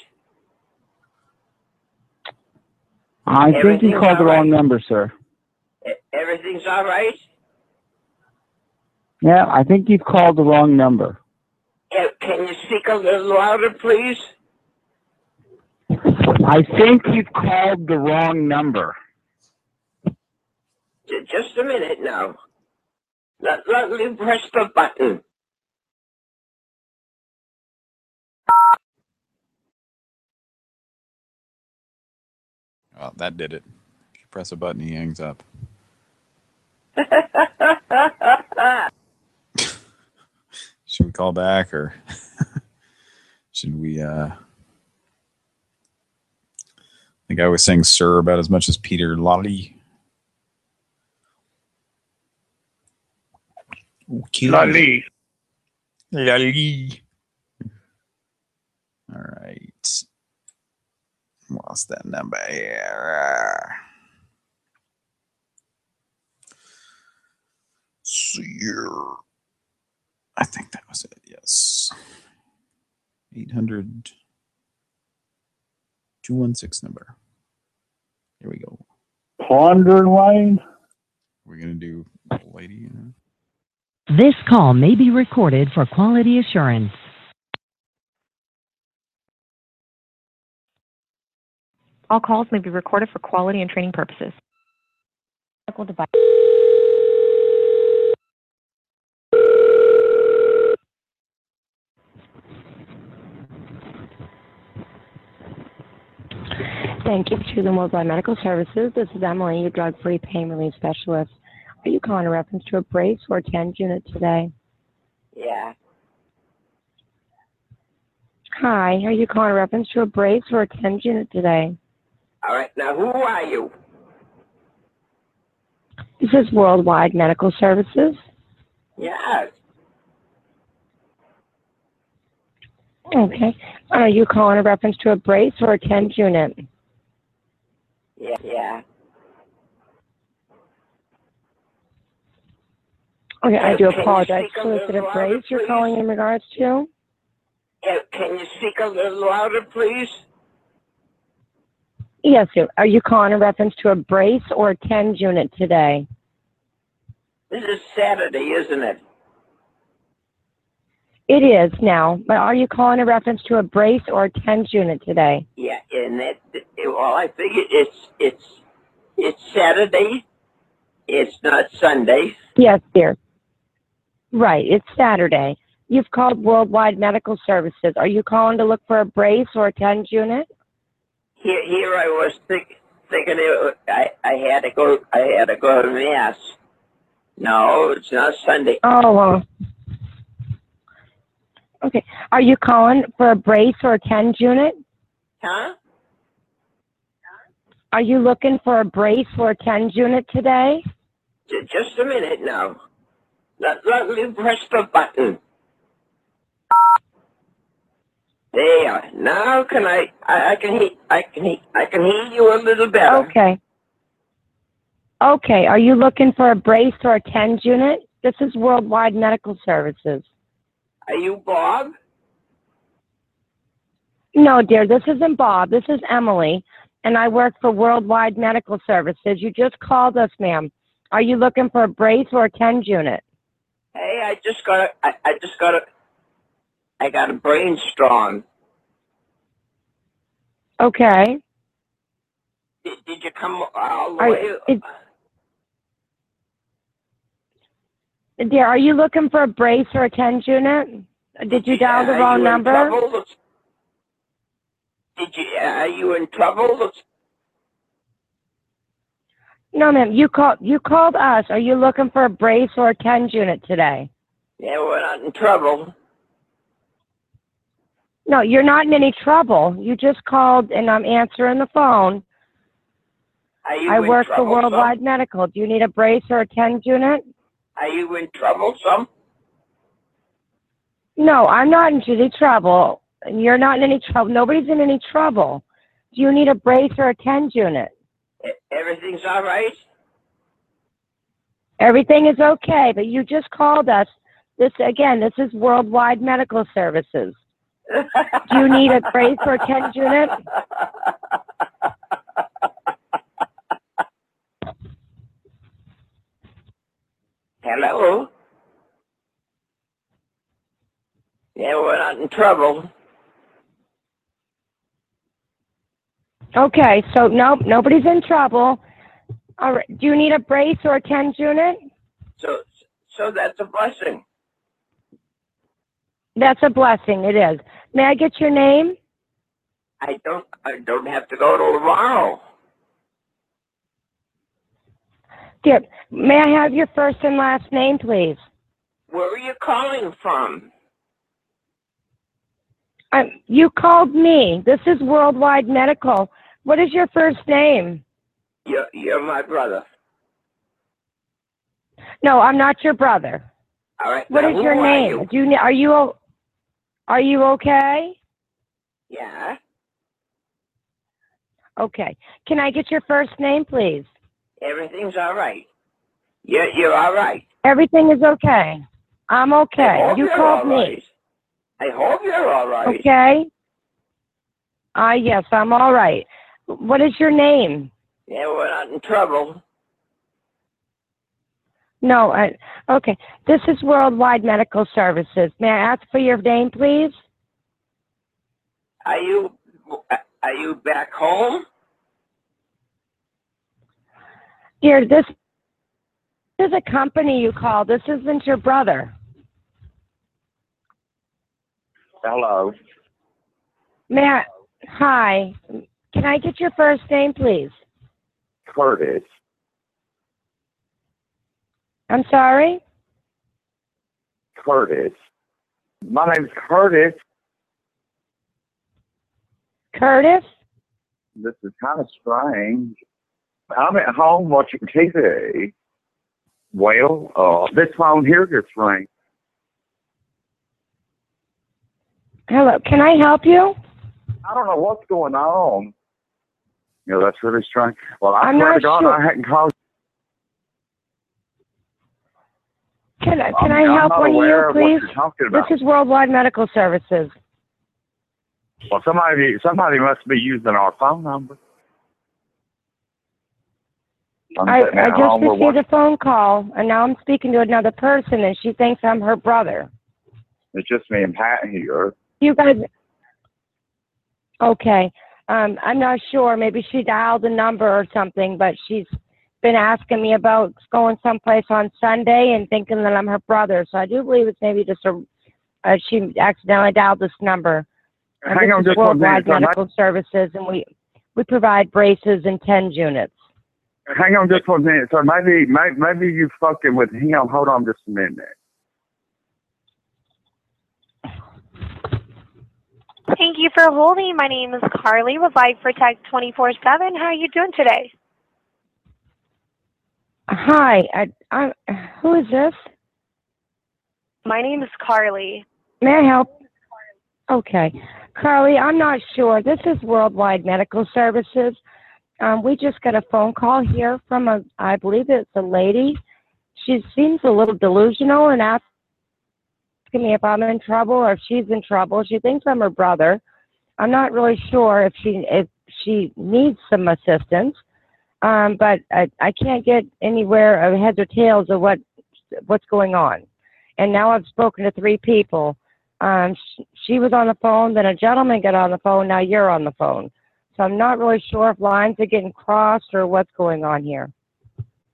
I think you called the all wrong right. number, sir. Everything's all right? Yeah, I think you've called the wrong number. Can you speak a little louder, please? I think you've called the wrong number. Just a minute now. Let, let me press the button. Oh, that did it. If you press a button, he hangs up. Should we call back or should we uh I think I was saying sir about as much as Peter Lolly. Lolly. Lolly. All right. Lost that number here. See here. I think that was it. Yes. 800 216 number. Here we go. Ponder Wayne? We're going to do lady. You know? This call may be recorded for quality assurance. All calls may be recorded for quality and training purposes. Medical device. Thank you for choosing Worldwide Medical Services. This is Emily, your drug-free pain relief specialist. Are you calling in reference to a brace or a TENS unit today? Yeah. Hi, are you calling in reference to a brace or a TENS unit today? All right, now who are you? This is Worldwide Medical Services. Yes. Okay. Are you calling in reference to a brace or a TENS unit? Yeah. Yeah. Okay, I do apologize. speak a So is it a brace you're calling in regards to? Can you speak a little louder, please? Yes, sir. Are you calling in reference to a brace or a TENS unit today? This is Saturday, isn't it? It is now, but are you calling in reference to a brace or a TENS unit today? Yeah, and that, well, I think it's, it's, it's Saturday. It's not Sunday. Yes, dear. Right, it's Saturday. You've called Worldwide Medical Services. Are you calling to look for a brace or a TENS unit? Here, here I was think, thinking it, I, I had to go, I had to go to mass. No, it's not Sunday. Oh, well. Okay. Are you calling for a brace or a TENS unit? Huh? Are you looking for a brace or a TENS unit today? Just a minute now. Let, let me press the button. There. Now can I, I, I can hear, I can hear, I can hear you a little better. Okay. Okay. Are you looking for a brace or a TENS unit? This is Worldwide Medical Services. Are you Bob? No, dear, this isn't Bob. This is Emily, and I work for Worldwide Medical Services. You just called us, ma'am. Are you looking for a brace or a TENS unit? Hey, I just got a, I, I just got a, I got a brainstorm. Okay. Did, did you come all the Are, way? it, dear, are you looking for a brace or a TENS unit? Did you dial the wrong number? Did you, are you in trouble? No, ma'am. You called. You called us. Are you looking for a brace or a TENS unit today? Yeah, we're not in trouble. No, you're not in any trouble. You just called, and I'm answering the phone. I work for trouble, Worldwide Medical. Do you need a brace or a TENS unit? Are you in trouble, some? No, I'm not in any trouble. You're not in any trouble. Nobody's in any trouble. Do you need a brace or a TENS unit? Everything's all right? Everything is okay, but you just called us. This again, this is Worldwide Medical Services. Do you need a brace or a TENS unit? Hello? Yeah, we're not in trouble. Okay, so nope, nobody's in trouble. All right. Do you need a brace or a TENS unit? So, so that's a blessing. That's a blessing. It is. May I get your name? I don't, I don't have to go till tomorrow. May I have your first and last name, please? Where are you calling from? Um, you called me. This is Worldwide Medical. What is your first name? You're, you're my brother. No, I'm not your brother. All right. What now is your are name? you? Do you are you are you okay? Yeah. Okay. Can I get your first name, please? Everything's all right. You're, you're all right. Everything is okay. I'm okay. You called all me. right. I hope you're all right. Okay. Ah, yes, I'm all right. What is your name? Yeah, we're not in trouble. No, I, okay. This is Worldwide Medical Services. May I ask for your name, please? Are you, are you back home? Dear, this is a company you call. This isn't your brother. Hello. Matt, hi. Can I get your first name, please? Curtis. I'm sorry? Curtis. My name's Curtis. Curtis? This is kind of strange. I'm at home watching TV. Well, uh, this phone here gets ring. Hello. Can I help you? I don't know what's going on. You know, that's really strange. Well, I I'm swear not to God, sure. I hadn't called. Can I, can I'm- I help one of you, please? you're talking about. This is Worldwide Medical Services. Well, somebody, somebody must be using our phone number. I'm I, I just received a phone call, and now I'm speaking to another person, and she thinks I'm her brother. It's just me and Pat here. You guys. Okay. Um, I'm not sure. Maybe she dialed a number or something, but she's been asking me about going someplace on Sunday and thinking that I'm her brother. So I do believe it's maybe just a. Uh, she accidentally dialed this number. And Hang this on just Worldwide. Medical Services, and we we provide braces and TENS units. Hang on just one minute. So maybe, maybe, maybe you fucking with him. Hold on just a minute. Thank you for holding. My name is Carly with Life Protect 24/7. How are you doing today? Hi, I, I, who is this? My name is Carly. May I help? Okay. Carly, I'm not sure. This is Worldwide Medical Services. Um, we just got a phone call here from a, I believe it's a lady. She seems a little delusional and asking me if I'm in trouble or if she's in trouble. She thinks I'm her brother. I'm not really sure if she if she needs some assistance, um, but I, I can't get anywhere of heads or tails of what what's going on. And now I've spoken to three people. Um, sh- she was on the phone, then a gentleman got on the phone. Now you're on the phone. So I'm not really sure if lines are getting crossed or what's going on here.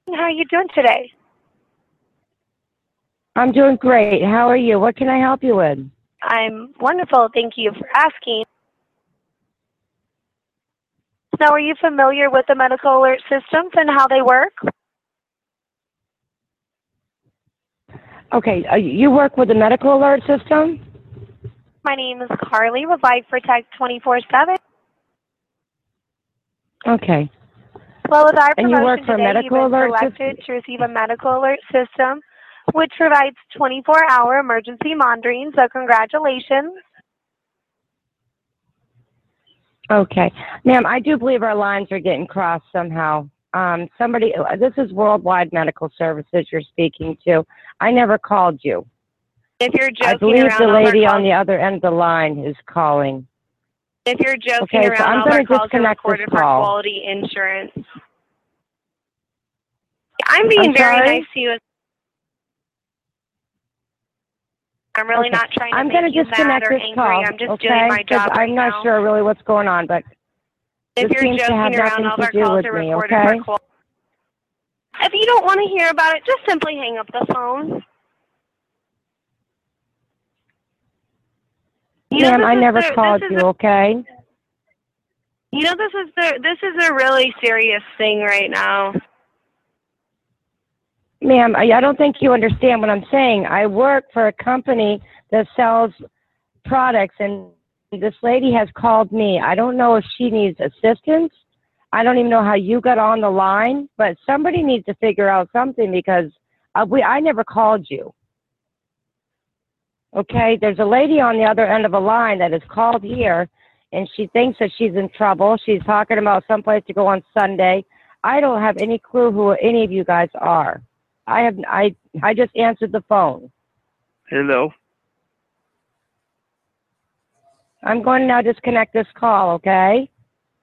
How are you doing today? I'm doing great. How are you? What can I help you with? I'm wonderful. Thank you for asking. Now, are you familiar with the medical alert systems and how they work? Okay, uh, you work with the medical alert system? My name is Carly with Life Protect 24/7. Okay. Well, with our And you promotion work for today, medical you've been alert selected to receive a medical alert system, which provides 24-hour emergency monitoring. So, congratulations. Okay. Ma'am, I do believe our lines are getting crossed somehow. Um, somebody, this is Worldwide Medical Services you're speaking to. I never called you. If you're joking I believe around, the lady on the other end of the line is calling. If you're joking Okay, so around, I'm all gonna our calls are disconnect this recorded for call. quality insurance. I'm being I'm very nice to you. I'm really Okay. not trying to I'm make going to you mad disconnect or this angry. call. I'm just okay? doing my job I'm not now. sure really what's going on, but If you're seems to have joking around, all our calls are me. recorded Okay? for quality. If you don't want to hear about it, just simply hang up the phone. You Ma'am, I never called you. the- Okay? You know, this is the this is a really serious thing right now. Ma'am, I, I don't think you understand what I'm saying. I work for a company that sells products, and this lady has called me. I don't know if she needs assistance. I don't even know how you got on the line, but somebody needs to figure out something because uh, we, I never called you. Okay, there's a lady on the other end of a line that is called here, and she thinks that she's in trouble. She's talking about someplace to go on Sunday. I don't have any clue who any of you guys are. I have I I just answered the phone. Hello. I'm going to now disconnect this call, okay?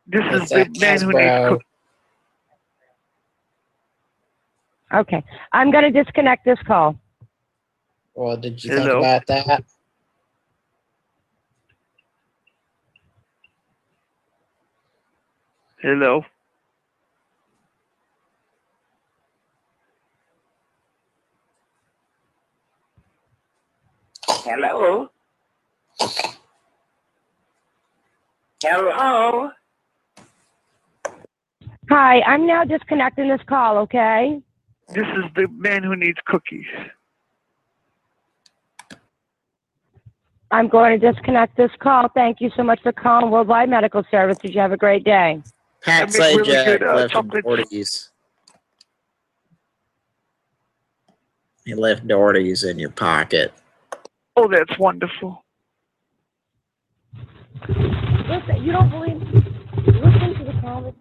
This is the man who needs Hasbro. Okay. I'm going to disconnect this call. Well, did you Hello. think about that? Hello. Hello? Hello? Hi, I'm now disconnecting this call, okay? This is the man who needs cookies. I'm going to disconnect this call. Thank you so much for calling Worldwide Medical Services. You have a great day. Pat make really Sajak good, uh, left chocolates. Doherty's. You left Doherty's in your pocket. Oh, that's wonderful. Listen, you don't believe Listen to the call.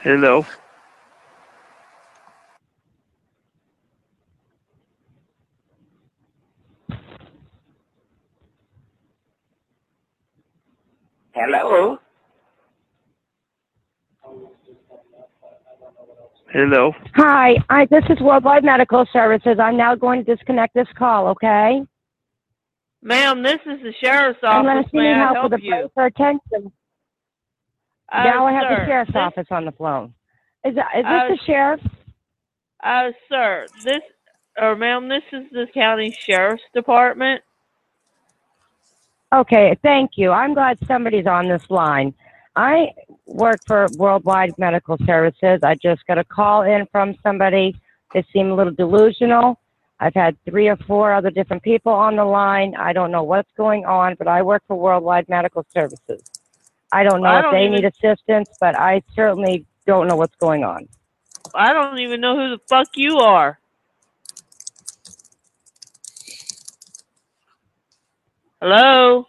Hello. Hello? Hello. Hi, I, this is Worldwide Medical Services. I'm now going to disconnect this call, okay? Ma'am, this is the sheriff's I'm going office. to May need I help help with a you? for attention. Uh, now I have sir, the sheriff's this- office on the phone. Is, that, is this Uh, the sheriff? Uh, sir, this, or ma'am, this is the county sheriff's department. Okay, thank you. I'm glad somebody's on this line. I work for Worldwide Medical Services. I just got a call in from somebody. They seem a little delusional. I've had three or four other different people on the line. I don't know what's going on, but I work for Worldwide Medical Services. I don't know I if don't they even- need assistance, but I certainly don't know what's going on. I don't even know who the fuck you are. Hello?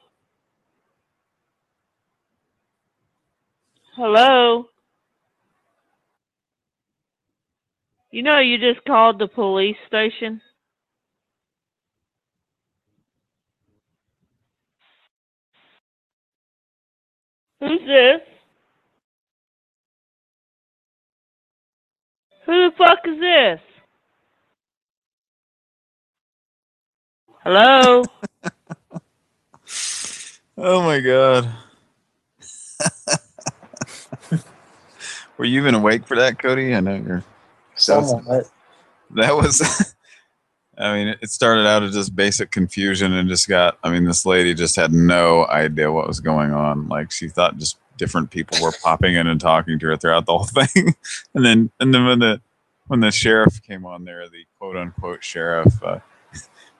Hello? You know you just called the police station? Who's this? Who the fuck is this? Hello? Oh my god. Were you even awake for that, Cody? I know you're. Somewhat. That was. I mean, it started out as just basic confusion and just got. I mean, this lady just had no idea what was going on. Like she thought just different people were popping in and talking to her throughout the whole thing, and then and then when the when the sheriff came on there, the quote unquote sheriff. Uh,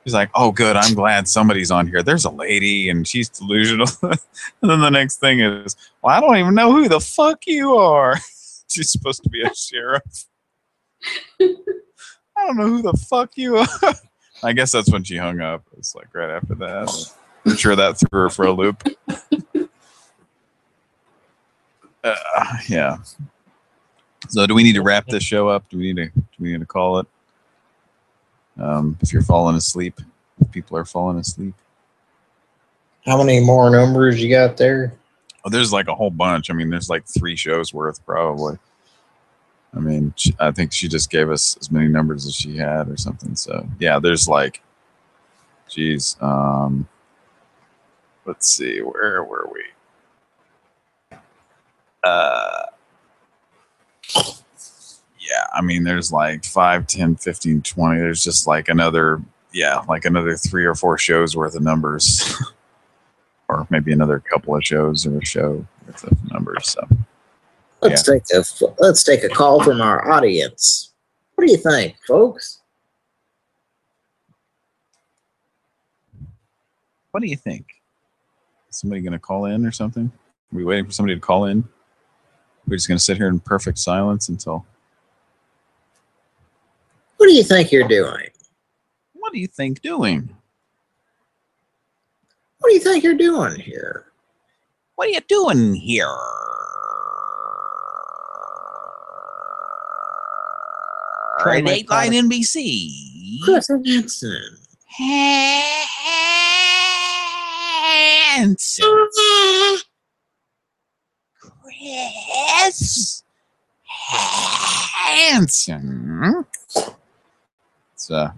He's like, "Oh, good. I'm glad somebody's on here. There's a lady, and she's delusional." and then the next thing is, "Well, I don't even know who the fuck you are." she's supposed to be a sheriff. I don't know who the fuck you are. I guess that's when she hung up. It's like right after that. I'm sure that threw her for a loop. Uh, yeah. So, do we need to wrap this show up? Do we need to? Do we need to call it? Um, if you're falling asleep, if people are falling asleep. How many more numbers you got there? Oh, there's like a whole bunch. I mean, there's like three shows worth probably. I mean, she, I think she just gave us as many numbers as she had or something. So yeah, there's like, geez, um, let's see, where were we? Uh, yeah, I mean, there's like 5, 10, 15, 20. There's just like another, yeah, like another three or four shows worth of numbers. or maybe another couple of shows or a show worth of numbers. So Let's take a let's take a call from our audience. What do you think, folks? what do you think? Is somebody going to call in or something? Are we waiting for somebody to call in? We're just going to sit here in perfect silence until. What do you think you're doing? What do you think doing? What do you think you're doing here? What are you doing here? Try my Dateline. NBC. Chris Hansen. Hanson. Chris Hansen. So,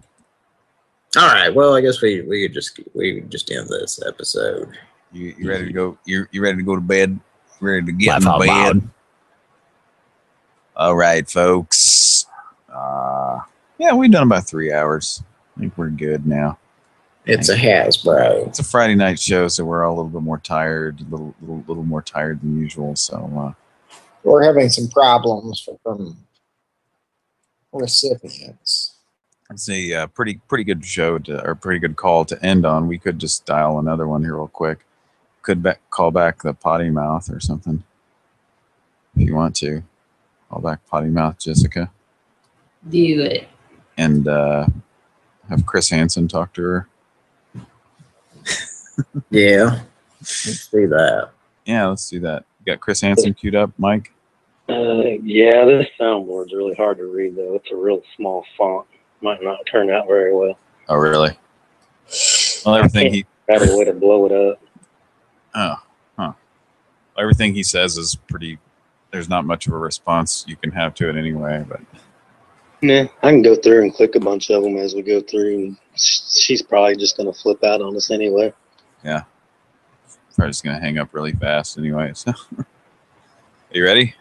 All right. Well, I guess we we could just we could just end this episode. You, you ready to go? You you ready to go to bed? You ready to get in bed? loud. All right, folks. Uh, yeah, we've done about three hours. I think we're good now. It's a Hasbro. It's a Friday night show, so we're all a little bit more tired, a little little, little more tired than usual. So uh, We're having some problems from recipients. It's a uh, pretty pretty good show to, or pretty good call to end on. We could just dial another one here real quick. Could ba- call back the potty mouth or something if you want to. Call back potty mouth, Jessica. Do it. and uh, have Chris Hansen talk to her. Yeah. Let's do that. Yeah, let's do that. You got Chris Hansen queued up, Mike? Uh, yeah, this soundboard's really hard to read though. It's a real small font. Might not turn out very well. Oh, really? Well, everything he Got a way to blow it up. oh, huh. Everything he says is pretty. There's not much of a response you can have to it anyway, but Yeah, I can go through and click a bunch of them as we go through, and she's probably just gonna flip out on us anyway. yeah, probably just gonna hang up really fast anyway. So, are you ready?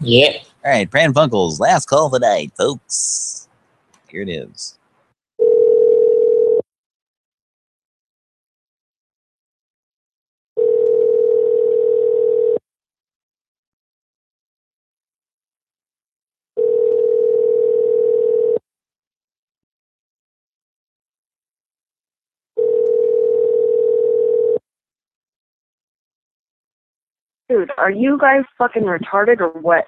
Yeah. All right, Pran Funkels, last call of the night, folks. Here it is. Dude, are you guys fucking retarded or what?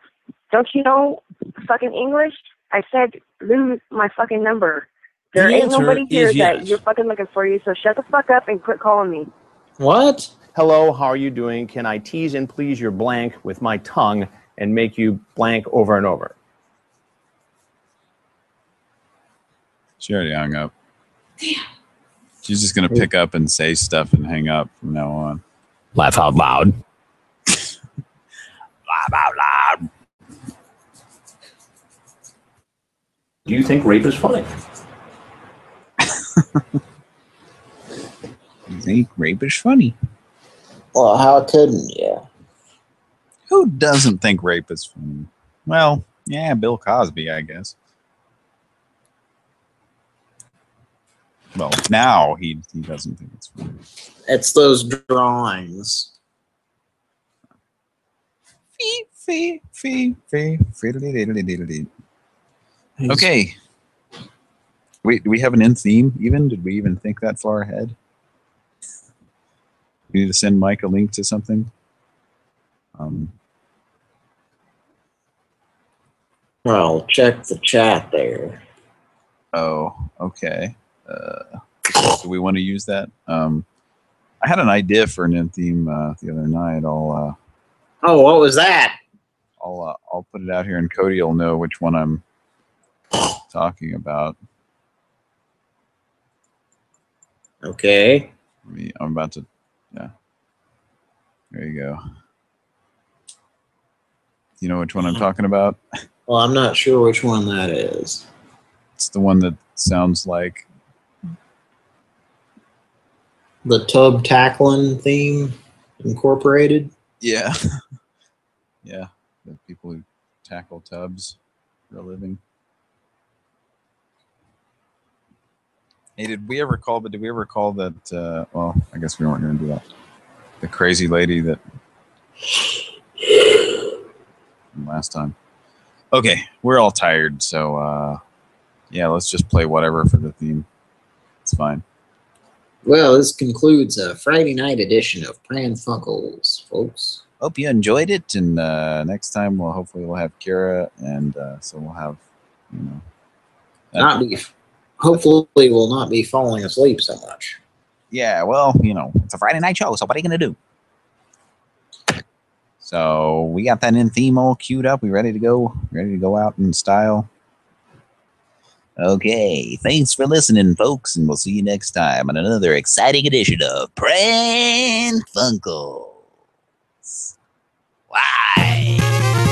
Don't you know fucking English? I said lose my fucking number. There The ain't answer nobody here is that yes. you're fucking looking for you, so shut the fuck up and quit calling me. What? Hello, how are you doing? Can I tease and please your blank with my tongue and make you blank over and over? She already hung up. Damn. She's just gonna pick up and say stuff and hang up from now on. Laugh out loud. Laugh out loud. Do you think rape is funny? You think rape is funny? Well, how couldn't you? Who doesn't think rape is funny? Well, yeah, Bill Cosby, I guess. Well, now he he doesn't think it's funny. It's those drawings. Fee, fee, fee, fee, fiddly-diddly-diddly. Okay. Wait, do we have an end theme even? Did we even think that far ahead? We need to send Mike a link to something. Um, Well, check the chat there. oh, okay. Uh, do we want to use that? Um, I had an idea for an end theme uh, the other night. I'll uh, Oh, what was that? I'll uh, I'll put it out here, and Cody will know which one I'm talking about. Okay. Let me- I'm about to, yeah. There you go. You know which one I'm hmm. talking about? Well, I'm not sure which one that is. It's the one that sounds like The tub tackling theme incorporated. yeah, yeah. The people who tackle tubs for a living. Hey, did we ever call? But did we ever call that? Uh, well, I guess we weren't going to do that. The crazy lady that last time. Okay, we're all tired, so uh, yeah, let's just play whatever for the theme. It's fine. Well, this concludes a Friday night edition of Pran Funkels, folks. Hope you enjoyed it, and uh, next time we'll hopefully we'll have Kira, and uh, so we'll have you know. Not be, hopefully, we'll not be falling asleep so much. Yeah, well, you know, it's a Friday night show, so what are you gonna do? So we got that in theme all queued up. We ready to go? Ready to go out in style? Okay, thanks for listening, folks, and we'll see you next time on another exciting edition of Pran Funkels. Why?